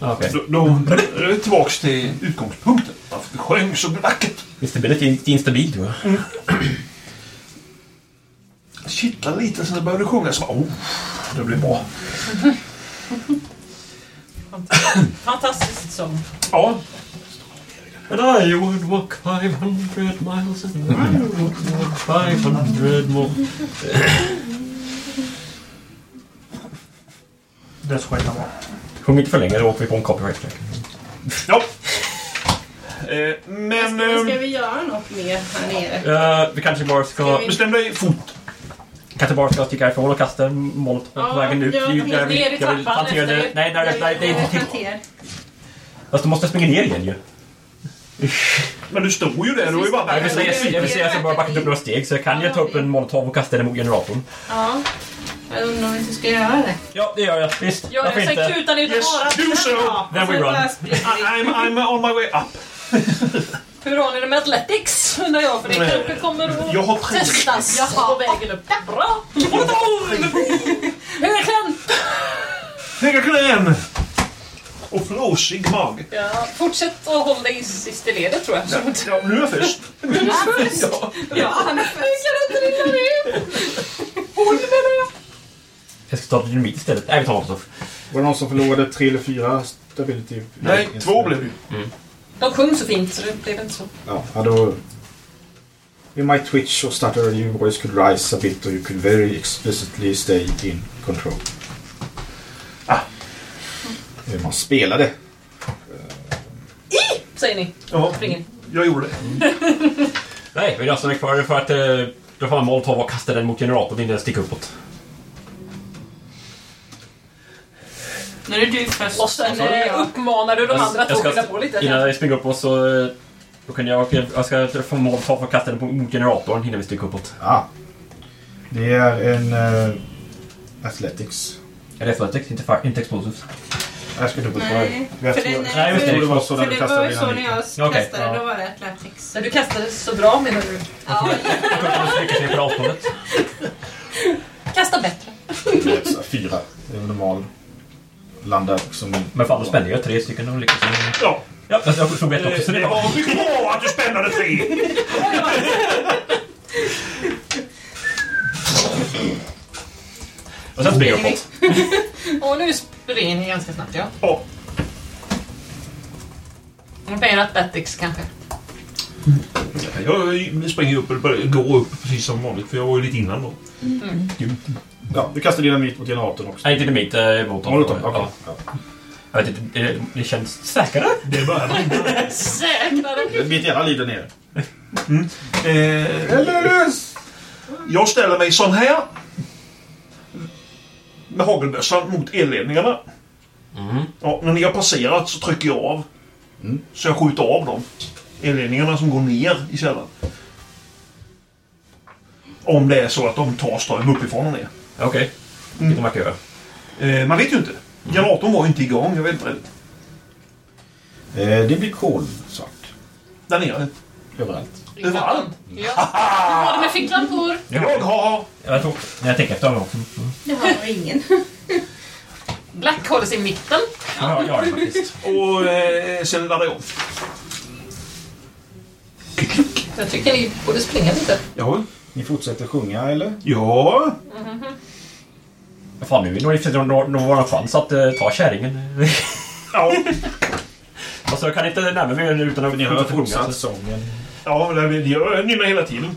Okej. Då, då är vi tillbaks till utgångspunkten. Varför vi sjöng så vackert. Instability är instabil, tror jag. Kittlar lite sen det började sjunga så oh, det blir bra. Fantastisk sång. Ja, And I would walk 500 miles and I would walk 500 more. Det ska skita bra. Sjung inte för länge, då åker vi på en copyright strike. ja. Eh, men... Ska Eh, vi göra något mer här nere? Uh, vi kanske bara ska... Ska vi- bestäm dig fort. Kanske bara ska sticka ifrån och kasta en molotov på Ja, vägen ut. jag Det är där vi- det- efter- Nej, nej, nej, det är inte till... Fast du måste springa ner igen ju. Men du stod ju där. Du var ju bara Jag vill säga, jag vill säga att jag bara backat upp några steg så jag kan ju ta upp en molotov och kasta den mot generatorn. Ja. Jag undrar om vi inte ska göra det. Ja, det gör jag. Visst. Ja, Varför jag inte? säger kutan ut och Yes, bara. do so! Then we run. I- I'm, I'm on my way up. Hur har ni det med Athletics? Undrar jag, för det Nej. kanske kommer att Jag har testas på vägen upp. Bra! Kläm! Höga knän! Och flåsig mage. Ja, fortsätt att hålla dig i ledet tror jag. Ja, ja, nu är jag först. Ja. Ja, han är Jag ska ta dynamit istället. Nej, vi tar Molotov. Var det någon som förlorade tre eller fyra stability? Nej, två blev det ju. De sjöng så fint så det blev inte så. Ja, ja, då... You might twitch or stutter, your voice could rise a bit or you could very explicitly stay in control. Hur man spelade. Säger ni. Ja, Springer. jag gjorde det. Nej, vi stannar kvar för att eh, då får man Molotov och kasta den mot generatorn innan den sticker uppåt. Nu är det du först. Och sen eh, uppmanar du de andra två att skynda på lite. Innan jag springer uppåt så... eh, Då kan jag, jag ska få Molotov och kasta den på- mot generatorn innan vi sticker uppåt. Ah. Det är en... Uh, athletics. Är det athletics, inte, fa- inte explosives? Jag ska. Nej, Jag för tror- den, Nej, just det. Det var så när För du det var kastade ju så när jag kastade, ja. då var det Athletics. Du kastade så bra menar du? Ja, Jag lyckas ner på avståndet. Kasta bättre. Så här, Fyra. Det är normal. Landar som en... Men fan, då spände jag tre stycken och. Ja. Ja, jag jag slog ett också. Så Det det var... var mycket bra att du spännade tre. Och sen springer jag uppåt. Och nu springer ni ganska snabbt ja. Ja. Jag tänker Athletics kanske. Jag springer upp, eller går upp precis som vanligt för jag var ju lite innan då. Ja, du kastar dynamit mot generatorn också. Nej, inte dynamit. eh, Molotov. Molotov, okej. Ja. Ja. Jag vet inte, det, det känns säkrare. Det börjar brinna. Säkrare. Mitt ena lider ner. Eh, Eller jag ställer mig sån här. Med hagelbössan mot elledningarna. Ja, när ni har passerat så trycker jag av. Mm. Så jag skjuter av dem. Elledningarna som går ner i källaren. Om det är så att de tar ström uppifrån och ner. Okej. Vilket de verkar göra. Eh, man vet ju inte. Generatorn var ju inte igång. Jag vet inte. Eh, det blir kolsvart. Där nere. Överallt. Överallt. Ja. Hur var det med ficklampor? Jag har... Jag tror... När jag tänker efter har jag också. Mm. det har ingen. Black håller sig i mitten. Ja, jag har det faktiskt. Och eh, sen laddar jag om. Jag tycker ni borde springa lite. Ja. Ni fortsätter sjunga eller? Ja. Fan, nu är det nog nog- nog vår chans att uh, ta kärringen. Ja. alltså, jag kan inte närma mig utan att Ni har sjunga. fortsatt så- sången. Ja, men det- jag nynnar hela tiden.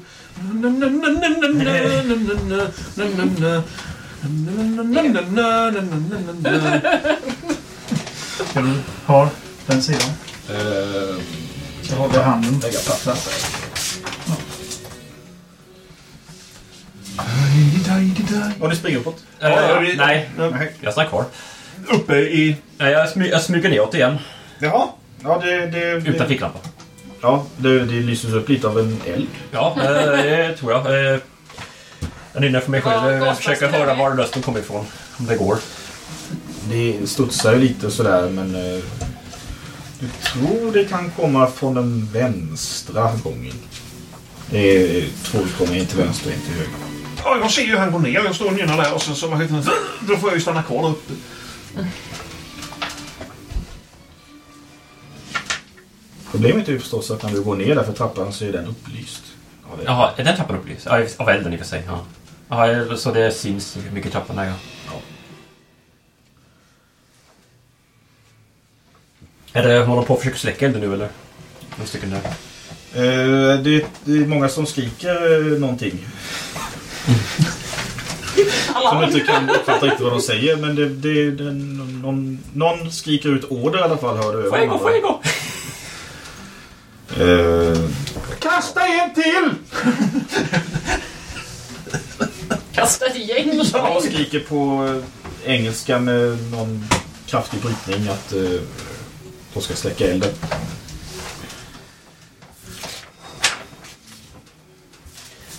Ska du ha den sidan? Eh, Så har vi handen. lägga plattan. Och ni springer uppåt? Eh, Ja, vi- nej, Nej. jag stannar kvar. Uppe i... Nej, jag, smy, jag smyger neråt igen. Jaha. Ja, det... det, Utan det ficklampa. Ja, det, det lyses upp lite av en eld. Ja, eh, det tror jag. Eh, Jag nynnar för mig själv. Ja, Jag gasflaskan försöker höra var rösten kommer ifrån. Om det går. Det studsar ju lite sådär, men... eh, Du tror det kan komma från den vänstra gången. Det är två utgångar, till vänster och till höger. Ja, jag ser ju han gå ner. Jag står och nynnar där och sen så... Då får jag ju stanna kvar där uppe. Problemet är ju förstås att när du går ner där för trappan så är den upplyst. av. Jaha, är den trappan upplyst? Ja, av elden i och för sig. Ja. Jaha, så det syns mycket i trappan där, ja. Är det, håller de på att försöka släcka elden nu eller? Några stycken där. Eh, det, det är många som skriker eh, någonting. Som inte kan uppfatta riktigt vad de säger, men det, det, det, någon, någon skriker ut order i alla fall. Hör du Fuego, fuego! Eh, Kasta en till! Kasta ett gäng. Ja, skriker på eh, engelska med någon kraftig brytning att eh, de ska släcka elden.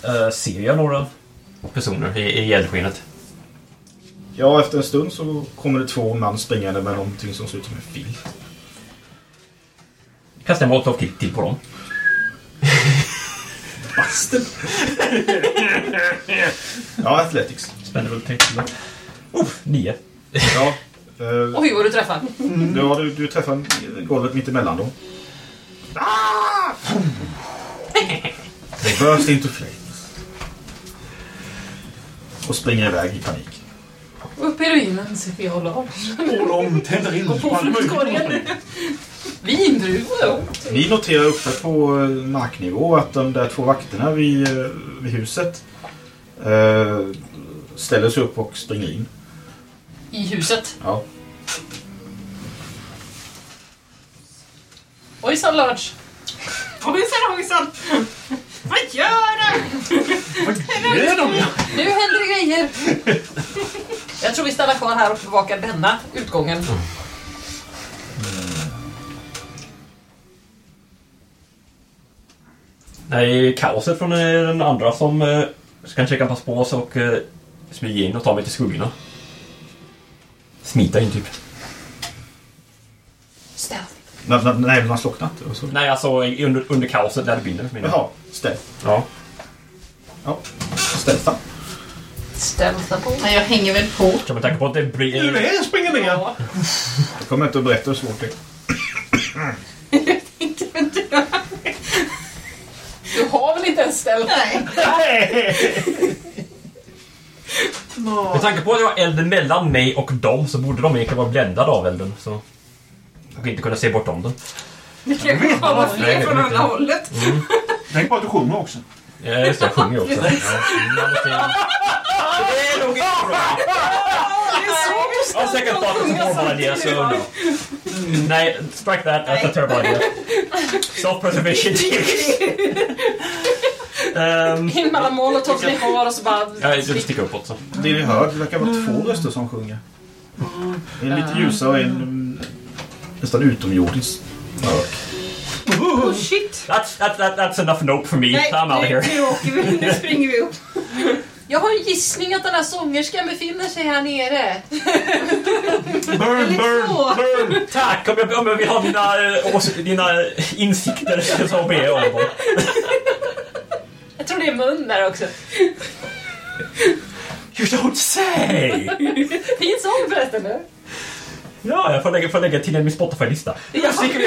Uh, ser jag några personer i, i eldskenet? Ja, efter en stund så kommer det två man springande med någonting som ser ut som en fil. Kastar en molotov till, till på dem. Basten! ja, Athletics. Spänner väl till. Oh, nio. Ja, Eh, Oj, vad du träffar. Ja, du, du träffar golvet mitt emellan dem. Ah! They burst into flames. Och springer iväg i panik. Upp heroinen, säger jag och Lars. Och de tänder in på fruktkorgen. Vindruvor. Ni noterar uppe på eh, marknivå att de där två vakterna vid, eh, vid huset eh, ställer sig upp och springer in. I huset. Ja. Ojsan Lars. Ojsan, ojsan! Vad gör du? Det är de. Nu händer det grejer. Jag tror vi stannar kvar här och bevakar denna utgången. Nej, kaoset från eh, den andra som eh, ska försöka passa på oss och eh, smyga in och ta mig till skuggorna. Smita in typ. Stealth. När, när, när elden har slocknat? Och så. Nej, alltså under, under kaoset där det brinner. menar jag. Jaha, ställ. Ja. Ja. Ställta. Stealtha på. Nej, jag hänger väl på. Kan man tänka på att det Du brinner... med, springer ner. Ja. Jag kommer inte att berätta hur svårt det är. Du har väl inte ens stealth? Nej. Med tanke på att jag har elden mellan mig och dem så borde de egentligen vara bländade av elden. Så... Och inte kunna se bortom den. Det kan ju komma fler det från andra jag. hållet. Tänk på att du sjunger också. Ja, just det. Jag sjunger ju också. Ja. Det är nog inte bra. I'll second thought it's a horrible idea, so no. Nej, strike that. That's a terrible idea. Self-preservation. um, In mellan molotovs ni har och så bara... ja, jag sticker uppåt så. Det ni hör, det verkar vara två röster som sjunger. En lite ljusare och en mm, nästan utomjordisk. mörk. Oh shit! That's, that, that, that's enough nope for me. Nej, I'm out of here. nu, nu åker vi. Nu springer vi upp. Jag har en gissning att den här sångerskan befinner sig här nere. Burn, burn, burn! Tack! Om jag, om jag vill ha dina, eh, ås- dina insikter så ber jag om. Jag tror det är mun där också. You don't say! Fin sång förresten nu. Ja, jag får lägga, får lägga till en min Spotify-lista. Jag sticker,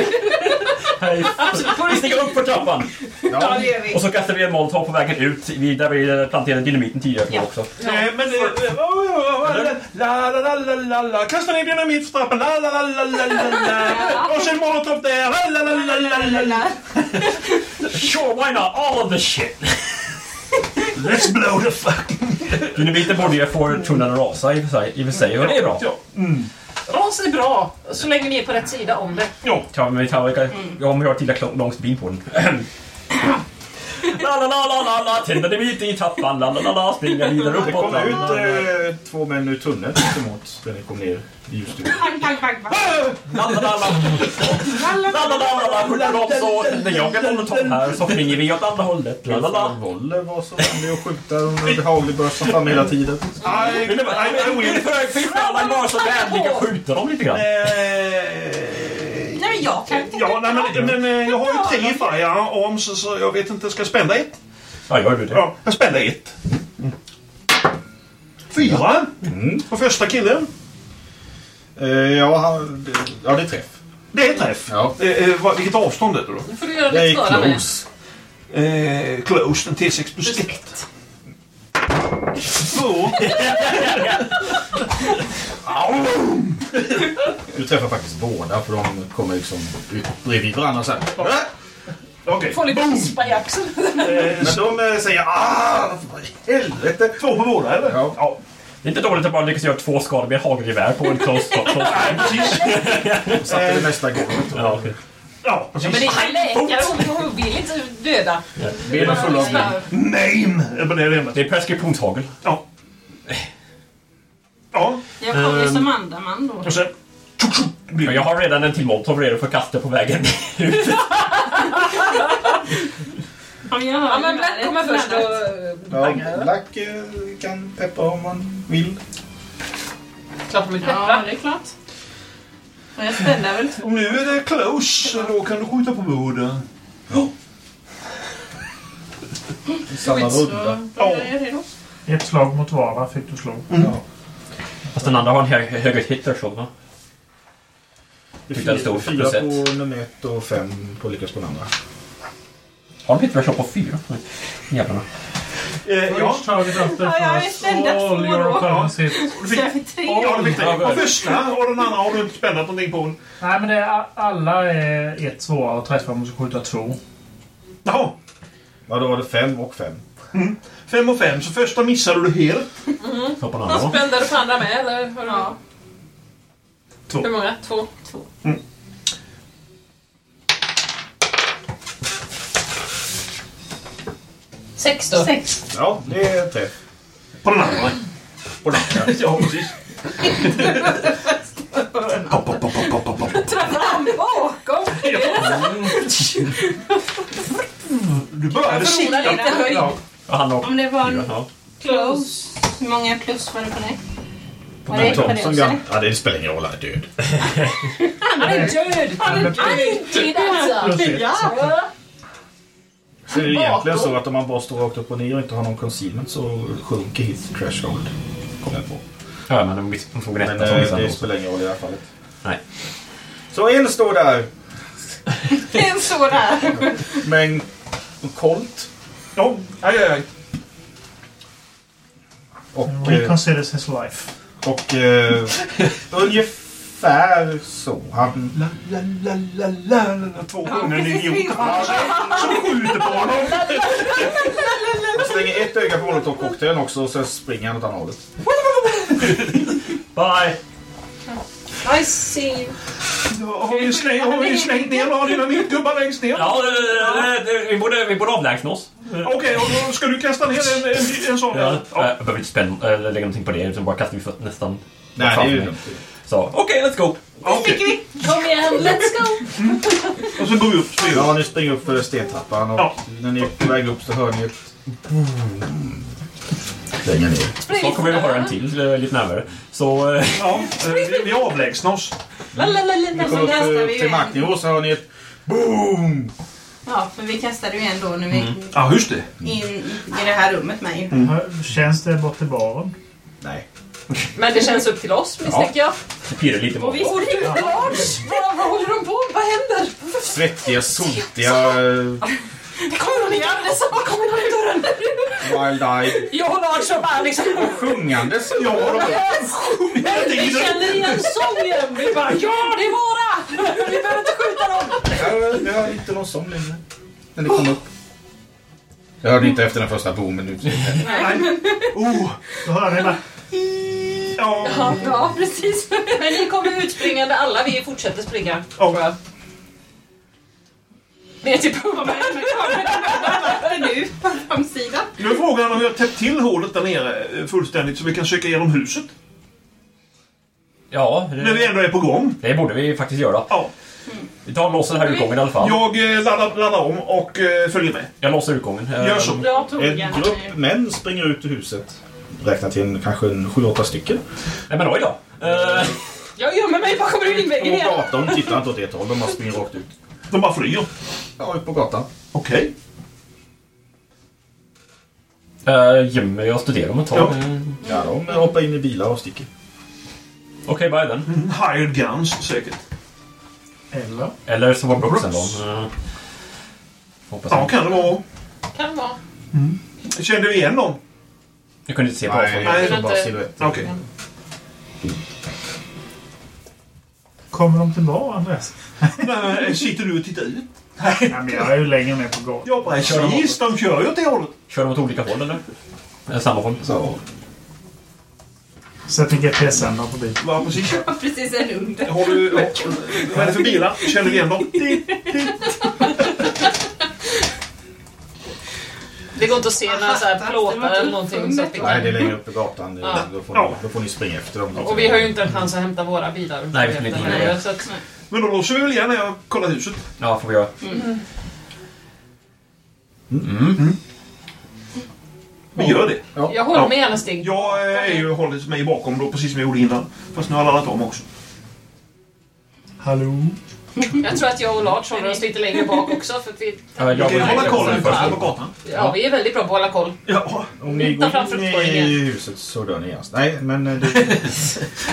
vi sticker upp för trappan. Ja, det gör vi. Och så kastar vi en molotov på vägen ut, vi- där vi planterade dynamiten tidigare jag också. Nej, men... eh, oh, oh, oh, La, la, la, la, la, la. Kasta ner dynamit för trappan. La, la, la, la, la, la. Och sen molotov där. La, la, la, la, la, la. Sure, why not? All of the shit! Let's blow the fuck... Dynamiten borde ju få tunneln att rasa i och för sig, i och för sig, och det är bra. Ja. Mm. Ras är bra, så länge ni är på rätt sida om det. Ja. Men vi tar, ja, om vi har tillräckligt lång stubin på den. La la la la la la, tänder dynamit i trappan, la la la la, springer vidare Det uppåt. kommer la, ut la, eh, två män ur tunneln emot när ni kom ner i ljusstugan. Pang, pang, pang, pang. La la la la. La la la la la, skjuter de så när jag är molotov här så springer vi åt andra hållet. La la la. Wolle var så vänlig att skjuta under behaglig bössa fram hela tiden. Bara- I, I will... Fy fan, var så vänliga, skjuter dem lite grann. Men jag kan inte. Ja, nej, men, men eh, jag har ju tre fire arms så jag vet inte. Ska jag spända ett? Ja, gör du det? Ja, jag spände ett. Fyra. Mm. På första killen. Eh, ja, han, ja, det är träff. Det är träff. Ja. Eh, eh, vad- vilket avstånd är det då? Nu får du göra Det lite är med. close. Eh, close, en T6 plus 1. Två. Du träffar faktiskt båda för de kommer liksom ut bredvid varandra så här. Okej. Får lite vispa i axeln. Eh, Men de eh, säger ah, vad i helvete. Två på båda, eller? Ja. ja. Det är inte dåligt att bara lyckas göra två skador med hagelgevär på en close close. Nej, precis. De satte det nästa gång. Ja, okej. Ja, Ja, men det är en läkare, hon, hon vill inte döda. Benen fulla av blod. Name! är på det. Det är preskriptionshagel. Ja. Ja, Jag kommer som andaman då. och sen... Men jag har redan en till molotov redo för att kasta på vägen ut. Ja, men Black kommer först och eh, Ja, bangar. Black eh, kan peppa om man vill. Klart de vill Ja, det är klart. Och jag ställer väl. Om nu är det close, så då kan du skjuta på båda. Samma Så runda. jag det då. Ett slag mot vara fick du slå. Fast den andra har en hö högre hit threshold va? Det det fyra, stod på nummer ett och fem på lyckas på den andra. Har de hittat på fyra? Jävlarna. Eh, ja. First target after Ja, jag first. är ständigt All två your då. opponents hit. Du fick, Så jag fick tre. ja, du fick tre. Ja, På första och den andra har du inte spännat någonting på. Nej, men det är, alla är ett svårare att träffa om du ska skjuta två. Jaha. Ja, då var det fem och fem. Fem och fem, så första missade du helt. Så på den andra spände du på andra med eller? Ja. Två. Hur många? Två? Två. Sex då? Sex. Ja, det är träff. På den andra. På den andra. Ja, precis. Pop, pop, pop, pop, pop, pop. Träffar han bakom? Du började sikta. lite höjd. Ja. Ja, han har Om det var en Ja. close. Hur många plus var det på dig? Var det Men också? gun. Ja, det spelar ingen roll. Han är död. Han är död! Han är död alltså! Plus ett. Ja! Så är det egentligen så att om man bara står rakt upp och ner och inte har någon concealment så sjunker hit threshold. Kommer jag på. Ja, men de får Men gnätta som eh, missar det spelar ingen roll i det här fallet. Nej. Så en står där är så där. med en Colt. Ja, aj, aj, aj. Och, We eh, considers his life. och eh, ungefär så. Han, La, la, la, la, la, la, Två gånger en idiot. Som skjuter på honom. han slänger ett öga på molotovcocktailen också och sen springer han åt andra hållet. Bye! I see Har vi slängt, har vi slängt ner några dynamitgubbar längst ner? Ja, vi borde, vi borde avlägsna oss. Okej, och då ska du kasta ner en, en, en sån? Ja. Ja. Jag behöver inte spänna, eller lägga någonting på det, utan bara kastar vi för nästan Nej, det är ju. Så, okej, let's go! Okej, Kom igen, let's go! och så går vi upp. Ja, ni springer upp för stentrappan och Ja. när ni är på väg upp så hör ni ett... Längre ner. Så kommer vi höra en till lite närmare. Så, eh, Ja, eh, vi, vi avlägsnar oss. Så kommer upp vi till marknivå så hör ni ett BOOM! Ja, för vi kastade ju en då när vi gick Ja, just det. in i det här rummet med ju. Känns det bort till baren? Nej. Men det känns upp till oss misstänker jag. det pirrar lite på Och vi står Lars! Vad håller de på? Vad händer? Svettiga, sotiga, Det kommer någon i dörren! Det kommer någon i dörren! wild-eyed, Jag och Lars som bara liksom... sjungandes. Ja, de Vi känner igen sången! Vi bara ja, det är våra! Vi behöver inte skjuta dem! Jag, jag hörde inte någon sång längre. När ni kom upp. Jag hörde inte efter den första boomen. nu. Oh, Då hör ni bara... ja. Precis. Men ni kommer utspringande alla. Vi fortsätter springa. Ja. Ner till pumpen. nu på framsidan. Nu är frågan om vi har täppt till hålet där nere eh, fullständigt så vi kan söka igenom huset. Ja, När vi det, ändå är på gång. det borde vi faktiskt göra. Ja. Vi tar och låser den här utgången i alla fall. Jag eh, laddar, laddar om och eh, följer med. Jag låser utgången. Eh, Gör så. Ja, tog En grupp män springer ut ur huset. Räknar till en, kanske en sju, åtta stycken. Nej men oj då. Eh, Jag gömmer mig bakom På ruinväggen igen. De tittar inte åt ert håll. De bara springer rakt ut. De bara flyr. Ja, ut på gatan. Okej. eh, gömmer jag studerar om ett tag. Ja. Ja, de hoppar in i bilar och sticker. Okej, bye then. Hired guns säkert. Eller? Eller så var Brooks Brooks. en gång. Eh, hoppas Ja, jag. kan det vara. Kan vara. Kände vi igen dem? Jag kunde inte se på Nej, avstånd. Nej, det är bara inte. silhuetter. Okej. Kommer de till baren, Andreas? Nej, Sitter du och tittar ut? Nej, men jag är ju längre ner på gatan. Ja, precis. De kör ju åt det hållet. Kör de åt olika håll eller? Eller samma håll? Så. Sätter GPS-sändare på bilen. Ja, precis. Precis en under. Har du... Vad är det för bilar? Känner vi igen dem? Det går inte att se några så här plåtar eller någonting. Så att vi Nej, det är längre upp i gatan. Ja. Då, får Ja. ni, då får ni springa efter dem. Och vi har ju inte en chans att hämta våra bilar. Nej, vi kan inte det. Så att, Men då låser vi väl igen när jag kollar huset. Ja, får vi göra. Vi gör det. jag håller mig gärna Stig. Jag eh, är ju hållit mig bakom då, precis som jag gjorde innan. Fast nu har jag laddat om också. Hallå? Jag tror att jag och Lars håller oss lite längre bak också. För att vi, Ja, jag vill- hålla koll på gatan. ja, vi är väldigt bra på att hålla koll. Ja. Om ni går in i huset så dör ni genast. Nej, men eh, det,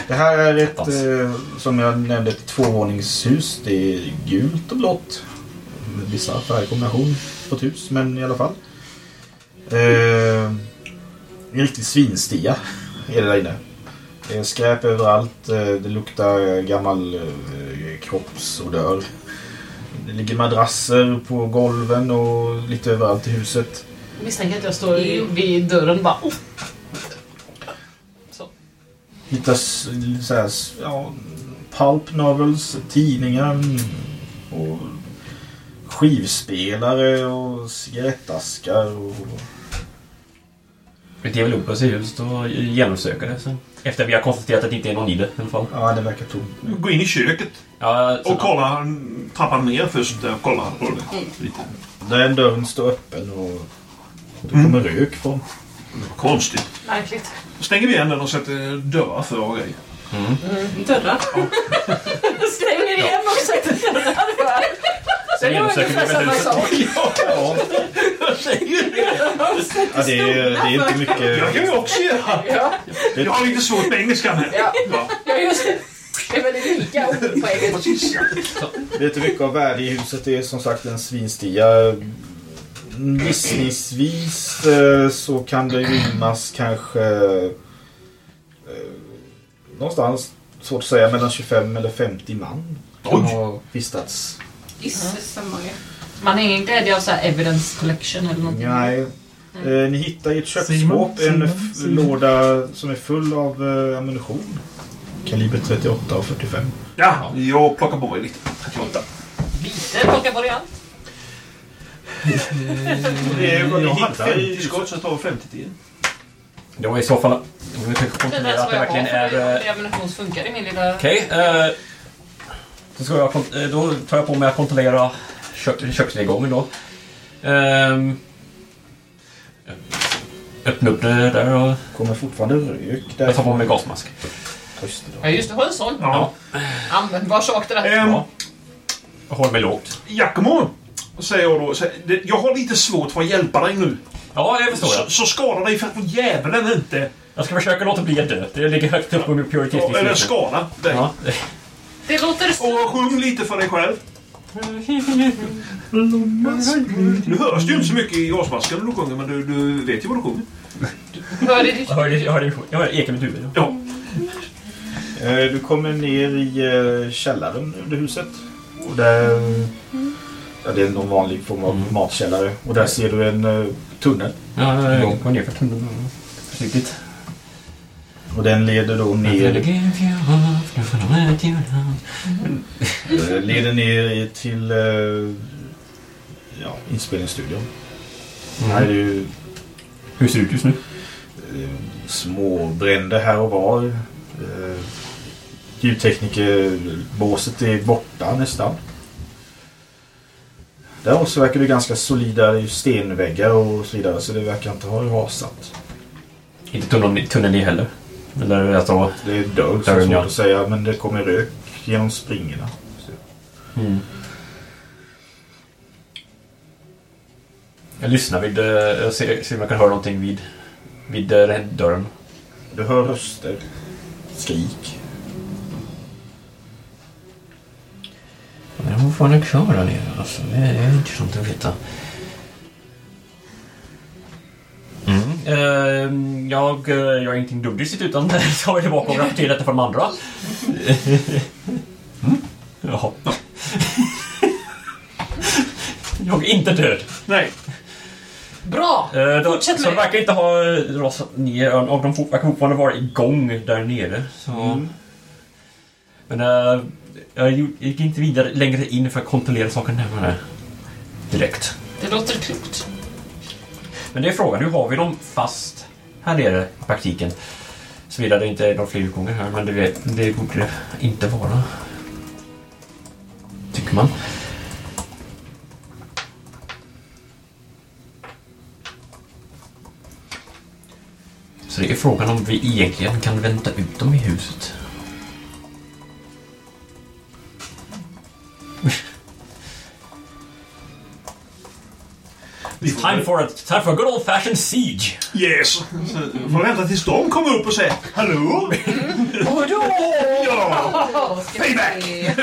det här är ett, eh, som jag nämnde, ett tvåvåningshus. Det är gult och blått. Vissa färgkombination på ett hus, men i alla fall. Eh, en riktig svinstia är det där inne. Det är skräp överallt. eh, Det luktar gammal kroppsodör. Det ligger madrasser på golven och lite överallt i huset. Jag misstänker att jag står vid dörren bara... Oh. Så. hittas så här, ja, pulp novels, tidningar mm, och skivspelare och cigarettaskar. Och, upp oss i huset och genomsöker det sen. Efter vi har konstaterat att det inte är någon i det i alla fall. ja, det verkar tomt. Gå in i köket Ja, och kolla mm, trappan ner först. Där, kolla på det. Lite. Den dörren står öppen och det kommer rök från. Konstigt. Märkligt. Stänger vi igen den och sätter dörrar för och grejer. Dörrar. Stänger igen och sätter dörrar för. Det är ungefär vi samma huset. sak. Ja, ja det, är, det är inte Jag kan mycket. ju också göra. Ja, Jag har lite svårt med ja. Ja, ja, just det. Det är väldigt lika ord på engelska. precis. Det är inte mycket av värde i huset. Det är som sagt en svinstia. Gissningsvis eh, så kan det rymmas kanske eh, någonstans, svårt att säga, mellan 25 eller 50 man. Oj. har vistats. Gisses så många. Man har ingen glädje av så här evidence collection eller någonting. Nej. Eh, ni hittar i ett köksskåp Simon, en Simon, låda som är full av eh, ammunition. Kaliber 38 och 45. Ja, jag plockar på mig lite. 38. Lite plocka på det allt. Det är vad ni Jag hade i skott så tar 50 till. Det var i så fall... Vi är kontrollera att det jag verkligen är... eh, det ammunition funkar i min lilla... Okej. eh, då, ska jag, eh, då tar jag på mig att kontrollera kök, köksnedgången då. Ehm, öppna upp det där och Kommer fortfarande rök där. jag tar på mig gasmask. Just det. Ja, just det. Har en sån. Ja. Användbar sak det där. Ehm, Ja. Håller mig lågt. Giacomo, säger jag då. Jag har lite svårt för att hjälpa dig nu. Ja, det förstår Så, jag. så skada dig för att djävulen inte... Jag ska försöka låta bli att dö. Det ligger högt upp på min Eller prioritetslista. skada dig. Ja. Det låter... Och sjung lite för dig själv. Nu hörs det ju inte så mycket i gasmasken när du sjunger, men du, du vet ju vad du sjunger. Hör det ditt... Jag hör det, jag hör det, jag hör det eka i mitt huvud. Ja. Eh, Du kommer ner i eh, källaren under huset. Och där... Ja, det är någon vanlig form av matkällare. Och där ser du en eh, tunnel. Ja, jag går ner för tunneln. Försiktigt. Och den leder då ner, eh, leder ner i- till eh, ja, inspelningsstudion. Här är ju Hur ser det ut just nu? eh, små bränder här och var. Ljudteknikerbåset är borta nästan. Däremot så verkar det ganska solida stenväggar och så vidare så det verkar inte ha rasat. Inte tunneln, tunneln i heller. Eller alltså... Det är dörr så är svårt att säga men det kommer rök genom springorna. Mm. Jag lyssnar vid... eh, Jag ser, ser om jag kan höra någonting vid, vid eh, dörren. Du hör röster. Skrik. Men hon får nog kvar där nere alltså. Det är intressant att veta. Mm. Eh, jag eh, gör ingenting dubbdistigt utan tar mig tillbaka och rapporterar detta för de andra. mm. Jaha. jag är inte död. Nej. Bra! Eh, då, Fortsätt med så de verkar inte ha eh, rasat ner och de verkar fortfarande vara igång där nere. Så. Mm. Men eh, jag gick inte vidare längre in för att kontrollera saken närmare. Direkt. Det låter klokt. Men det är frågan, nu har vi dem fast här nere i praktiken. Såvida det inte är några fler utgångar här, men det, vet, det borde det inte vara. Tycker man. Så det är frågan om vi egentligen kan vänta ut dem i huset. Vi Time for a, time for a good old fashioned siege. Yes! Så får vänta tills de kommer upp och säger Hallå? Och då... Ja! Vi se.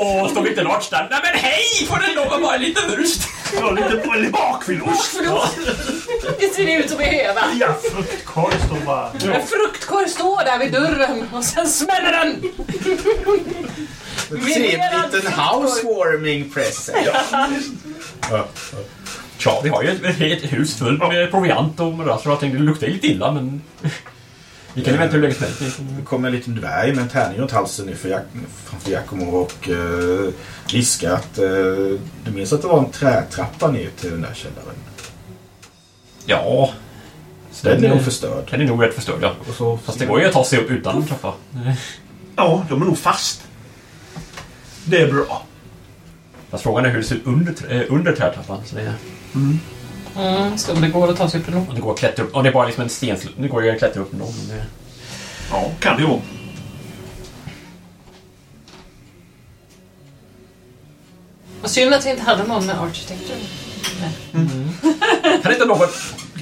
Åh, står Victor Lars där. Nej men hej! Får den lov att vara en liten wurst? Ja, lite, lite bakfyllost. Förlåt. Det ser ut som Eva. Ja. Fruktkorg står bara... En fruktkorg står där vid dörren och sen smäller den. Se en liten housewarming present. Ja. Ja, vi har ju ett, ett hus fullt med proviant och madrasser och allting. Det luktar lite illa men... Vi kan ju vänta hur länge som helst. Det kommer en liten dvärg med en tärning runt halsen inför Jak framför Giacomo och uh, viskar att uh, du minns att det var en trätrappa ner till den där källaren. Ja. Så Den är nog eh, förstörd. Den är nog rätt förstörd ja. Så, Fast det går ju att ta sig upp utan en trappa. ja, de är nog fast. Det är bra. Fast frågan är hur det ser ut under, eh, under trätrappan. Så det, är, Mm, så det går att ta sig upp ändå. och det går att klättra upp. Och det är bara liksom en sten. Det går ju att klättra upp ändå. men det- Ja, kan det ju vara. Vad synd att vi inte hade någon med architecture. Kan inte någon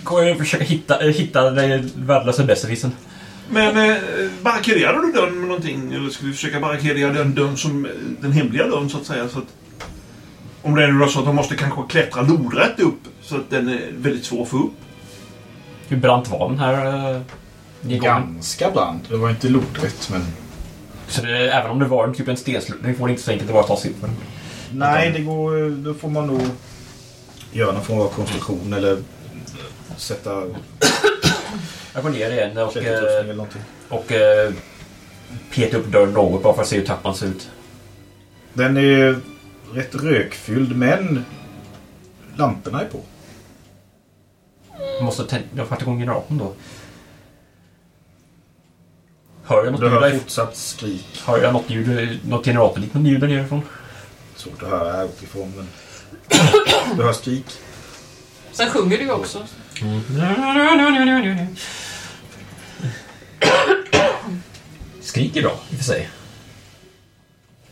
gå försöka hitta, hitta den värdelösa besserwissern? Men eh, barrikaderar du dörren med någonting? Eller ska vi försöka barrikadera den dörren som den hemliga dörren så att säga? Så att, om det är nu så att de måste kanske klättra lodrätt upp så att den är väldigt svår att få upp. Hur brant var den här eh? Ganska brant. Det var inte lodrätt men... Så det, även om det var en typ en stensluttning får det inte så enkelt att bara ta sig upp den. Nej, det går... Då får man nog göra någon form av konstruktion eller sätta Jag går ner igen och, eh, någonting. och eh, petar upp dörren något bara för att se hur trappan ser ut. Den är rätt rökfylld men lamporna är på. Jag måste tända... Jag får igång generatorn då. Hör jag något Du ljud, hör där- fortsatt skrik. hör jag något, ljud, något generatorliknande ljud där nerifrån? Svårt att höra här uppifrån men... Du hör skrik. Sen sjunger du ju också. Skrik är bra, i och för sig.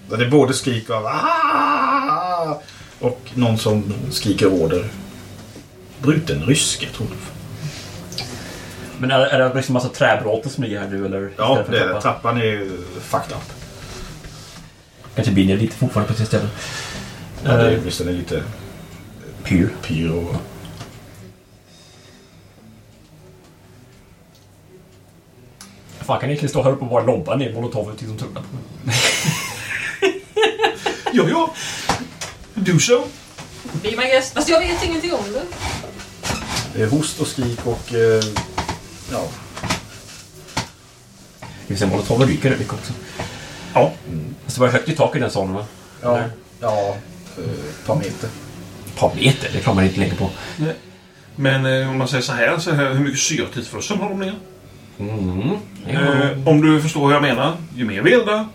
Där det är både skrik av "Ah!" och någon som skriker order. Bruten ryske tror du. Men är, är det liksom massa träbråte som ligger här nu eller? Ja, det är, trappa? det. trappan är fucked up. Kanske brinner lite fortfarande på sitt ställe. Ja, det är Eh, visserligen lite Pyr. pyro. Fan, kan egentligen stå här uppe och bara lobba ner molotovet till som tunnan. Ja, ja. Do so. Be my guest. Fast jag vet ingenting om det. Det är host och skrik och... Eh, ja, Vi ser molotovet ryker rätt mycket också. Ja. Fast det var högt i tak i den salen va? ja, Eller? ja eh, ett par meter. Ett par meter, det klarar man inte längre på. Men eh, om man säger så här, så här hur mycket syretillförsel har de ner? Mm. Eh, om du förstår hur jag menar. Ju mer vi eldar.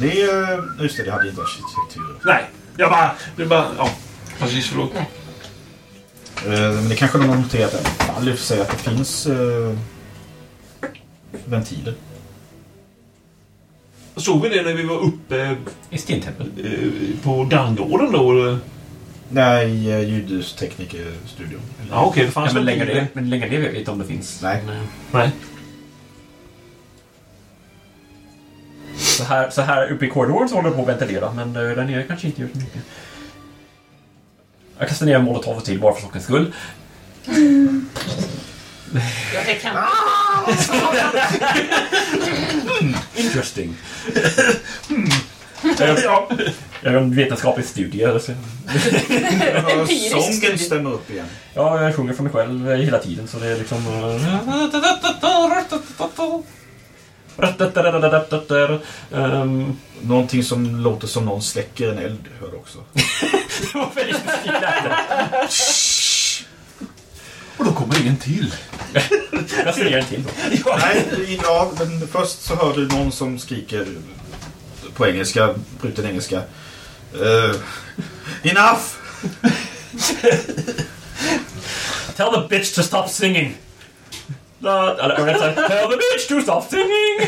Det är... Just det, det hade inte arkitektur. Nej, jag bara... Det är bara... Ja, precis. Förlåt. Eh, men det kanske de har noterat i alla fall. i och för sig att det finns eh, ventiler. Såg vi det när vi var uppe I stentempel. eh, på Dangården då? eller? Nej, eh, ljudteknikerstudion. Ja, okej. det fanns Ja, men någonting längre där. ner, men längre ner vet jag inte om det finns. Nej. Nej. Så här, så här uppe i korridoren så håller det på att ventilera, men eh, där nere kanske inte gör så mycket. Jag kastar ner en molotov till bara för sakens skull. Ja, det kan Interesting. jag, Ja. jag gör en vetenskaplig studie. Sången stämmer upp igen. Ja, jag sjunger för mig själv eh, hela tiden så det är liksom... Um, Någonting som låter som någon släcker en eld hör också. det var väldigt specifikt läte. Och då kommer en till. Jag ser en till då. Nej, ja, men först så hör du någon som skriker på engelska, bruten engelska. Uh, enough! Tell the bitch to stop singing. La, eller rätt sagt, tell the bitch to stop singing!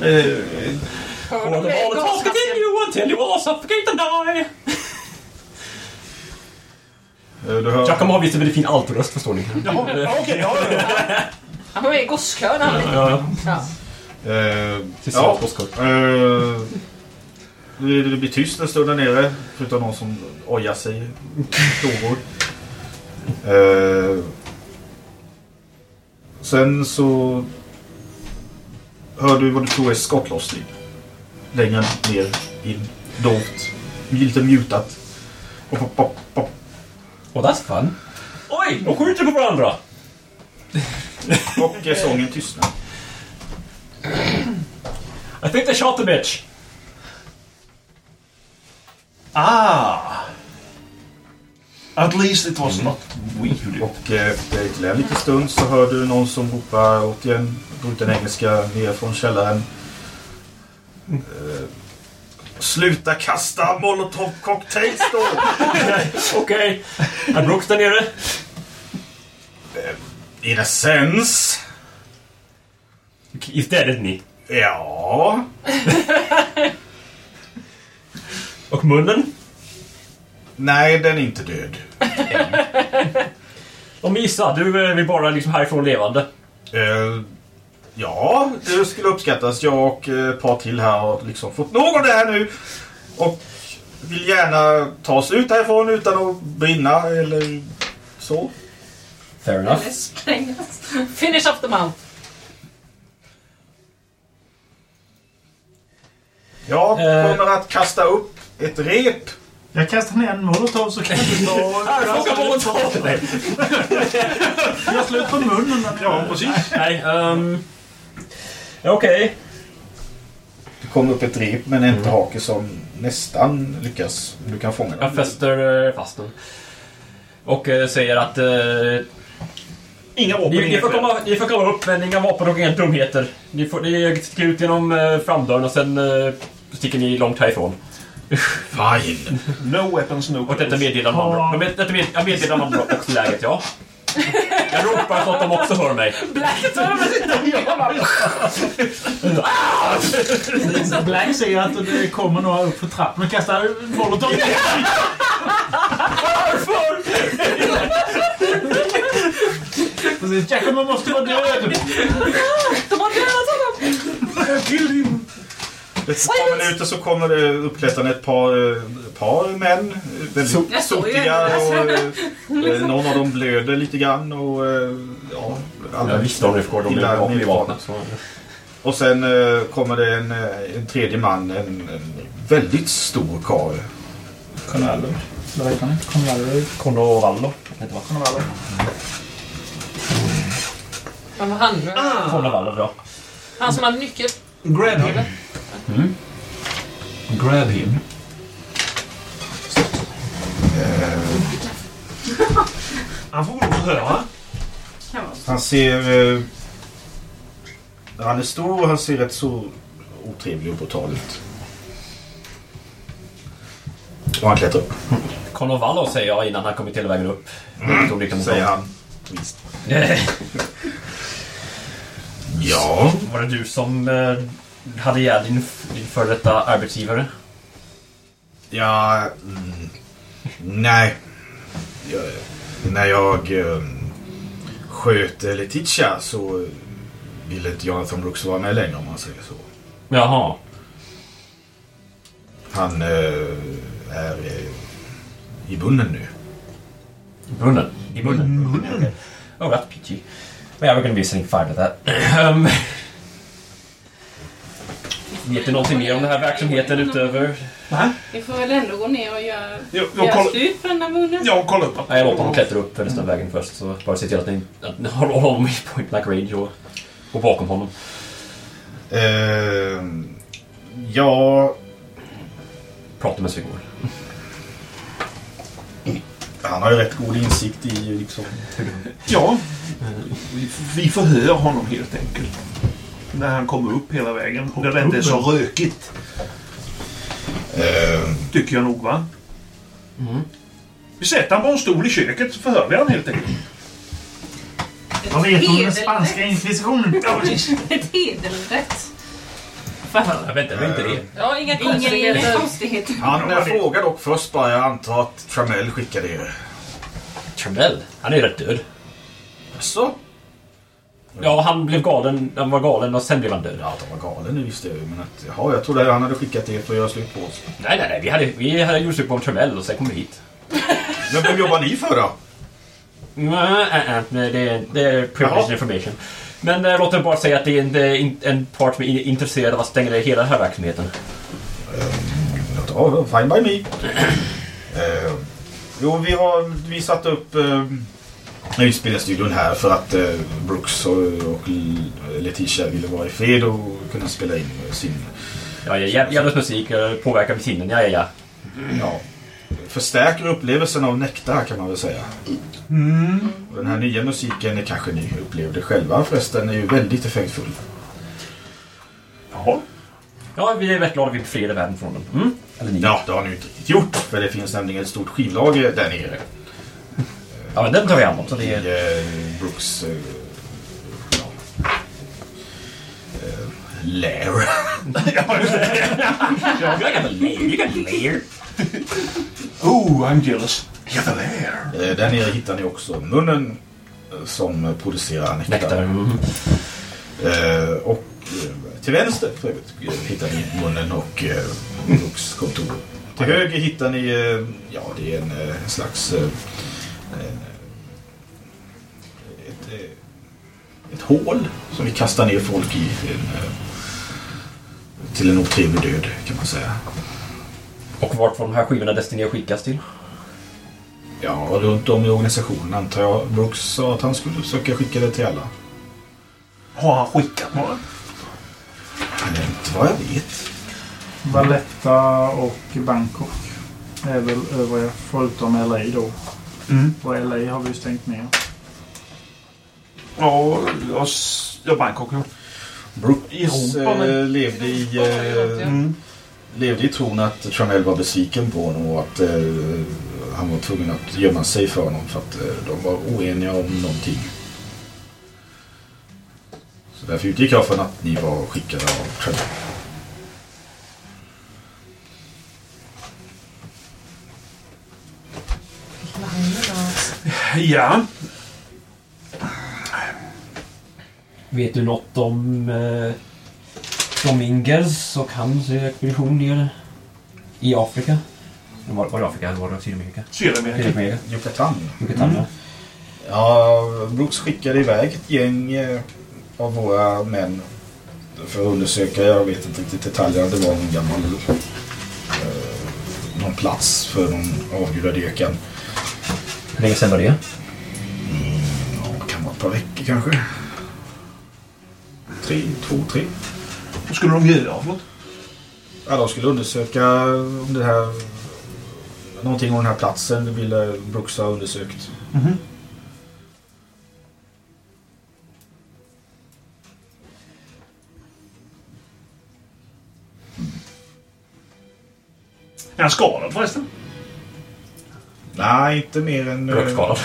Eh, For the Molotovs continue until you all suffocate and die! Eh, Du hör... Giacomo har visst en väldigt fin altröst förstår ni. Jaha, ja, okej. ja, ja. Han var med i gosskören han. Ja, ja. Ja. Eh, Till ja. Oskar. Eh, det, det blir tyst en stund där nere. Förutom någon som ojar sig frågor. Eh, sen så hör du vad du tror är skottlossning. Längre ner in. Dolt. Lite mutat. Och pop, pop, pop. Oh, that's fun. Oj, de skjuter på varandra! Och eh, sången tystnar. I think they shot the bitch. Ah! At least it was not we who did. Och eh, efter ytterligare en liten stund så hör du någon som ropar återigen bruten engelska ner från källaren. Eh, Sluta kasta molotov cocktails då! Okej. Är Brooks där nere? In a sense. He's dead, isn't he? Ja. Och munnen? Nej, den är inte död. Och Misa, du eh, vill bara liksom härifrån levande. Eh, ja, det skulle uppskattas. Jag och eh, ett par till här har liksom fått nog av det här nu. Och vill gärna ta oss ut härifrån utan att brinna eller så. Fair enough. Eller sprängas. Finish up the mouth. Jag kommer att kasta upp ett rep. Jag kastar ner en molotov så kan du ta... Plocka molotov! Jag slut på munnen. Ja, precis. Nej, um... Okej. Det kommer upp ett rep med en enterhake som nästan lyckas. Du kan fånga Jag den. fäster eh, fast den. Och eh, säger att... Eh, Inga vapen, ni, ni, får komma, ni får komma upp, men inga vapen och inga dumheter. Ni, får, ni sticker ut genom eh, framdörren och sen eh, sticker ni långt härifrån. Fine. No weapons, no Och detta meddelar man bra. Men detta med, jag meddelar man bra också läget, ja. Jag ropar så att de också hör mig. Black Blank säger att det kommer några upp för trappan och kastar molotov. Varför? Precis, Giacomo måste vara död. De har dödat honom! Ett par minuter så kommer det uppklättrande ett par, eh, par män. Väldigt Jag sotiga och eh, eh, någon av dem blöder lite grann och eh, ja, Jag allmänt visste om det för de blev så- Och sen eh, kommer det en, en tredje man, en, en väldigt stor karl. Convallo. Vad heter han? Convallo. Connovallo. Heter vad? Var han nu? Connovallo, ja. Han som hade nyckel. Grab him. Mm. Grab him. Han får höra. Kan vara så. Han ser... Eh, han är stor och han ser rätt så otrevlig och brutal ut. Och han klättrar upp, Connovallo säger jag innan han kommit hela vägen upp. Mm. Liksom säger han. Visst. Ja. Var det du som eh, hade ihjäl din, din före detta arbetsgivare? Ja... Mm, nej. Jag, när jag eh, sköt Letitia så ville inte Jonathan Brooks vara med längre om man säger så. Jaha. Han eh, är eh, i bunnen nu. I munnen? I munnen? Okay. Oh, that's peachy. Yeah, we're gonna be setting fire to that. um, vet du någonting mer om den här verksamheten utöver... Vi får väl ändå gå ner och göra, Jag, jag, göra koll, slut på den där munnen. jag kollar upp. Nej, jag låter honom klättra upp resten av vägen först. Så bara se till att ni, att ni håller honom i point blank range och gå bakom honom. Eh, ja, Prata med går. han har ju rätt god insikt i liksom... Ja, vi, vi förhör honom helt enkelt. När han kommer upp hela vägen. När det inte är så rökigt. Eh, Tycker jag nog va? Vi sätter han på en stol i köket så förhör vi han helt enkelt. Vad vet du om den spanska inkvisitionen? Ett hedelrätt förhör. Jag väntar inte det. Ja, inga Ingen, konstigheter. ingen konstighet. Han frågar dock först bara, jag antar att Tramell skickade er. Tramell, han är ju rätt död. Så? Ja, han blev galen. Han var galen och sen blev han död. Ja, att han var galen det visste jag ju. Men att, jaha, jag trodde han hade skickat er för att göra slut på oss. Nej, nej, nej. Vi hade, vi hade gjort slut på Tramell och sen kom vi hit. Men vem jobbar ni för då? Nej, nej, nej, det, är- det är privileged Jaha. information. Men eh, låt mig bara säga att det är en, det är in- en part som är intresserad av att stänga ner hela den här verksamheten. Ja, fine by me. Eh, jo, vi har vi satt upp uh, inspelningsstudion här för att eh, Brooks och, och Letitia ville vara i fred och kunna spela in sin Ja, ja, jä- jävla musik eh, påverkar mitt sinnen. Ja, ja, ja. ja, förstärker upplevelsen av Nektar kan man väl säga. Och den här nya musiken är kanske ni upplevde själva förresten är ju väldigt effektfull. Jaha. Ja, vi är väldigt glada att vi befriade världen från den. Mm? Eller ni. Ja, det har ni ju inte riktigt gjort för det finns nämligen ett stort skivlager där nere. Ja, men den tar vi hand om. Så det i är... eh, Brooks eh, ja, eh, lair. Väl le- jag kan le. Oh, I'm jealous. You're there. Eh, där nere hittar ni också munnen eh, som producerar nektar. Nektar. Mm. Eh, och eh, till vänster för övrigt eh, hittar ni munnen och eh, Brooks kontor. Till höger hittar ni, ja det är en eh, slags ett, eh, ett hål som vi kastar ner folk i. Eh, till en otrevlig död kan man säga. Och vart var de här skivorna destinerade att skickas till? Ja, runt om i organisationen antar jag. Brooks sa att han skulle försöka skicka det till alla. Har han skickat några? Inte vad jag vet. Valletta och Bangkok är väl övriga, förutom LA då. Mm. Och LA har vi ju stängt ner. Ja, jag, s- ja Bangkok ja. Brooks I Europa, men- eh, levde i... Eh, Mm. levde i tron att Tramell var besviken på honom och att eh, han var tvungen att gömma sig för honom för att eh, de var oeniga om någonting. Så därför utgick jag från att ni var skickade av Tramell. Ja. Vet du något om eh, Dominguez och hans expedition nere i Afrika? Var, var det Afrika eller var det Sydamerika? Sydamerika. Sydamerika. Yucatan. Yucatan, Mm. ja. Ja, Brooks skickade iväg ett gäng eh, av våra män för att undersöka, jag vet inte riktigt detaljerna, det var någon gammal eh, någon plats för någon avgudadyrkan. Hur länge sedan var det? Ja, kan vara ett par veckor kanske. Tre, två, tre. Vad skulle de göra för något? Ja, de skulle undersöka om det här någonting om den här platsen det ville Brooks ha undersökt. Mhm. Är han skadad förresten? Nej, inte mer än... eh, Rökskadad.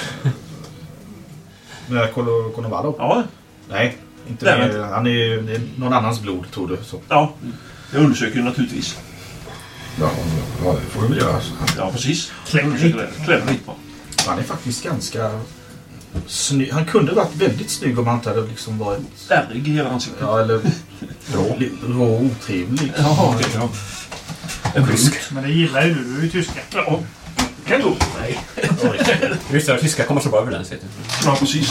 Med Konovalov. Ja. Nej, inte Nej, mer. Han är, det är någon annans blod, tror du. Så. Ja. Jag undersöker ju naturligtvis. Ja, ja, det får du väl göra. Ja, precis. Klämmer lite. På. Han är faktiskt ganska snygg. Han kunde varit väldigt snygg om han inte hade liksom varit... Ärrig i hela ansiktet. Ja, eller rå, rå och otrevlig. Ja, okej. Ja. Men det gillar ju du, du är ju tyska. Ja. Kan gå. Nej. Just det, tyskar kommer så bra överens. Ja, precis.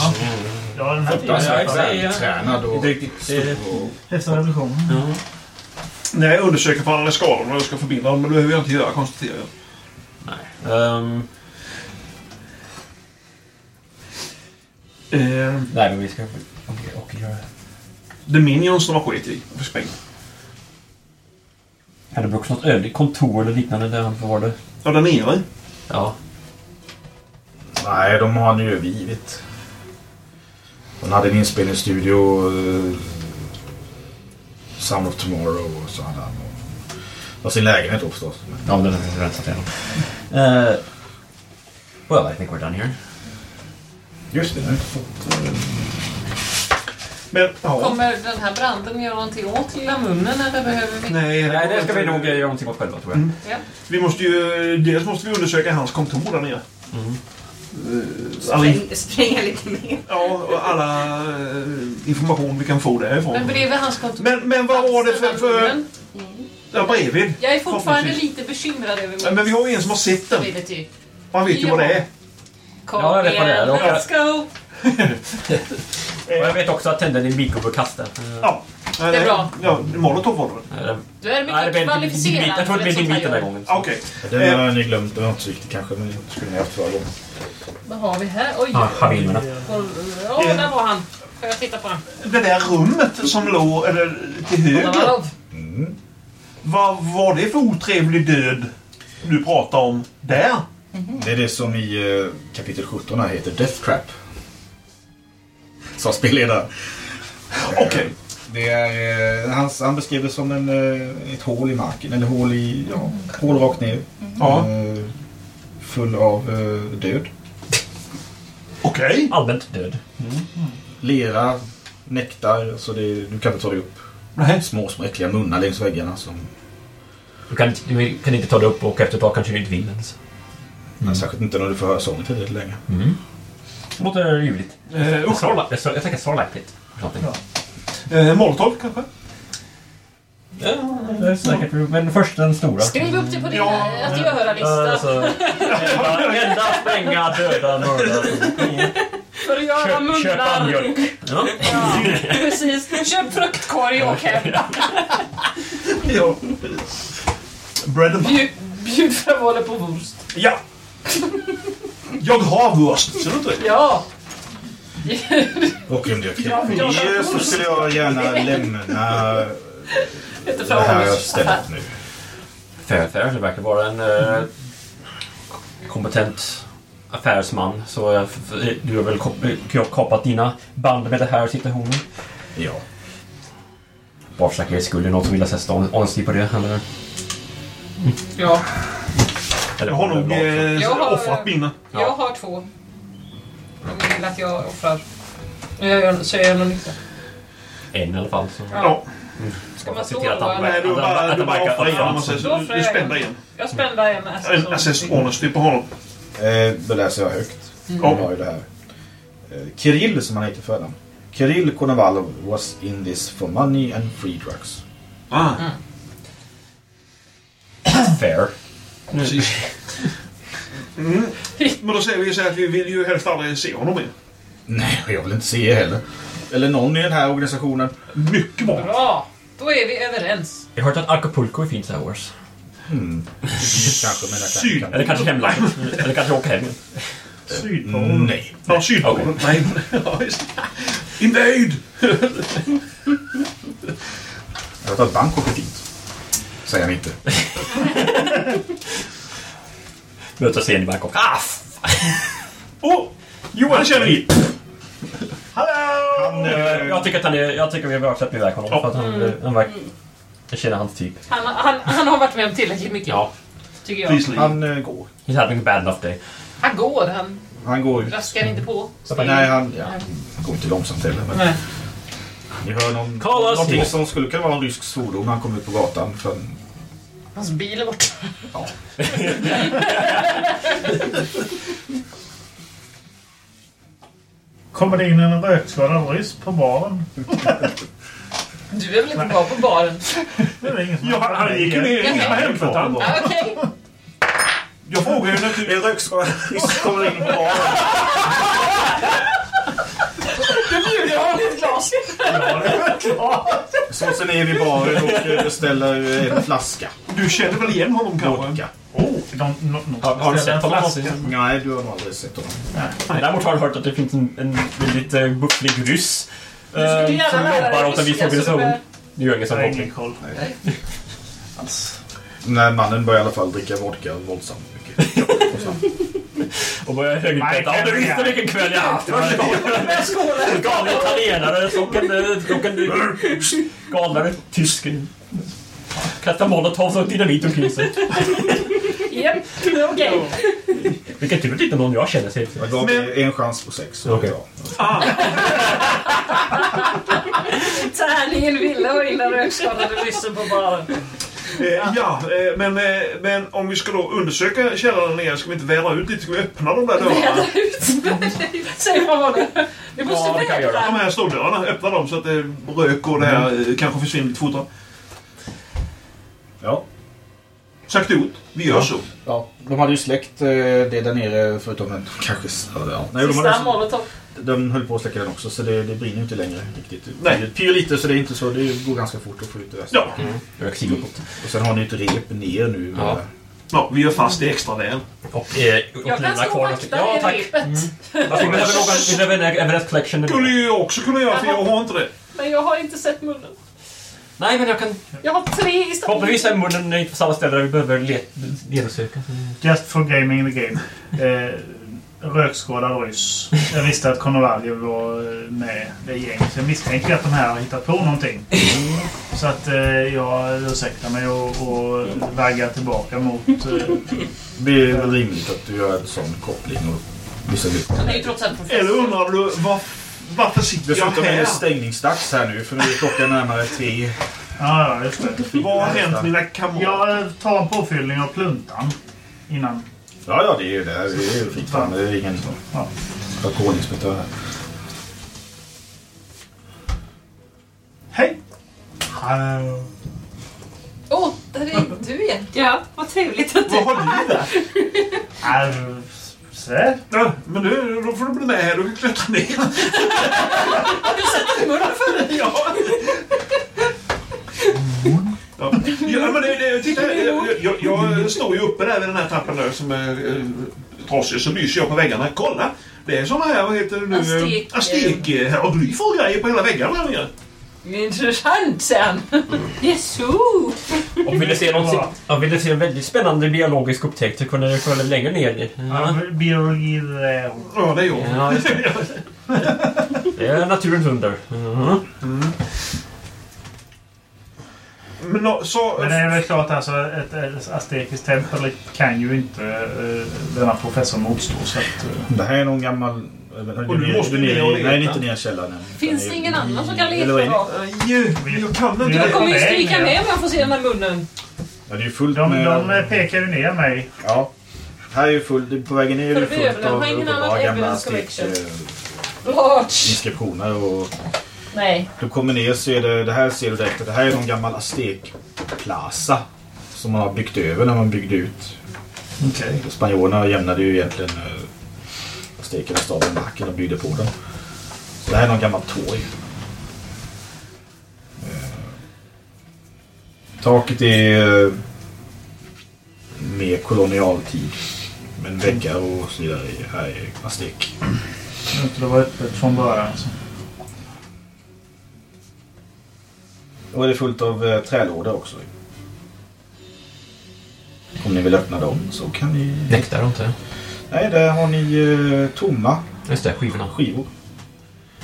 Ja, den här Ja, tiden. Ja. Tränad och... Det är riktigt. Det, Efter revolutionen. ja. Nej, jag undersöker han är skadad och jag ska förbinda honom. Men det behöver jag inte göra, konstaterar jag. Nej. Ehm, Eh, nej, men vi ska... Okej, och göra... The Minions de har skit i. För spänn. Hade Brooks något övrigt kontor eller liknande där han var det? Ja, där nere. Ja. Nej, de har han ju övergivit. Hon hade en inspelningsstudio, eh, Sound of Tomorrow och så hade han. Och sin lägenhet då förstås. Ja, men den har vi rensat igenom. Uh, well, I think we're done here. Just det, den har jag inte fått. Men, ja. Kommer den här branden göra någonting åt lilla munnen eller behöver vi... Nej, Nej, det ska vi nog göra någonting åt själva, tror jag. Mm. Ja. Vi måste ju... Dels måste vi undersöka hans kontor där nere. Eh, All, spränga lite mer. ja, och alla eh, information vi kan få därifrån. Men bredvid hans kontor... Men, men vad var det för... för ja, bredvid. Jag är fortfarande lite bekymrad över Ja, Men vi har ju en som har sett den. Och han vet ju vad det är. Kom det igen, let's go! Och jag vet också att tända din mikrobukast där. Ja. Det är bra. Ja, Molotov var det väl? Eh, Du är det mycket kvalificerad Jag tror det här din den här gången. Okej. Den har ni glömt. Det var inte så viktigt kanske. Men det skulle ni haft förra gången. Vad har vi här? Oj! Ah, Havilmerna. Ja, där var han. Får jag titta på den? Det där rummet som låg eller, till höger. Kolarov. Vad var det för otrevlig död du pratar om där? Det är det som i eh, kapitel 17 här heter Death Trap. Sa spelledaren. Okej. Det är, eh, han, han beskrev det som en, eh, ett hål i marken. Eller hål i... Ja, hål rakt ner. Ja. Eh, full av eh, död. Okej. Allmänt död. Lera, nektar. Så det, du kan inte ta dig upp. Nej. Små, små äckliga munnar längs väggarna. Som, Du kan, inte- du kan inte ta dig upp och efter ett tag kanske du inte vill ens. men Särskilt inte när du får höra sången tillräckligt länge. Låter ljuvligt. Eh, Jag usch. tror- Jag tänker Starlight någonting. Eh, Molotov kanske? Ja, det är säkert. Men först den stora. Skriv upp det på din Ja. ja. att göra-lista. Alltså, enda spränga, döda, mörda. För att göra Köp, köpa mjölk. Ja. Ja, precis. Köp fruktkorg och hem. Ja. Bread and Bjud, bjud fram håller på wurst. Ja. Jag har wurst. Ser du inte det? Ja. Och om det är okej för er så skulle jag gärna lämna det här stället nu. Fair, fair. Det verkar vara en eh, kompetent affärsman. Så jag, du har väl kop- kapat dina band med den här situationen. Ja. Bara för säkerhets skull. Är det någon som vill testa honesty på det? Eller? Ja. Eller Jag har nog eh, Jag har- offrat mina. Jag har två. De vill att jag offrar. Jag gör, så jag gör någon nytta. En i alla fall. Så. Ja. Ska man slå då? Nej, du bara, du bara offrar igen. Du, du jag spänner en. igen. Jag spände en En assess honesty på honom. Eh, då läser jag högt. Mm. Jag har ju det här. Eh, Kirill som han heter för förnamn. Kirill Konovalov was in this for money and free drugs. Ah. Fair. Precis. Mm. Men då säger vi så här att vi vill ju helst aldrig se honom mer. Nej, jag vill inte se er heller. Eller någon i den här organisationen. Mycket bra. Bra. Då är vi överens. Jag har hört att Acapulco är fint så här års. Hmm. Kanske, men. Syd. kan Eller kanske hemlandet. Eller kanske åka hem. Sydpolen. Nej. Ja, Sydpolen. Nej. Ja, just det. Invade! Jag vet att Bangkok är fint. Säger han inte. Igen i Bangkok. Ah! Oh! Johan känner vi. Han, Eh, eh, Jag tycker att han är... Jag tycker vi bör släppa iväg honom. För att han, eh, han verkar... Jag känner hans typ. Han, han, han har varit med om tillräckligt mycket. Ja. Tycker jag. Beasley. han eh, går. He's having a bad enough day. Han går. Han Han går ut. raskar inte på. Nej, han, ja, han går inte långsamt heller. Men Nej. ni hör någon, Call us någonting here. som skulle kunna vara en rysk fordon när han kommer ut på gatan. För, Hans bil är borta. ja. Kommer det in en rökskadad ryss på baren? Du är väl inte bra på baren? Det är ingen som Ja, han, gick ju ner. Ingen som har hämtat han. Ja, Okej. Jag frågar ju naturligtvis... En rökskadad ryss kommer in på baren. Jag honom ett glas. Så ser ner vid baren och eh, beställer en flaska. Du känner väl igen honom kanske? Vodka. Oh, de, no, no, Har, har du sett honom? Nej, du har nog aldrig sett honom. Däremot har du hört att det finns en, en väldigt uh, bufflig ryss. Eh, som jobbar åt en viss organisation. det- gör ingen som Jag har ingen koll. Den här mannen börjar i alla fall dricka vodka våldsamt mycket. Och börjar högutprata. Ja, du visste vilken kväll jag haft. Galna italienare och en, och en galnare tysk. kastar molotovs och dynamit omkring sig. Japp, okej. Vilken tur att inte någon jag känner sig. Jag gav mig en chans på sex. Okej. ja. Tärningen ville ha en rökskadade ryssen på baren. Eh, ja, eh, men, eh, men om vi ska då undersöka källaren nere, ska vi inte vädra ut lite? Ska vi öppna de där dörrarna? Vädra ut. Säg vad var det? Vi måste Ja, det kan vi göra. De vädra. här ståldörrarna, öppna dem så att det rök och det här Mm. eh, kanske försvinner lite fortare. Ja. Sagt ut, vi gör Ja. så. ja. De hade ju släckt eh, det där nere förutom en kanske... Ja, nej, de, Sista hade, molotov. De höll på att släcka den också så det, det brinner inte längre riktigt. Nej. Det pyr lite så det är inte så. Det går ganska fort att få ut det resten. Ja. Röksigopot. Och sen har ni ett rep ner nu. Ja. Ja. vi gör fast det extra väl. Och, eh, och Jag kan stå och vakta Ja, tack. repet. Varför vi behöver någon... Collection. skulle ju också kunna göra, för jag har inte det. Men jag har inte sett munnen. Nej, men jag kan... Jag har tre i Förhoppningsvis är munnen inte på samma ställe där vi behöver let- genomsöka. Just for gaming the game. Rökskadad ryss. Jag visste att Konovaljev var eh, med det gänget. Så jag misstänker att de här har hittat på någonting. Så att eh, jag ursäktar mig och, och vaggar tillbaka mot... Eh, Det är väl rimligt att du gör en sån koppling och vissa vill. Han är ju trots allt professor. Eller undrar du var, varför sitter jag Dessutom är här? det stängningsdags här nu för nu är klockan närmare tre. ja, ja, just det. Vad har hänt mina kamrater? Jag tar en påfyllning av pluntan innan. Ja, ja, det är ju det. Det är ju fritt fram. Det är ingen Ja. alkoholinspektör här. Hej! Hallå. Åh, där är du igen. Ja, vad trevligt att Vad du... har du där? Arvse? Ja, men du, då får du bli med här. Kan klättra ner. Du sätter munnen för dig. Ja. Ja, ja men det, det, titta, jag, jag, jag står ju uppe där vid den här trappan där som är eh, trasig, så lyser jag på väggarna. Kolla! Det är såna här, vad heter det nu? Aztek. Aztek eh, hieroglyfer och grejer på hela väggarna där nere. Intressant sen. Jeså! Och vill du se någonting... Ja, vill du se en väldigt spännande biologisk upptäckt så kunde du följa längre ner. Ja. Biologi... Ja, det är jag. Ja, det. Det är naturens under. Mhm. Men nå- så... Men det är väl klart alltså ett, ett aztekiskt tempel kan ju inte uh, denna professor motstå. Så att, eh, Det här är någon gammal... Och du måste ner och leta. Nej, inte ner i källaren. Finns det ingen annan som kan leta då? Jag kan inte Jag kommer ju ner. med om jag får se den där munnen. Ja, det är ju fullt de, med... de pekar ju ner mig. Ja. Här är ju fullt... På vägen ner är det fullt av uppenbara gamla aztek-inskriptioner Blatch. och... Nej. Du kommer ner så är det... Det här ser du direkt det här är någon gammal aztekplaza. Som man har byggt över när man byggde ut. Okej. Spanjorerna jämnade ju egentligen eh, aztekerna staden marken och byggde på den. Så det här är någon gammal torg. Eh, Taket är eh, mer kolonialtid. Men väggar och så vidare är- här är aztek. Det var öppet från början. Alltså. Och är det fullt av eh, trälådor också. Om ni vill öppna dem så kan ni... Nektar de inte? Nej, där har ni eh, tomma Just det, skivorna. skivor.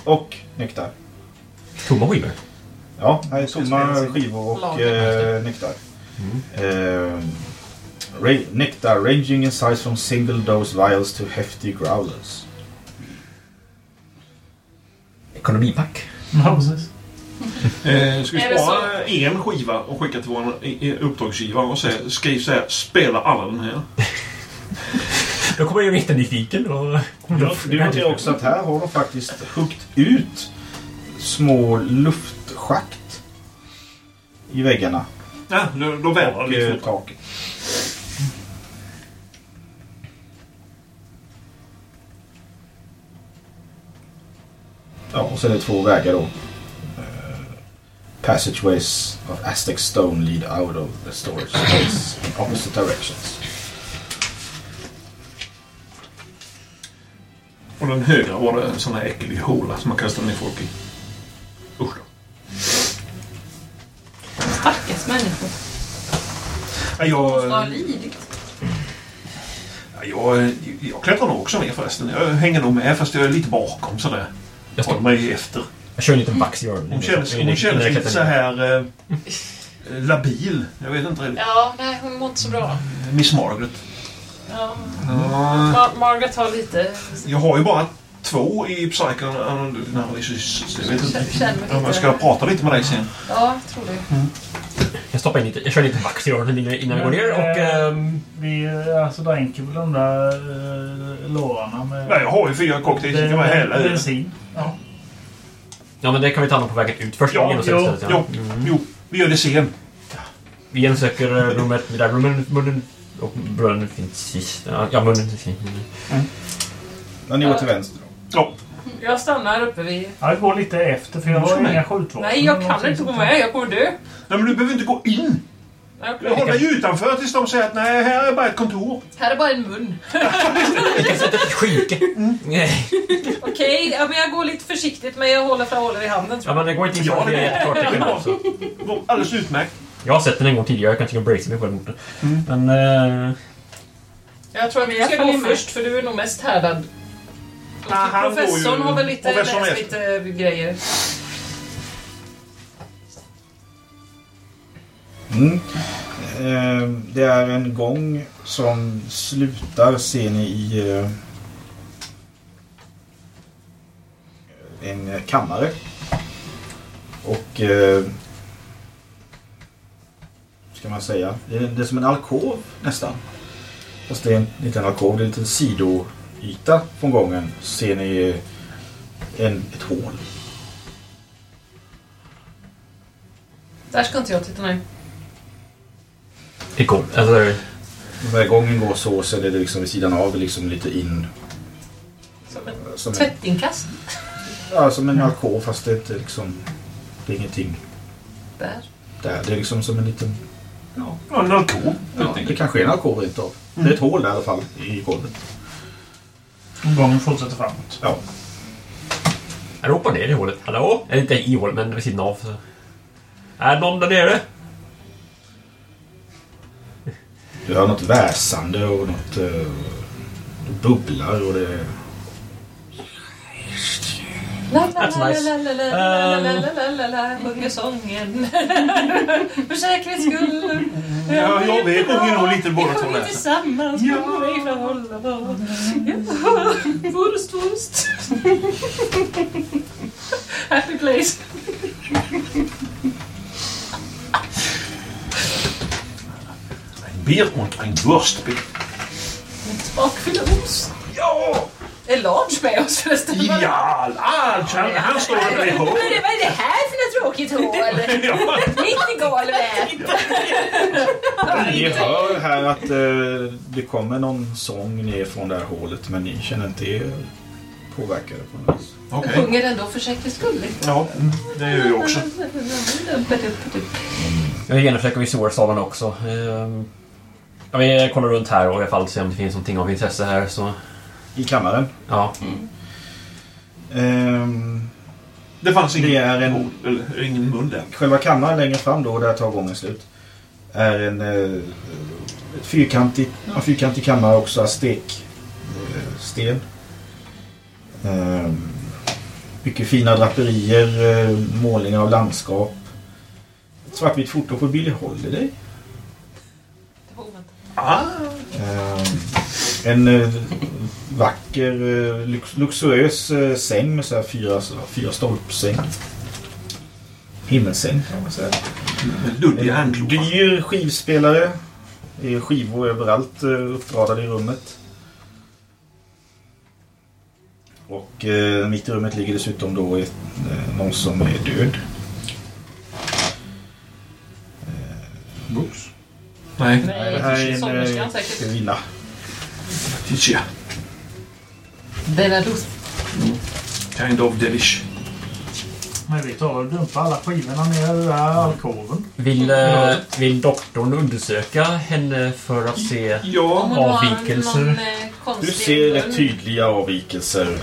Och nektar. Tomma skivor. Ja, här är tomma skivor och eh, nektar. Eh, ra- nektar ranging in size from single dose vials to hefty growlers. Ekonomipack. Ja, precis. Eh, ska vi spara en skiva och skicka till vår i- i- uppdragsgivare och säga, skriv så här, spela alla den här. Då kommer jag jättenyfiken och... Du noterar också att här har de faktiskt huggt ut små luftschakt i väggarna Ja, då, då vädrar det eh, fortare. taket. Ja, och så är det två vägar då. Eh, passageways of Aztec stone lead out of the storage space in opposite directions. Och den högra var det en sån här äcklig håla som man kastar ner folk i. Usch då. Stackars människor. Ja, Jag, lidit. ja, jag, jag klättrar nog också ner förresten. Jag hänger nog med fast jag är lite bakom sådär. Jag, Håller står, mig efter. Jag kör en liten vax. Hon känns, hon känns lite så här... Eh, eh, labil. Jag vet inte riktigt. Ja, nej, hon mår inte så bra. Miss Margaret. Ja. Ja, Mar- Margaret har lite... jag har ju bara två i Psychoanalysis. så Jag vet inte Känner om jag ska prata lite med dig sen. Ja, jag tror det. Jag stoppar in lite, jag kör lite vax i öronen innan vi går ner och... ehm, Vi eh, alltså, dränker väl de där uh, lårarna med... Nej, jag har ju fyra cocktails. Jag kan bara hälla i. bensin. Ja. Ja men det kan vi ta hand om på vägen ut. Först Ja, genomsöker jo, stället, ja. jo, Mm. jo. Vi gör det sen. Vi genomsöker eh, rummet där rummen, munnen och brunnen finns sist. Ja, munnen. Men ni går till vänster då. Ja. Jag stannar uppe vid... Jag går lite efter för jag har inga skjutvapen. Nej, jag kan inte gå med. Jag kommer dö. Nej, men du behöver inte gå in. Nej, Jag håller dig utanför tills de säger att nej, här är bara ett kontor. Här är bara en mun. Vi kan sätta ett skynke. Nej. Okej, ja, men jag går lite försiktigt men jag håller för håller i handen Ja tror jag. men det går inte in så det är ett klartecken också. Alldeles utmärkt. Jag har sett den en gång tidigare, jag kanske kan bracea mig på den motorn. Men... eh, Jag tror att du Jag ska gå först för du är nog mest härdad. Professorn ju- har väl lite, läst lite grejer. Mm. Eh, det är en gång som slutar, ser ni, i eh, en kammare. Och... Eh, ska man säga? Det är, det är som en alkov nästan. Fast det är en liten alkov, det är en liten sidoyta från gången. Ser ni eh, en, ett hål. Där ska inte jag titta nu. Det är coolt. Alltså, När gången går så, så är det liksom vid sidan av, liksom lite in. Som en Som en, tvättinkast. ja, som en alkov fast det är inte liksom... Det är ingenting Där. där. Det är liksom som en liten... Ja, Ja, en alkov. ja det kanske är en alkov rent av. Det är ett hål där i alla fall i golvet. Gången fortsätter framåt. Ja. jag ropar ner i hålet. Hallå? Eller inte i hålet, men vid sidan av. Så. Är någon där nere? Du hör något väsande och något... Uh, det bubblar och det... Um. Sjunger sången. För säkerhets skull. Ja, ja, vi sjunger nog lite båda Vi två sjunger tillsammans. Vi hålla på. Ja. Wurst, wurst. Happy place. Bier und ein Wurstbier. Smakfull ost. Ja! Är Lars med oss förresten? Ja, Lars! Han, han står är, hål. det, vad är det här för något tråkigt hål? Ja. Mitt i golvet. Ni hör här att eh, det kommer någon sång ner från det här hålet men ni känner inte er påverkade på något vis. Jag Okej. sjunger ändå för säkerhets skull. Ja, det gör jag också. Jag genomsöker vi salen också. Ehm, Ja, vi kollar runt här och i alla fall se om det finns någonting av intresse här. Så, I kammaren. ja. Ehm, Det fanns ingen, Det är en- eller, ingen mun där. Själva kammaren längre fram då, där tar gången slut, är en eh, ett fyrkantig, en fyrkantig kammare också av stek, eh, sten. Eh, mycket fina draperier, eh, målningar av landskap. Ett svartvitt foto på Billie Holiday. Ah, Eh, en eh, vacker, eh, lux, luxuös eh, säng med så här fyra, fyra stolpsäng. Himmelsäng kan man säga. handklovar. Dyr skivspelare. Det är skivor överallt uppradade i rummet. Och eh, mitt i rummet ligger dessutom då ett, någon som är död. Nej. Nej, det här är en sångerskan eh, säkert. kvinna. Titia. Belarus. Kind of delish. Men vi tar och dumpar alla skivorna ner i den där alkoven. Vill, eh, vill doktorn undersöka henne för att se... Om Ja. har Avvikelser. någon eh, Du ser rätt tydliga avvikelser.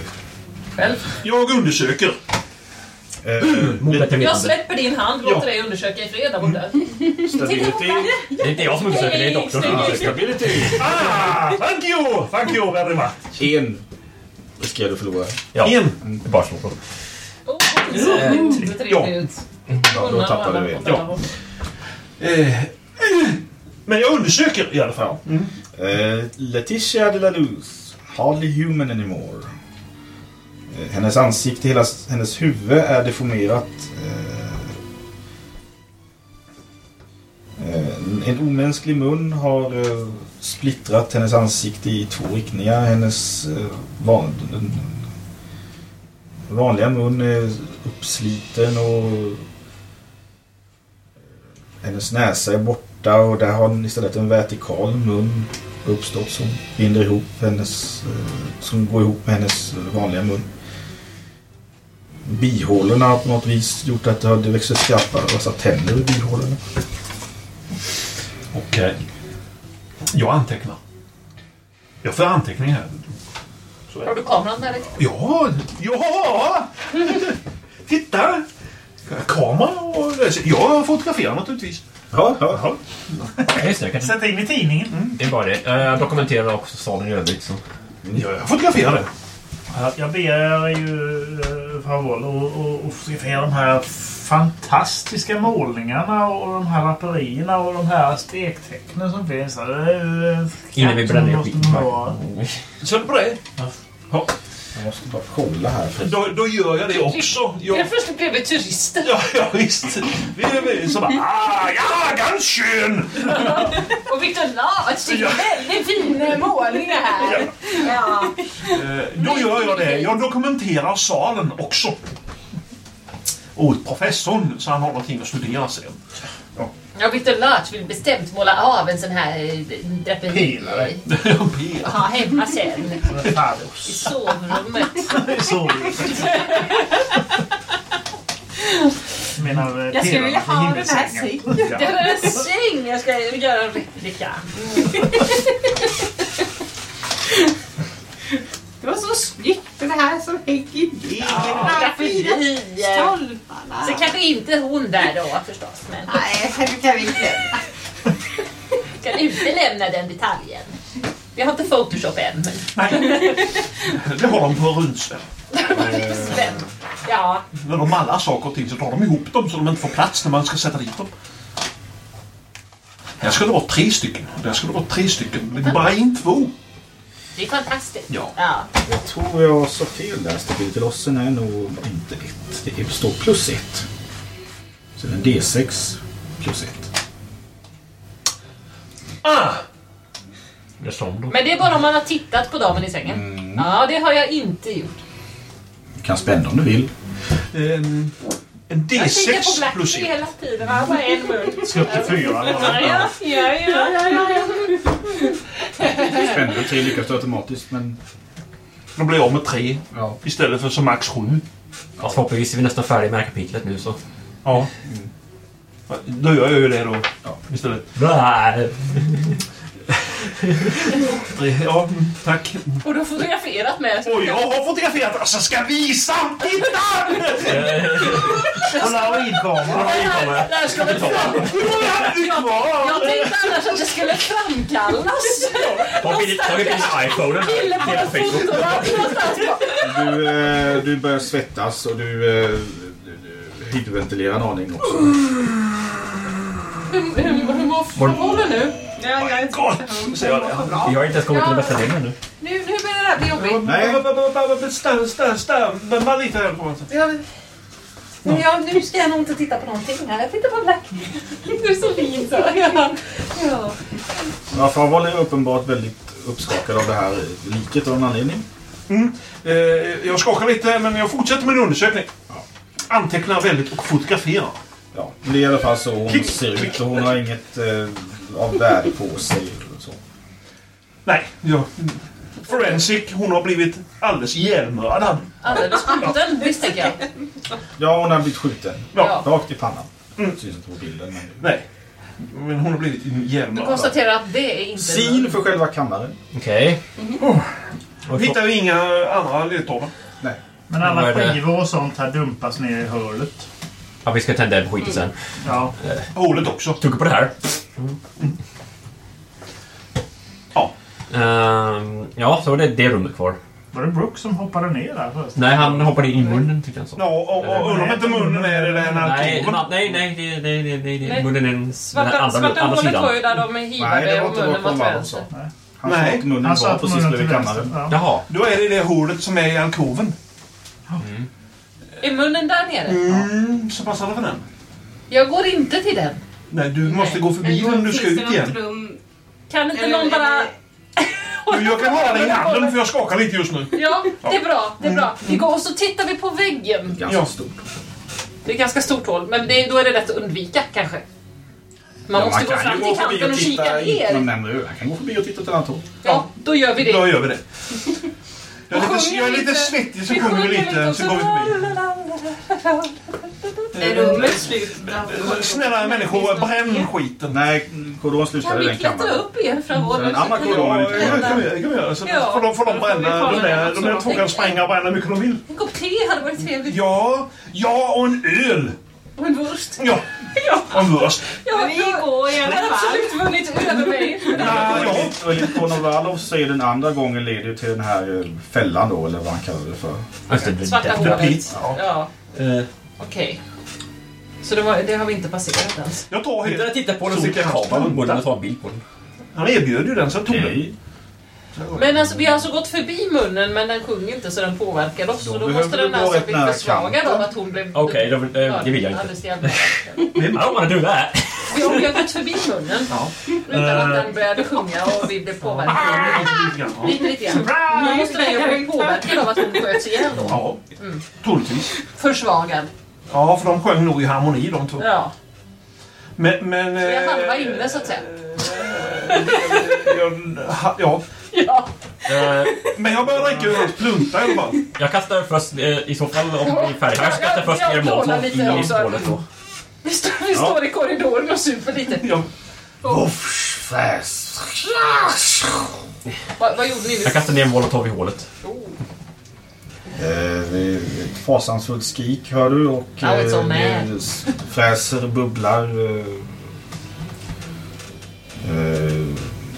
själv. Jag undersöker. Eh, Mot lite ett Jag medel. släpper din hand och låter dig undersöka i fred där borta. stability. Det är inte jag som undersöker, det är doktorn som undersöker. Stability. Ah, thank you! Thank you very much. En riskerar du förlora. Ja, En. det är bara så. Oh, så trevligt Ja. då tappar du en. Ja. Eh, men jag undersöker i alla fall. Mm. Eh, Letitia de la Luz. Hardly human anymore. Eh, hennes ansikte, hela hennes huvud är deformerat. Eh, eh, en omänsklig mun har splittrat hennes ansikte i två riktningar. Hennes van, vanliga mun är uppsliten och hennes näsa är borta och där har hon istället en vertikal mun uppstått som binder ihop hennes, som går ihop med hennes vanliga mun. Bihålorna har på något vis gjort att det har växer skarpa vassa tänder i bihålorna. Okej. Jag antecknar. Jag får anteckningar här. Har du kameran där? Ja, ja! Titta! Kamera och... Jag fotograferar naturligtvis. Ja, ja, ja. Just det. Jag kan Sätta in i tidningen. Det är bara det. Eh, Jag dokumenterar också salen i övrigt. Så. Ja, jag fotograferar det. Jag ber er ju, favor, att- att att fotografera de här fantastiska målningarna och de här draperierna och de här stektecknen som finns här. Innan vi bränner skiten. är det på det. Ja, Jag måste bara kolla här. För... då, då gör jag det också. Jag, Helt plötsligt blev vi turister. ja, ja, visst. Vi är så bara... Ah, ja, ganz schön! Och Victor Lars, det är väldigt fina målningar här. Ja. Eh, Då gör jag det. Jag dokumenterar salen också. Åt professorn, så han har någonting att studera sen. Ja, Victor Lars vill bestämt måla av en sån här eh, draperi. Pelare. Ja, hemma sen. I sovrummet. Så. Jag menar, eh, Jag skulle vilja ha den här sängen. Det var en säng jag ska göra en replika. Det var så snyggt det här som hänger i Draperier. stolparna. Så kanske inte hon där då förstås, men Nej, det kan vi glömma. kan utelämna den detaljen. Vi har inte Photoshop än. Nej, det har de på Rundsvärd. Men, ja, När de mallar saker och ting så tar de ihop dem så de inte får plats när man ska sätta dit dem. Här ska det vara tre stycken. Där ska det vara tre stycken. Men bara in två. Det är fantastiskt. Ja. ja. Jag tror jag sa fel där. Stabilitetslossen är nog inte ett. Det står plus ett. Så det är en D6 plus ett. Ah! Är som då. Men det är bara om man har tittat på damen i sängen. Mm. Ja, det har jag inte gjort. Du kan spänna om du vill. En, en Jag kikar på D6 Black plus ett. hela tiden. Bara en mun. Ska upp till fyra. eller vad? Ja, ja, ja, du tre lyckas du automatiskt men... De blir av med tre Ja. istället för som max sju. Ja, förhoppningsvis är vi nästan färdiga med det här kapitlet nu så. Ja. Då gör jag ju det då Ja. istället. Blah. Ja, tack. Och du har fotograferat med. Och jag har fotograferat och så ska jag visa! Titta! Polaroidkamera. Där ska vi fram. Jag tänkte annars att det skulle framkallas. Ta bild- ta bild med iPhonen Kille på här. en fotorapp någonstans. Du, eh, du börjar svettas och du, eh, du, du hyperventilerar en aning också. Hur hur- hur mår håller nu? Ja, jag är Gott! Säger jag. Vi har inte ens kommit till den bästa delen ännu. Nu, nu börjar det här bli jobbigt. Nej. Stanna, stanna, stanna. Bara lite här. Ja, men ja, nu ska jag nog inte titta på någonting här. Jag tittar på Black. Du är så fin så. Ja. Ja. Ja, Farval är uppenbart väldigt uppskakad av det här liket av en anledning. Eh, jag skakar lite, men jag fortsätter med en undersökning. Antecknar väldigt och fotograferar. Ja, det är i alla fall så hon Klick, ser klick. ut och hon har inget eh, av värde på sig. och Så. Nej, jag... Forensic, hon har blivit alldeles ihjälmördad. Alldeles skjuten misstänker jag. Ja, hon har blivit skjuten. Ja. Rakt i pannan. Mm. Syns inte på bilden. Men... Nej. Men hon har blivit Du ihjälmördad. konstaterar att det är inte... Syn för själva kammaren. Okej. Och så- Hittar vi inga andra ledtrådar? Nej. Men alla skivor och sånt här dumpas ner i hålet. Ja, vi ska tända eld på skiten sen. Ja. Hålet också. Tugga på det här. Ja. Ehm, ja, så var det det rummet kvar. Var det Brooke som hoppade ner där först? Nej, han hoppade in i munnen tyckte han så. Ja, och, och undrar om inte munnen är det Nej, alkoven. na- nej, nej, nej, nej, nej, nej. Nej. munnen är den Svarta, andra, svarta andra hålet var ju sidan. där de är Nej, det hivade var och inte munnen var Conrad till sa. vänster. Han sa Nej. att munnen Han sa var precis bredvid kammaren. Ja. Jaha. Då är det det hålet som är i alkoven. Är munnen där nere? Mm, så passar det för den. Jag går inte till den. Nej, du måste gå förbi den du finns ska ut igen. rum? Kan inte Eller- någon bara... eller- Du, jag kan hålla dig i handen för jag skakar lite just nu. Ja, det är bra. Det är bra. Vi går och så tittar vi på väggen. Ganska Ja. stort. Det är ett ganska stort hål, men det, då är det lätt att undvika kanske. Man Ja, måste gå fram till kanten och kika ner. Han kan gå förbi och titta åt ett annat håll. Ja, då gör vi Då det. gör vi det. Jag är lite, jag är lite svettig så sjunger vi lite så går vi förbi. Är rummet slut? Snälla människor, bränn skiten. Nej, korridoren slutar Kan i vi den klättra kammaren. upp igen den andra kan vi korridoren Ja, är det inte kan vi det kan vi göra. Så Ja. får de, får de bränna. De där, de där två kan spränga och bränna hur mycket de vill. En kopp te hade varit trevligt. Ja, ja och en öl. Och en wurst. Ja, Ja, och en wurst. ja, vi jag går i jag alla fall. absolut vunnit över mig. Ja, ja. Så är den andra gången leder ju till den här eh, fällan då, eller vad han kallar det för. Just det, Svarta hålet. Ja. Ja, Eh, okej. Så det, var, det har vi inte passerat ens. Jag tar Utan helt... att titta på den Så jag kan och ta en bild på den. Han erbjöd ju den så jag tog den. Men alltså, vi har alltså gått förbi munnen men den sjunger inte så den påverkar oss. Då Så då måste den alltså bli försvagad av att hon blev... Okej, då vill- eh, det vill jag inte. I don't wanna do that. Vi har, gått förbi munnen Ja. utan att den började sjunga och vi blev påverkade. Lite, lite grann. Nu måste den ju blivit påverkad av att hon sköts ihjäl då. Ja, Mm. troligtvis. Försvagad. Ja, för de sjöng nog i harmoni de två. Ja. Men... men Vi är eh, halva inne så att säga. Ja, Ja. Eh, men jag börjar dricka ur hans plunta i alla fall. Jag kastar först, eh, i så fall om vi är färdiga här, så kastar jag först Jag- er jag Månsson kollar lite i också. hålet då. Vi, står, vi står i korridoren och super lite. Ja. Vad, vad gjorde ni Jag kastar ner en molotov i hålet. Oh. Eh, det är ett fasansfullt skrik hör du och Now it's all eh, det s- fräser, bubblar. Eh, eh,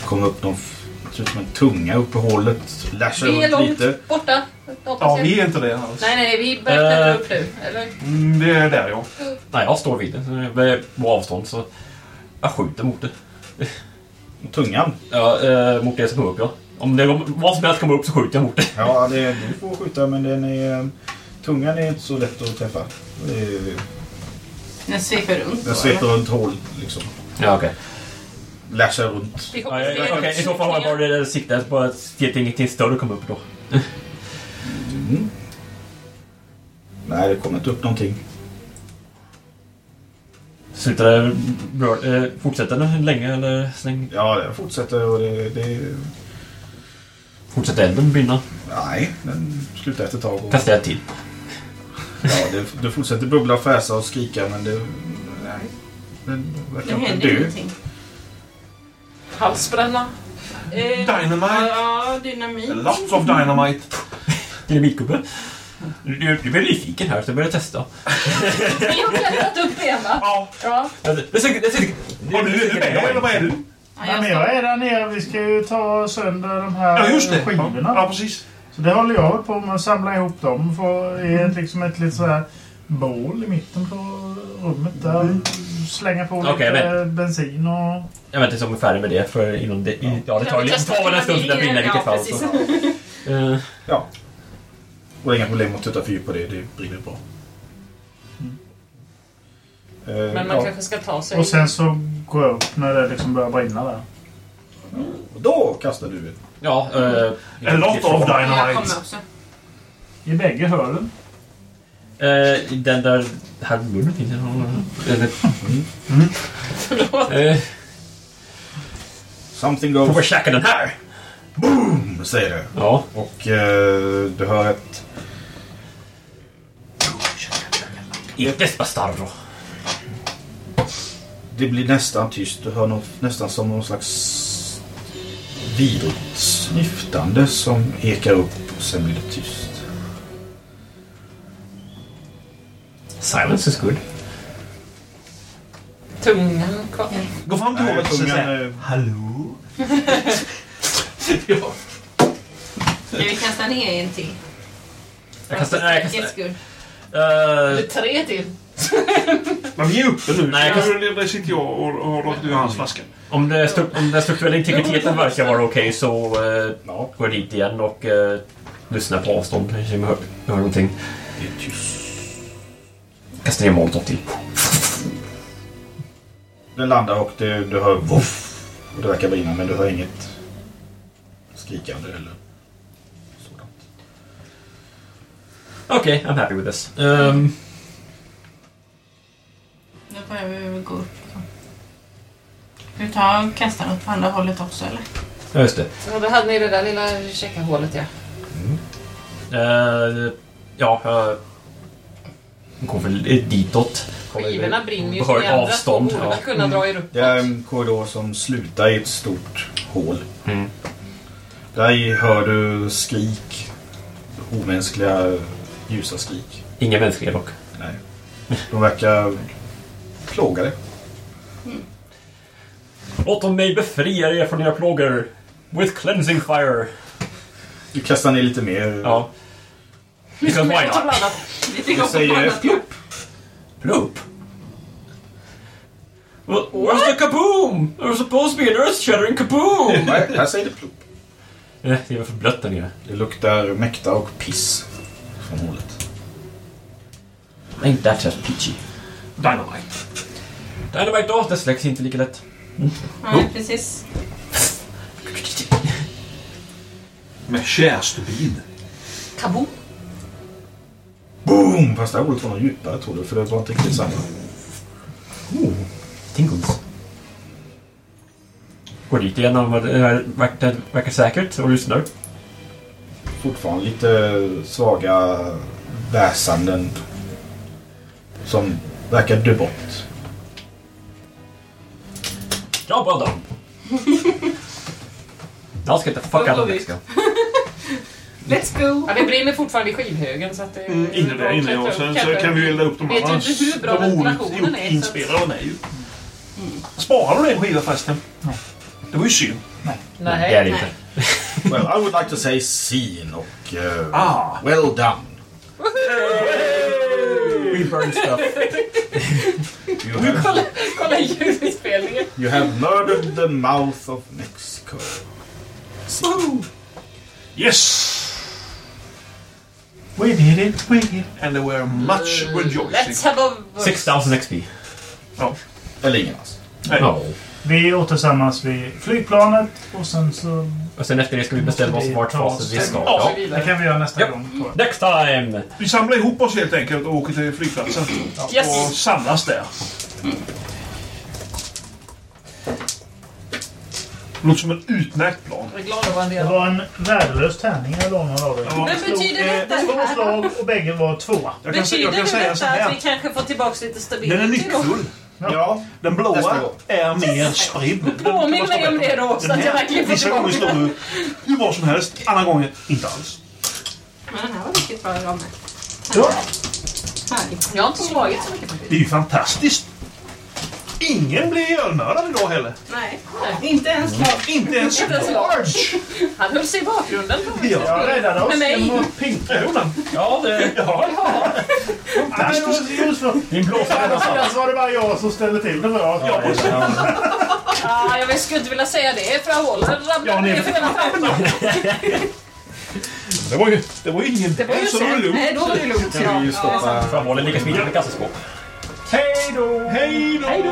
kommer upp någon, f- ser ut som en tunga upp i hålet. Lashar Vi är runt långt lite. borta. ja, jag. vi är inte det alls. Nej, nej, vi börjar klättra upp nu. Eller? Mm, det är där ja. Nej, jag står vid det. så jag är På avstånd så jag skjuter mot det. Tungan. Ja, eh, mot det som kommer upp ja. Om det vad som helst kommer upp så skjuter jag mot det. Ja, det, du får skjuta men den är... Tungan är inte så lätt att träffa. Det är, Den sveper runt. den då, sveper runt hål liksom. Ja, okej. Lashar runt. Vi Ja, hoppas ja, det är okej, I så fall har jag bara det siktet på att se att ingenting större kommer upp då. Mm. Nej, det kommer inte upp någonting. Slutar det... eh, Fortsätter den länge eller släng, Ja, det fortsätter och det... det fortsätter elden brinna? nej, den slutar efter ett tag. Och, Kastar jag till. ja, det, det fortsätter bubbla och fräsa och skrika men det... Nej. Den verkar Det inte händer dö. ingenting. Halsbränna. Eh, Dynamite. Ja, dynamit. Lots of dynamite. Dynamitgubbe. Du, du, blir nyfiken här så jag börjar testa. vi har klättrat upp igen va? Ja. Ja. Det det ser, Har du, är med eller vad är du? Ja, jag men jag är där nere. Vi ska ju ta sönder de här Ja, just det. Skivorna. ja precis. Så det håller jag på med att samla ihop dem. Få i ett, liksom ett litet sådär bål i mitten på rummet där. Slänga på Okej, lite bensin och... Jag vet inte om jag är färdig med det för innan det... Ja, det tar, det tar väl en stund det brinner i vilket Ja, fall. Så. Eh, Ja. Och inga problem att sätta fyr på det. Det brinner bra. Eh, Men man ja. kanske ska ta sig... Och sen så går jag upp när det liksom börjar brinna där. Och Då kastar du ett. Ja, eh, A lot of Jag kommer dynamite. också. I bägge hörlen. Eh, den där... Här munnen finns. Eller... Förlåt. Eh, Something får goes käka den här? boom, säger det. Ja. Och eh, du hör ett... Ites bastardo. Det blir nästan tyst. Du hör något, nästan som någon slags vidrigt snyftande som ekar upp och sen blir det tyst. Silence is good. Tungan kvar. Gå fram till hovet och eh, Hallå? Ska vi kasta ner en till? Jag kastar... Nej, jag kastar... Uh, tre till. Men vi är uppe nu. Nej, jag kan- Nej, Där sitter jag och och har dragit ur hans flaska. om, det stru- om den strukturella integriteten verkar vara okej så uh, Ja, går jag dit igen och uh, lyssnar på avstånd. Kanske jag hör, hör någonting. det är tyst. Kastar ner molotov till. Den landar och du, du hör voff. Och det verkar brinna men du hör inget skrikande eller sådant. Okej, I'm happy with this. Um, Då börjar vi väl gå upp. Ska vi ta och kasta den åt andra hållet också eller? ja, just det. Ja, då hade ni det där lilla checka hålet ja. Uh, ja, jag går väl ditåt. Kommer Skivorna brinner ju så två avstånd. borde Ja. kunna dra er upp. Det är en korridor som slutar i ett stort hål. Mm. Där hör du skrik. Omänskliga ljusa skrik. Inga mänskliga dock. Nej. De verkar plågade. Låt dem mig befria er från era plågor. With cleansing fire. Du kastar ner lite mer. Ja. Because why not? Lite Du gott säger plopp. Plupp. Well, where's the kaboom? There was supposed to be an earth-shattering kaboom! Nej, här säger det plopp. Eh, det var för blött där nere. Det luktar mäkta och piss från hålet. Ain't that just peachy? Dynamite. Dynamite då, det släcks inte lika lätt. Nej, precis. Med kärstubin. Kaboom. Boom! Fast det här ordet var nog djupare tror du, för det var inte riktigt samma. Oh, tingles. Går dit igen och det verkar, verkar säkert och lyssnar. Fortfarande lite svaga väsanden som verkar dö bort. Ja, well done. I'll get the fuck out of Mexico. Let's go! Ja, det brinner fortfarande i skivhögen så att det... Mm, inne där inne ja. Sen så kan vi elda upp de Vet ju andra. inte hur bra ventilationen är, de är ju. Sparar du en skiva förresten? Det var ju synd. Nej, det är det Nej. inte. Well, I would like to say scene och uh, Ah! well done. We burn stuff. You have, Kolla, kolla ljudinspelningen. you have murdered the mouth of Mexico. Yes! We did it, we did it. And there were much Let's rejoicing. have a... 6000 XP. Eller ingen alls. Nej. Ja. Vi återsamlas vid flygplanet och sen så... Och sen efter det ska vi bestämma oss vart fasen vi ska. Ja. Ja. Det kan vi göra nästa Japp. gång. tror jag. Next time! Vi samlar ihop oss helt enkelt och åker till flygplatsen. Yes. Och samlas där. Låter som en utmärkt plan. Jag är glad att vara en Det av. var en värdelös tärning jag lånade av. Ja. Men betyder detta Två slag och bägge var tvåa. Jag kan, Betyder jag kan nu säga så detta att här. vi kanske får tillbaka lite stabilitet Den är nyckfull. Ja, Den Nästa blåa gång. är mer spridd. Den- Påminn mig om det då, så att jag verkligen får Vissa gånger tillbaka slår du hur bra som helst, andra gånger inte alls. Men den här var riktigt bra idag med. Ja. Härligt. Jag har inte slagit så mycket. Det är ju fantastiskt. Ingen blir ölmördad idag heller. Nej, inte ens. Inte ens Inte ens Large. Han höll sig i bakgrunden. Ja. Jag räddade oss genom pinka. Ja, Jonan. Ja, det... Ja, Fantastiskt. Just för... Din blåsa Annars var det bara jag som ställde till det bra. ja, Ah, jag skulle inte vilja säga det, för jag håller ramlade Ja, ner för hela trappan. det var ju, det var ju ingen... Det var ju så det var sen. lugnt. Nej, då var det lugnt. kan vi ju stoppa... Framhåller lika smidigt med kassaskåp. Hej då! Hej då!